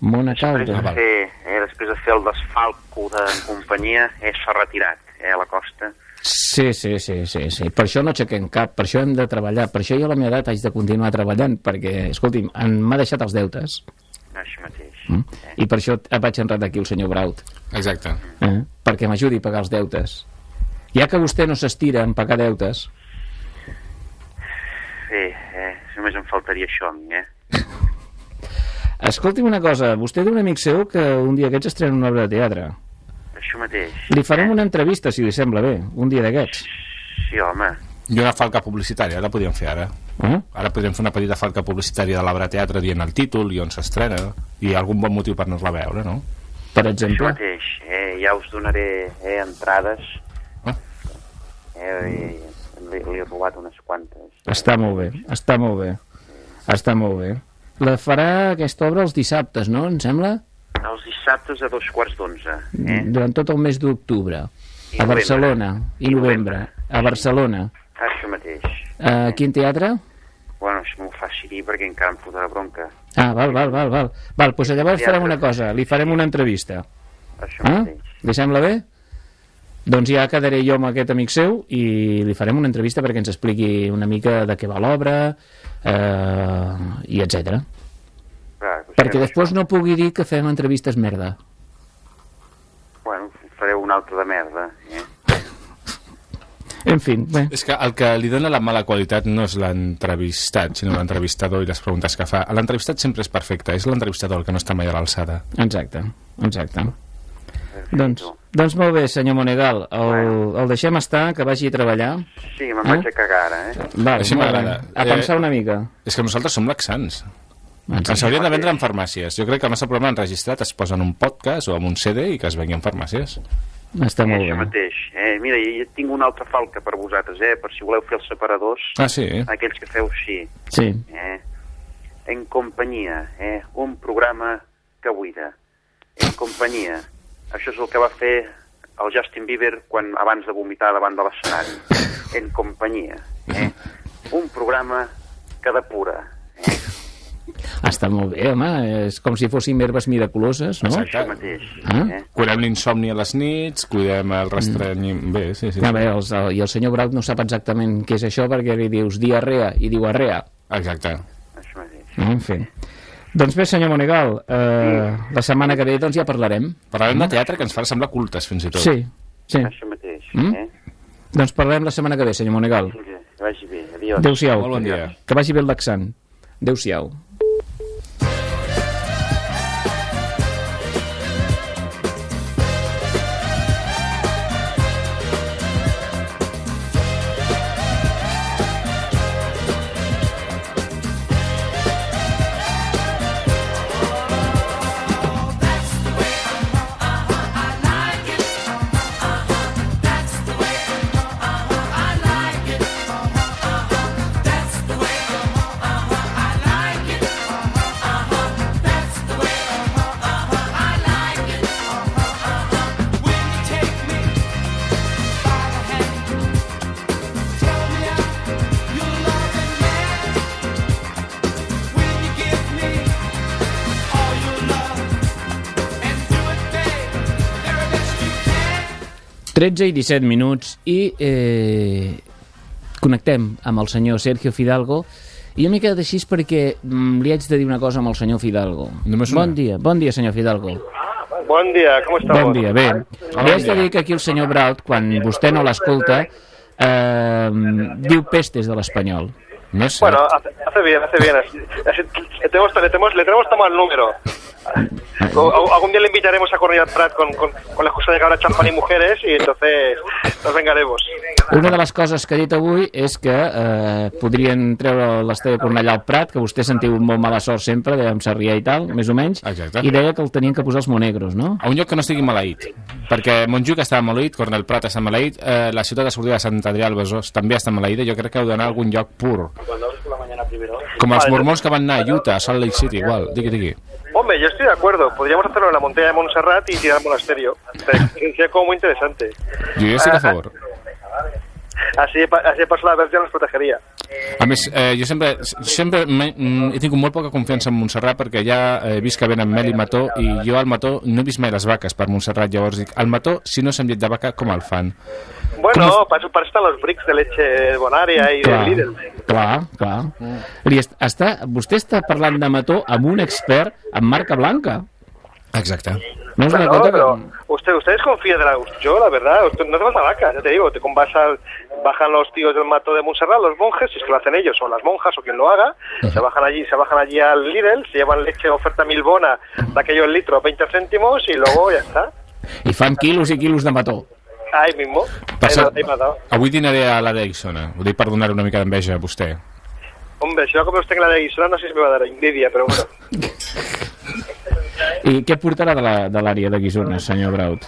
Speaker 6: Monacal,
Speaker 16: Després de,
Speaker 6: doncs.
Speaker 16: fer, eh, després de fer el desfalco de companyia, eh, s'ha retirat eh, a la costa.
Speaker 6: Sí, sí, sí, sí, sí. Per això no aixequem cap, per això hem de treballar, per això jo a la meva edat haig de continuar treballant, perquè, escolti'm, m'ha deixat els deutes.
Speaker 16: Això mateix.
Speaker 6: Mm? I per això vaig enredar aquí el senyor Braut.
Speaker 7: Exacte.
Speaker 6: Eh? Perquè m'ajudi a pagar els deutes. Ja que vostè no s'estira en pagar deutes,
Speaker 16: Sí, eh, només em faltaria això a mi, eh?
Speaker 6: escolti'm una cosa, vostè té un amic seu que un dia aquests estrena una obra de teatre.
Speaker 16: Això mateix.
Speaker 6: Li farem una entrevista, si li sembla bé, un dia d'aquests.
Speaker 16: Sí, home.
Speaker 7: I una falca publicitària, la podríem fer ara.
Speaker 6: Eh?
Speaker 7: Ara podríem fer una petita falca publicitària de l'Obra Teatre dient el títol i on s'estrena i algun bon motiu per anar-la a veure, no?
Speaker 6: Per
Speaker 16: Això
Speaker 6: exemple,
Speaker 16: mateix. Eh, ja us donaré eh, entrades.
Speaker 7: Ah.
Speaker 16: Eh, i, li, li he robat unes quantes.
Speaker 6: està molt bé, està molt bé, està molt bé. La farà aquesta obra els dissabtes, no? Em sembla?
Speaker 16: Els dissabtes a dos quarts d'onze. Eh?
Speaker 6: Durant tot el mes d'octubre. A. Barcelona. I novembre. A Barcelona.
Speaker 16: Això mateix.
Speaker 6: A quin teatre?
Speaker 16: Bueno, això m'ho faci dir perquè encara em fotrà bronca.
Speaker 6: Ah, val, val, val, val. Val, doncs llavors farem una cosa, li farem una entrevista.
Speaker 16: Això
Speaker 6: Ah?
Speaker 16: mateix.
Speaker 6: Li sembla bé? Doncs ja quedaré jo amb aquest amic seu i li farem una entrevista perquè ens expliqui una mica de què va l'obra eh, i etc. Perquè
Speaker 16: eh,
Speaker 6: després no pugui dir que fem entrevistes merda.
Speaker 16: Bueno, fareu una altra de merda. Eh?
Speaker 6: En fi, bé.
Speaker 7: És que el que li dona la mala qualitat no és l'entrevistat, sinó l'entrevistador i les preguntes que fa. L'entrevistat sempre és perfecte, és l'entrevistador el que no està mai a l'alçada.
Speaker 6: Exacte, exacte. Doncs, doncs molt bé, senyor Monegal, el, el deixem estar, que vagi a treballar.
Speaker 16: Sí, me'n
Speaker 6: Eh?
Speaker 16: vaig a cagar ara, eh?
Speaker 6: Vale,
Speaker 7: Així m'agrada.
Speaker 6: A pensar una mica.
Speaker 7: És que nosaltres som laxants.
Speaker 6: Ens
Speaker 7: Ens haurien de vendre en farmàcies. Jo crec que el nostre programa enregistrat es posa en un podcast o en un CD i que es vengui en farmàcies.
Speaker 6: Està molt
Speaker 16: Això
Speaker 6: bé.
Speaker 16: mateix. Eh? Mira, jo tinc una altra falca per vosaltres, eh? Per si voleu fer els separadors.
Speaker 7: Ah, sí?
Speaker 16: Aquells que feu sí.
Speaker 6: Sí.
Speaker 16: Eh? En companyia, eh? Un programa que buida. En companyia. Això és el que va fer el Justin Bieber quan, abans de vomitar davant de l'escenari. [laughs] En companyia. Eh? Un programa que depura.
Speaker 6: Està molt bé, home, és com si fossin herbes miraculoses, no?
Speaker 7: Exacte.
Speaker 16: mateix.
Speaker 6: Ah?
Speaker 7: Cuidem l'insomni a les nits, cuidem el restrenyim... Mm. Bé, sí, sí.
Speaker 6: A veure, els, el, i el senyor Braut no sap exactament què és això perquè li dius diarrea i diu arrea.
Speaker 7: Exacte.
Speaker 16: Això mateix.
Speaker 6: No, en fi. Doncs bé, senyor Monegal, eh, la setmana que ve doncs ja parlarem.
Speaker 7: Parlarem de teatre que ens fa semblar cultes, fins i tot.
Speaker 6: Sí, sí.
Speaker 16: Això mateix.
Speaker 6: Mm?
Speaker 16: Eh?
Speaker 6: Doncs parlarem la setmana que ve, senyor Monegal.
Speaker 16: Vinga, que vagi bé. Adiós.
Speaker 6: Adéu-siau.
Speaker 7: Bon dia.
Speaker 6: Que vagi bé el laxant. Adéu-siau. 13 i 17 minuts i eh, connectem amb el senyor Sergio Fidalgo i jo m'he quedat així perquè mm, li haig de dir una cosa amb el senyor Fidalgo.
Speaker 7: Només
Speaker 6: Bon dia, bon dia, senyor Fidalgo.
Speaker 17: Bon dia, com estamos?
Speaker 6: Bon dia, bé. Li haig de dir que aquí el senyor Braut, quan vostè no l'escolta, eh, diu pestes de l'espanyol.
Speaker 7: No és
Speaker 17: Bueno, hace, hace bien, hace bien. Le tenemos, le tenemos, le tenemos tomado el número. O- o- algún día le invitaremos a Cornellà Prat con, con, con la excusa de que habrá champán y mujeres y entonces nos vengaremos.
Speaker 6: Una de les coses que ha dit avui és que eh, podrien treure l'Esteve Cornellà al Prat, que vostè sentiu molt mala sort sempre, de amb Sarrià i tal, més o menys,
Speaker 7: Exacte.
Speaker 6: i deia que el tenien que posar els monegros, no?
Speaker 7: A un lloc que no estigui maleït. Perquè Montjuïc està maleït, Cornel Prat està maleït, eh, la ciutat de sortida de Sant Adrià al Besòs també està maleïda, jo crec que heu d'anar a algun lloc pur. Com els
Speaker 17: Vale.
Speaker 7: mormons que van a Utah, a Salt Lake City, igual. Digui, digui.
Speaker 17: Hombre, yo estoy de acuerdo. Podríamos hacerlo en la montaña de Montserrat y tirar al monasterio. [laughs] Sería como muy interesante.
Speaker 7: Hi estic a favor.
Speaker 17: Así, de pa- así de paso la Verge nos protegería.
Speaker 7: A més, eh, jo sempre, sempre mm, he tingut molt poca confiança en Montserrat perquè ja he vist que venen Mel i Mató i jo al Mató no he vist mai les vaques per Montserrat, llavors dic, al Mató, si no s'ha llet de vaca, com el fan?
Speaker 17: Bueno, para eso, para eso están los bricks de leche Bonaria y
Speaker 6: Clar,
Speaker 17: de Lidl.
Speaker 6: clar, clar. Li est està, vostè està parlant de mató amb un expert en marca blanca.
Speaker 7: Exacte.
Speaker 6: No és una
Speaker 17: Claro,
Speaker 6: que...
Speaker 17: pero usted, ustedes confían de la... Yo, la verdad, usted, no hace falta vaca, ya te digo, te con- vas al- bajan los tíos del mato de Montserrat, los monjes, si es que lo hacen ellos, o las monjas, o quien lo haga, se bajan allí se bajan allí al Lidl, se llevan leche oferta milbona de aquello el litro, 20 céntimos, y luego ya está.
Speaker 6: I fan quilos i quilos de mató.
Speaker 17: Ahí mismo. Me ha dado.
Speaker 7: avui dinaré a la d'Ixona. Ho dic per donar una mica d'enveja a vostè.
Speaker 17: Hombre, si va a comer usted en la de no sé si me va a dar envidia, pero bueno. [laughs]
Speaker 6: I què portarà de la- de l'àrea de, Guisona, senyor Braut?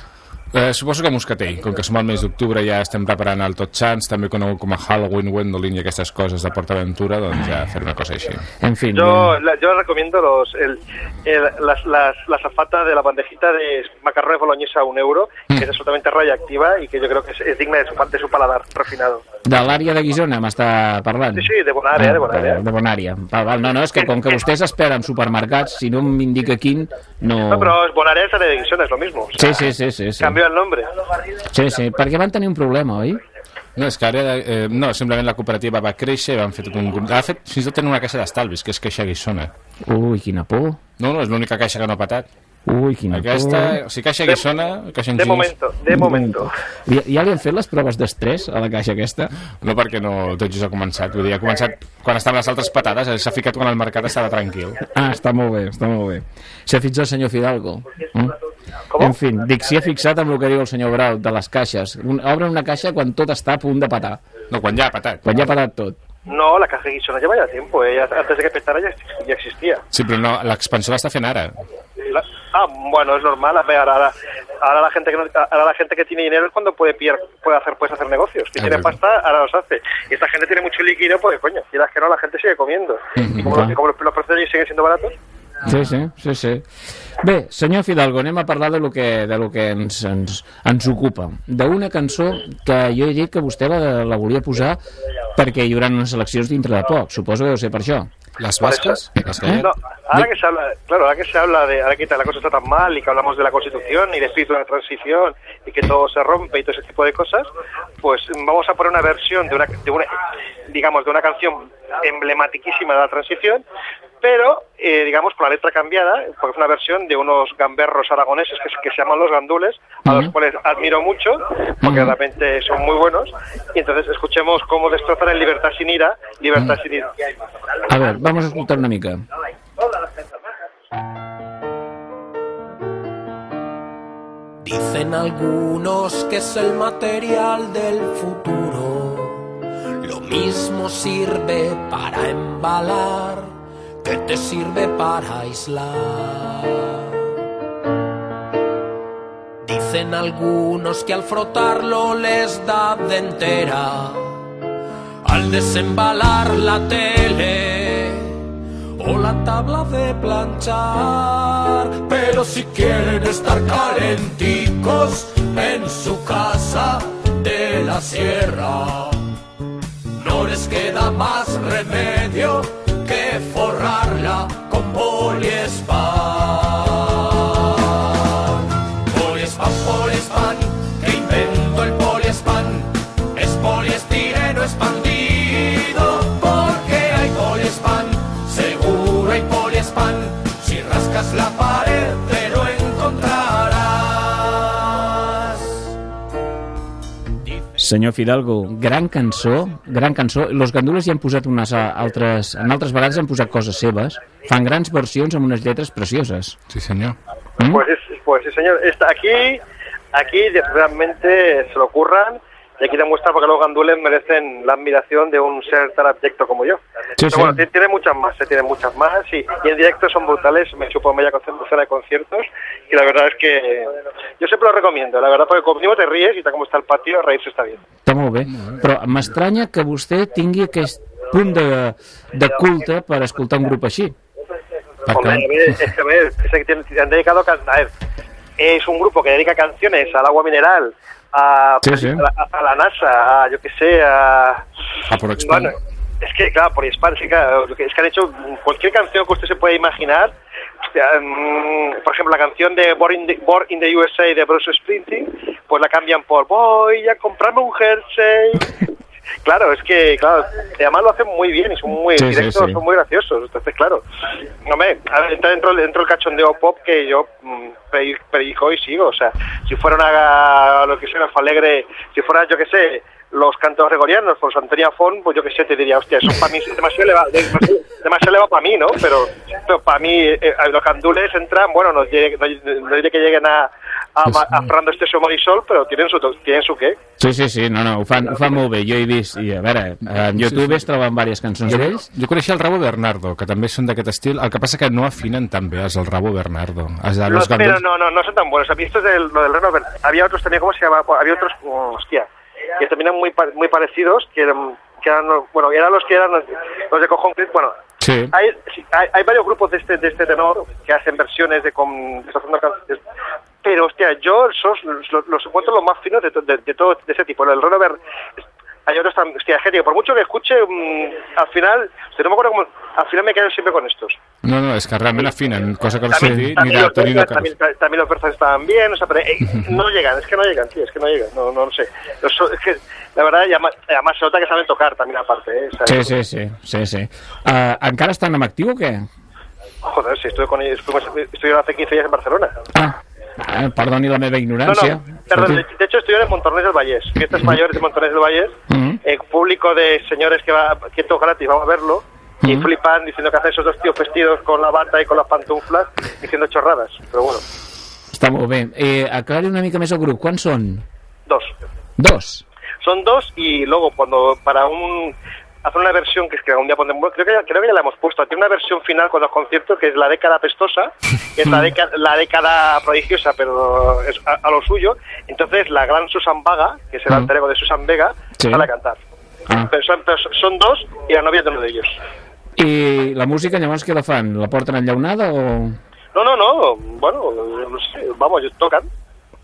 Speaker 7: Eh, suposo que moscatell, com que som al mes d'octubre ja estem preparant el Tots Sants, també conegut com a Halloween, Wendolin i aquestes coses de PortAventura, doncs ja fer una cosa així.
Speaker 6: En fin,
Speaker 17: Yo, la- yo recomiendo los, el, el- las, las, la zafata de la bandejita de macarrones boloñesa a un euro, que es absolutamente radiactiva y que yo creo que es, es digna de su, de su paladar refinado.
Speaker 6: de l'àrea de Guisona m'està parlant?
Speaker 17: Sí, sí, de Bonària, de Bonària.
Speaker 6: De, de Bonària. Val, val. No, no, és que com que vostès esperen supermercats, si no m'indica quin, no...
Speaker 17: No, pero es Bonaria es la de Guisona, es lo mismo. O sea,
Speaker 6: Sí, sí, sí, sí. sí.
Speaker 17: Cambió el nombre.
Speaker 6: Sí, sí, perquè van tenir un problema, oi?
Speaker 7: No, és que ara, eh, no, simplement la cooperativa va créixer, van fer tot un grup... Ha fet, fins i tot tenen una caixa d'estalvis, que és Caixa Guissona.
Speaker 6: Ui, quina por.
Speaker 7: No, no, és l'única caixa que no ha patat.
Speaker 6: Ui, quina
Speaker 7: Aquesta,
Speaker 6: por.
Speaker 7: o sigui, Caixa Guissona, Caixa
Speaker 17: De momento, de momento.
Speaker 6: Ja, ja li han fet les proves d'estrès a la caixa aquesta?
Speaker 7: No, perquè no tot just ha començat. Vull dir, ha començat quan estaven les altres patades, eh, s'ha ficat quan el mercat estava tranquil.
Speaker 6: Ah, està molt bé, està molt bé. S'ha fixat el senyor Fidalgo. Mm? En fi, dic, s'hi ha fixat amb el que diu el senyor Brau, de les caixes. Un, obren una caixa quan tot està a punt de patar.
Speaker 7: No, quan ja ha patat.
Speaker 6: Quan ja ha patat tot.
Speaker 17: No, la caja de Guisona lleva ya tiempo, eh, antes de que petara ya, ya existía.
Speaker 7: Sí, però no, l'expansió l'està fent ara.
Speaker 17: La- ah, bueno, es normal. a ver, Ahora, ahora, la gente que no- ahora la gente que tiene dinero es cuando puede pillar, puede hacer puedes hacer negocios. Que tiene
Speaker 7: Exacto.
Speaker 17: pasta, ahora los hace. Y esta gente tiene mucho líquido, pues coño, quieras que no, la gente sigue comiendo. Y como, los, como los, los precios siguen siendo baratos,
Speaker 6: Sí, sí, sí, sí. Bé, senyor Fidalgo, anem a parlar de lo que, de lo que ens, ens, ens ocupa. D'una cançó que jo he dit que vostè la, la volia posar perquè hi haurà unes eleccions dintre de poc. Suposo que deu ser per això.
Speaker 7: Les
Speaker 17: basques? No, ahora que se habla, claro, ahora que se habla de, ahora que la cosa está tan mal y que hablamos de la constitución y de espíritu de la transición y que todo se rompe y todo ese tipo de cosas, pues vamos a poner una versión de una, de una digamos, de una canción emblematiquísima de la transición, pero, eh, digamos, con la letra cambiada, porque es una versión de unos gamberros aragoneses que, se- que se llaman los gandules, a los cuales admiro mucho, porque realmente son muy buenos, y entonces escuchemos cómo destrozan en Libertad sin ira, Libertad sin ira.
Speaker 6: A veure, vamos a escoltar una mica.
Speaker 18: Dicen algunos que es el material del futuro. Lo mismo sirve para embalar que te sirve para aislar. Dicen algunos que al frotarlo les da de entera. Al desembalar la tele o la tabla de planchar. Pero si quieren estar calenticos en su casa de la sierra, no les queda más remedio forrarla con poliespan.
Speaker 6: Senyor Fidalgo, gran cançó, gran cançó. Los Gandules hi han posat unes a- altres... En altres vegades han posat coses seves. Fan grans versions amb unes lletres precioses.
Speaker 7: Sí, senyor.
Speaker 17: Pues, es- pues sí, señor. Está aquí, aquí realmente se lo curran y aquí demuestra porque los gandules merecen la admiración de un ser tan abyecto como yo.
Speaker 6: Sí,
Speaker 17: Pero bueno, tiene, tiene muchas más, eh, tiene muchas más y, y en directo son brutales. Me chupo media docena de conciertos y la verdad es que yo siempre lo recomiendo. La verdad, porque como mínimo te ríes y tal como está el patio, reírse está bien.
Speaker 6: Està molt bé. Però m'estranya que vostè tingui aquest punt de, de culte per escoltar un grup així.
Speaker 17: Hombre, es que, a ver, es que han dedicado a ver, es un grupo que dedica canciones al agua mineral, a,
Speaker 6: Sí, sí.
Speaker 17: a, la, a la NASA, a yo que sé, a...
Speaker 7: A por.
Speaker 17: Bueno, es que, claro, por Hispano, sí, claro, lo que- es que han hecho cualquier canción que usted se pueda imaginar. Mm, por ejemplo, la canción de Born in, the, Born in the USA de Bruce Springsteen, pues la cambian por Voy a comprarme un jersey. [laughs] Claro, es que, claro, además lo hacen muy bien y son muy
Speaker 6: Sí,
Speaker 17: directos,
Speaker 6: sí.
Speaker 17: son muy graciosos. Entonces, claro, a ver, entra dentro, dentro del cachondeo pop que yo mm, pre- predico y sigo. O sea, si fuera una, lo que sea, alegre, si fuera, yo que sé, los cantos gregorianos, pues Antonia Fon, pues yo que sé, te diría, hostia, eso para mí es demasiado elevado, demasiado, demasiado elevado para mí, ¿no? Pero, pero para mí, eh, los candules entran, bueno, no, no, no diré que lleguen a, a, Ma- a Fernando Estesio Marisol, pero tienen su, tienen su qué.
Speaker 6: Sí, sí, sí, no, no, ho fan, ho fan molt bé. Jo he vist, i a veure, en YouTube es troben diverses cançons
Speaker 7: Jo,
Speaker 6: d'ells.
Speaker 7: jo coneixia el Rabo Bernardo, que també són d'aquest estil. El que passa que no afinen tan bé els el Rabo Bernardo. Els de
Speaker 17: Los, pero
Speaker 7: Gandules...
Speaker 17: no, no, no son tan buenos. A mí esto es del, lo del Reno Verde. Había otros también, ¿cómo se llama? Había otros, oh, hostia, que también eran muy, muy parecidos, que eran, que eran, bueno, eran los que eran los, de Cojón. Bueno,
Speaker 7: Sí.
Speaker 17: hay, sí, hay, hay varios grupos de este, de este tenor que hacen versiones de, con, de. Pero, hostia, yo esos los, los encuentro los más finos de, de, de todo de ese tipo. El Reno Verde, hay otros también, hostia, gente, por mucho que escuche, mm, al final, no me acuerdo cómo, al final me quedo siempre con estos.
Speaker 7: No, no, és que realment afinen, cosa que no sé ni
Speaker 17: También también, también los persas estaban bien, o sea, pero eh, [laughs] no llegan, es que no llegan, tío, es que no llegan, no, no, lo sé. Los so- es que, la verdad, además, además se nota que saben tocar también aparte, ¿eh?
Speaker 6: Sí, sí, sí, sí, sí. Uh, encara estan en actiu o què?
Speaker 17: Joder, si estuve con ellos, estuvieron hace 15 días en Barcelona.
Speaker 6: Ah, perdoni la meva
Speaker 17: No,
Speaker 6: ignorància.
Speaker 17: no, perdón, de, de hecho estuvieron en Montornés del Vallès, fiestas mayores de Montornés del Vallès,
Speaker 6: Mhm.
Speaker 17: eh, público de señores que va, que todo gratis, vamos a verlo, y
Speaker 6: Mhm.
Speaker 17: flipan diciendo que hacen esos dos tíos vestidos con la bata y con las pantuflas, diciendo chorradas, pero bueno,
Speaker 6: Està molt bé. Eh, aclari una mica més el grup. Quants són?
Speaker 17: dos.
Speaker 6: Dos.
Speaker 17: Son dos y luego cuando para un hacer una versión que es que algún día pondremos, creo que ya, creo que ya la hemos puesto, tiene una versión final con los conciertos que es la década pestosa, que es la década, la década prodigiosa, pero es a, a lo suyo. Entonces la gran Susan Vaga, que es el alter ego de Susan Vega,
Speaker 6: Sí.
Speaker 17: sale a cantar.
Speaker 6: Ah.
Speaker 17: Pero, son, pero son dos y la novia de uno de ellos.
Speaker 6: I la música llavors què la fan? La porten enllaunada o...?
Speaker 17: No, no, no, bueno, no sé, vamos, ellos tocan.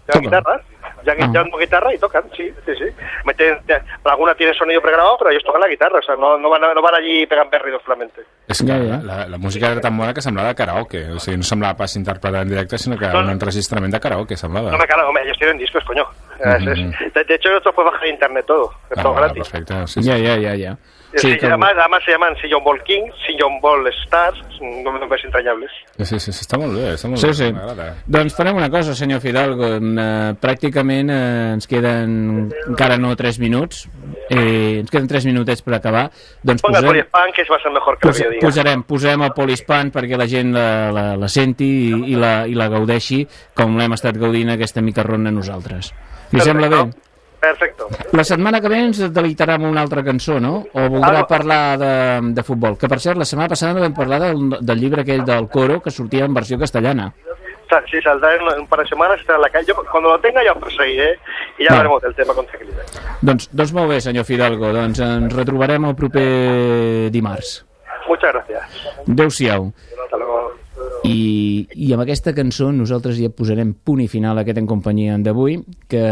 Speaker 17: Llevan guitarras, ya
Speaker 6: Ah.
Speaker 17: llevan guitarra y tocan, sí, sí, sí. Meten, te- alguna tiene sonido pregrabado, pero ellos tocan la guitarra, o sea, no, no, van, a- no van allí y pegan berridos solamente.
Speaker 7: És que la, la música era tan bona que semblava karaoke. O sigui, no semblava pas interpretar en directe, sinó que
Speaker 17: No,
Speaker 7: un enregistrament de karaoke, semblava.
Speaker 17: No me caro, hombre, ellos tienen discos, coño. Es- es-
Speaker 7: Mhm.
Speaker 17: de, de hecho, esto puede bajar a internet todo, es
Speaker 7: Ah,
Speaker 17: todo gratis.
Speaker 7: perfecte. Sí,
Speaker 6: Ja, ja, ja, ja.
Speaker 17: Sí,
Speaker 6: que...
Speaker 17: además, además se llaman Sillon Ball King, Sillon Ball Stars, nombres entrañables.
Speaker 7: Sí, sí, sí, està molt bé, està molt
Speaker 6: Sí,
Speaker 7: bé.
Speaker 6: sí. Doncs farem una cosa, senyor Fidalgo. Eh, pràcticament eh, ens queden encara no 3 minuts. Eh, ens queden 3 minutets per acabar. Doncs
Speaker 17: Ponga el
Speaker 6: posem,
Speaker 17: Poliespan, que va a ser mejor que lo
Speaker 6: pos,
Speaker 17: que yo diga.
Speaker 6: posarem, posem el Polispan perquè la gent la, la, la senti i, i, la, i la gaudeixi com l'hem estat gaudint aquesta mica ronda nosaltres. Li sembla bé?
Speaker 17: Perfecto.
Speaker 6: La setmana que ve ens deleitarà amb una altra cançó, no? O voldrà
Speaker 17: Algo-
Speaker 6: parlar de, de futbol? Que, per cert, la setmana passada vam parlar del, del llibre aquell del Coro que sortia en versió castellana.
Speaker 17: Sí, saldrá en, un par de semanas, estará en la calle. Yo, cuando lo tenga ya os perseguiré y ya
Speaker 6: Vale.
Speaker 17: hablaremos del tema con tranquilidad.
Speaker 6: Doncs, doncs molt bé, senyor Fidalgo. Doncs ens retrobarem el proper dimarts.
Speaker 17: Muchas gracias.
Speaker 6: Adéu-siau.
Speaker 17: Hasta luego.
Speaker 6: I, I amb aquesta cançó nosaltres ja posarem punt i final a aquest en companyia d'avui, que,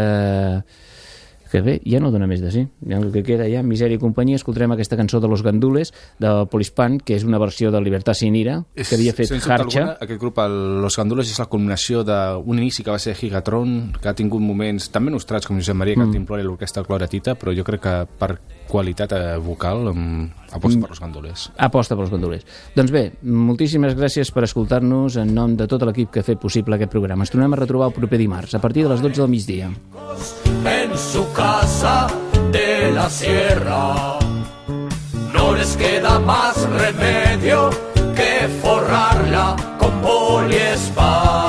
Speaker 6: que bé, ja no dona més de sí. El que queda ja, misèria i companyia, escoltarem aquesta cançó de Los Gandules, del Polispan, que és una versió de Libertad sin ira, que havia fet Harcha.
Speaker 7: alguna, aquest grup, el, Los Gandules, és la culminació d'un inici que va ser Gigatron, que ha tingut moments tan ben nostrats com Josep Maria
Speaker 6: Mm.
Speaker 7: Cantimplora i l'orquestra Cloratita, però jo crec que per qualitat eh, vocal aposta
Speaker 6: Mm.
Speaker 7: per Los Gandules.
Speaker 6: Aposta pels Gandules. Doncs bé, moltíssimes gràcies per escoltar-nos en nom de tot l'equip que ha fet possible aquest programa. Ens tornem a retrobar el proper dimarts, a partir de les 12 del migdia.
Speaker 18: en su casa de la sierra. No les queda más remedio que forrarla con poliespan.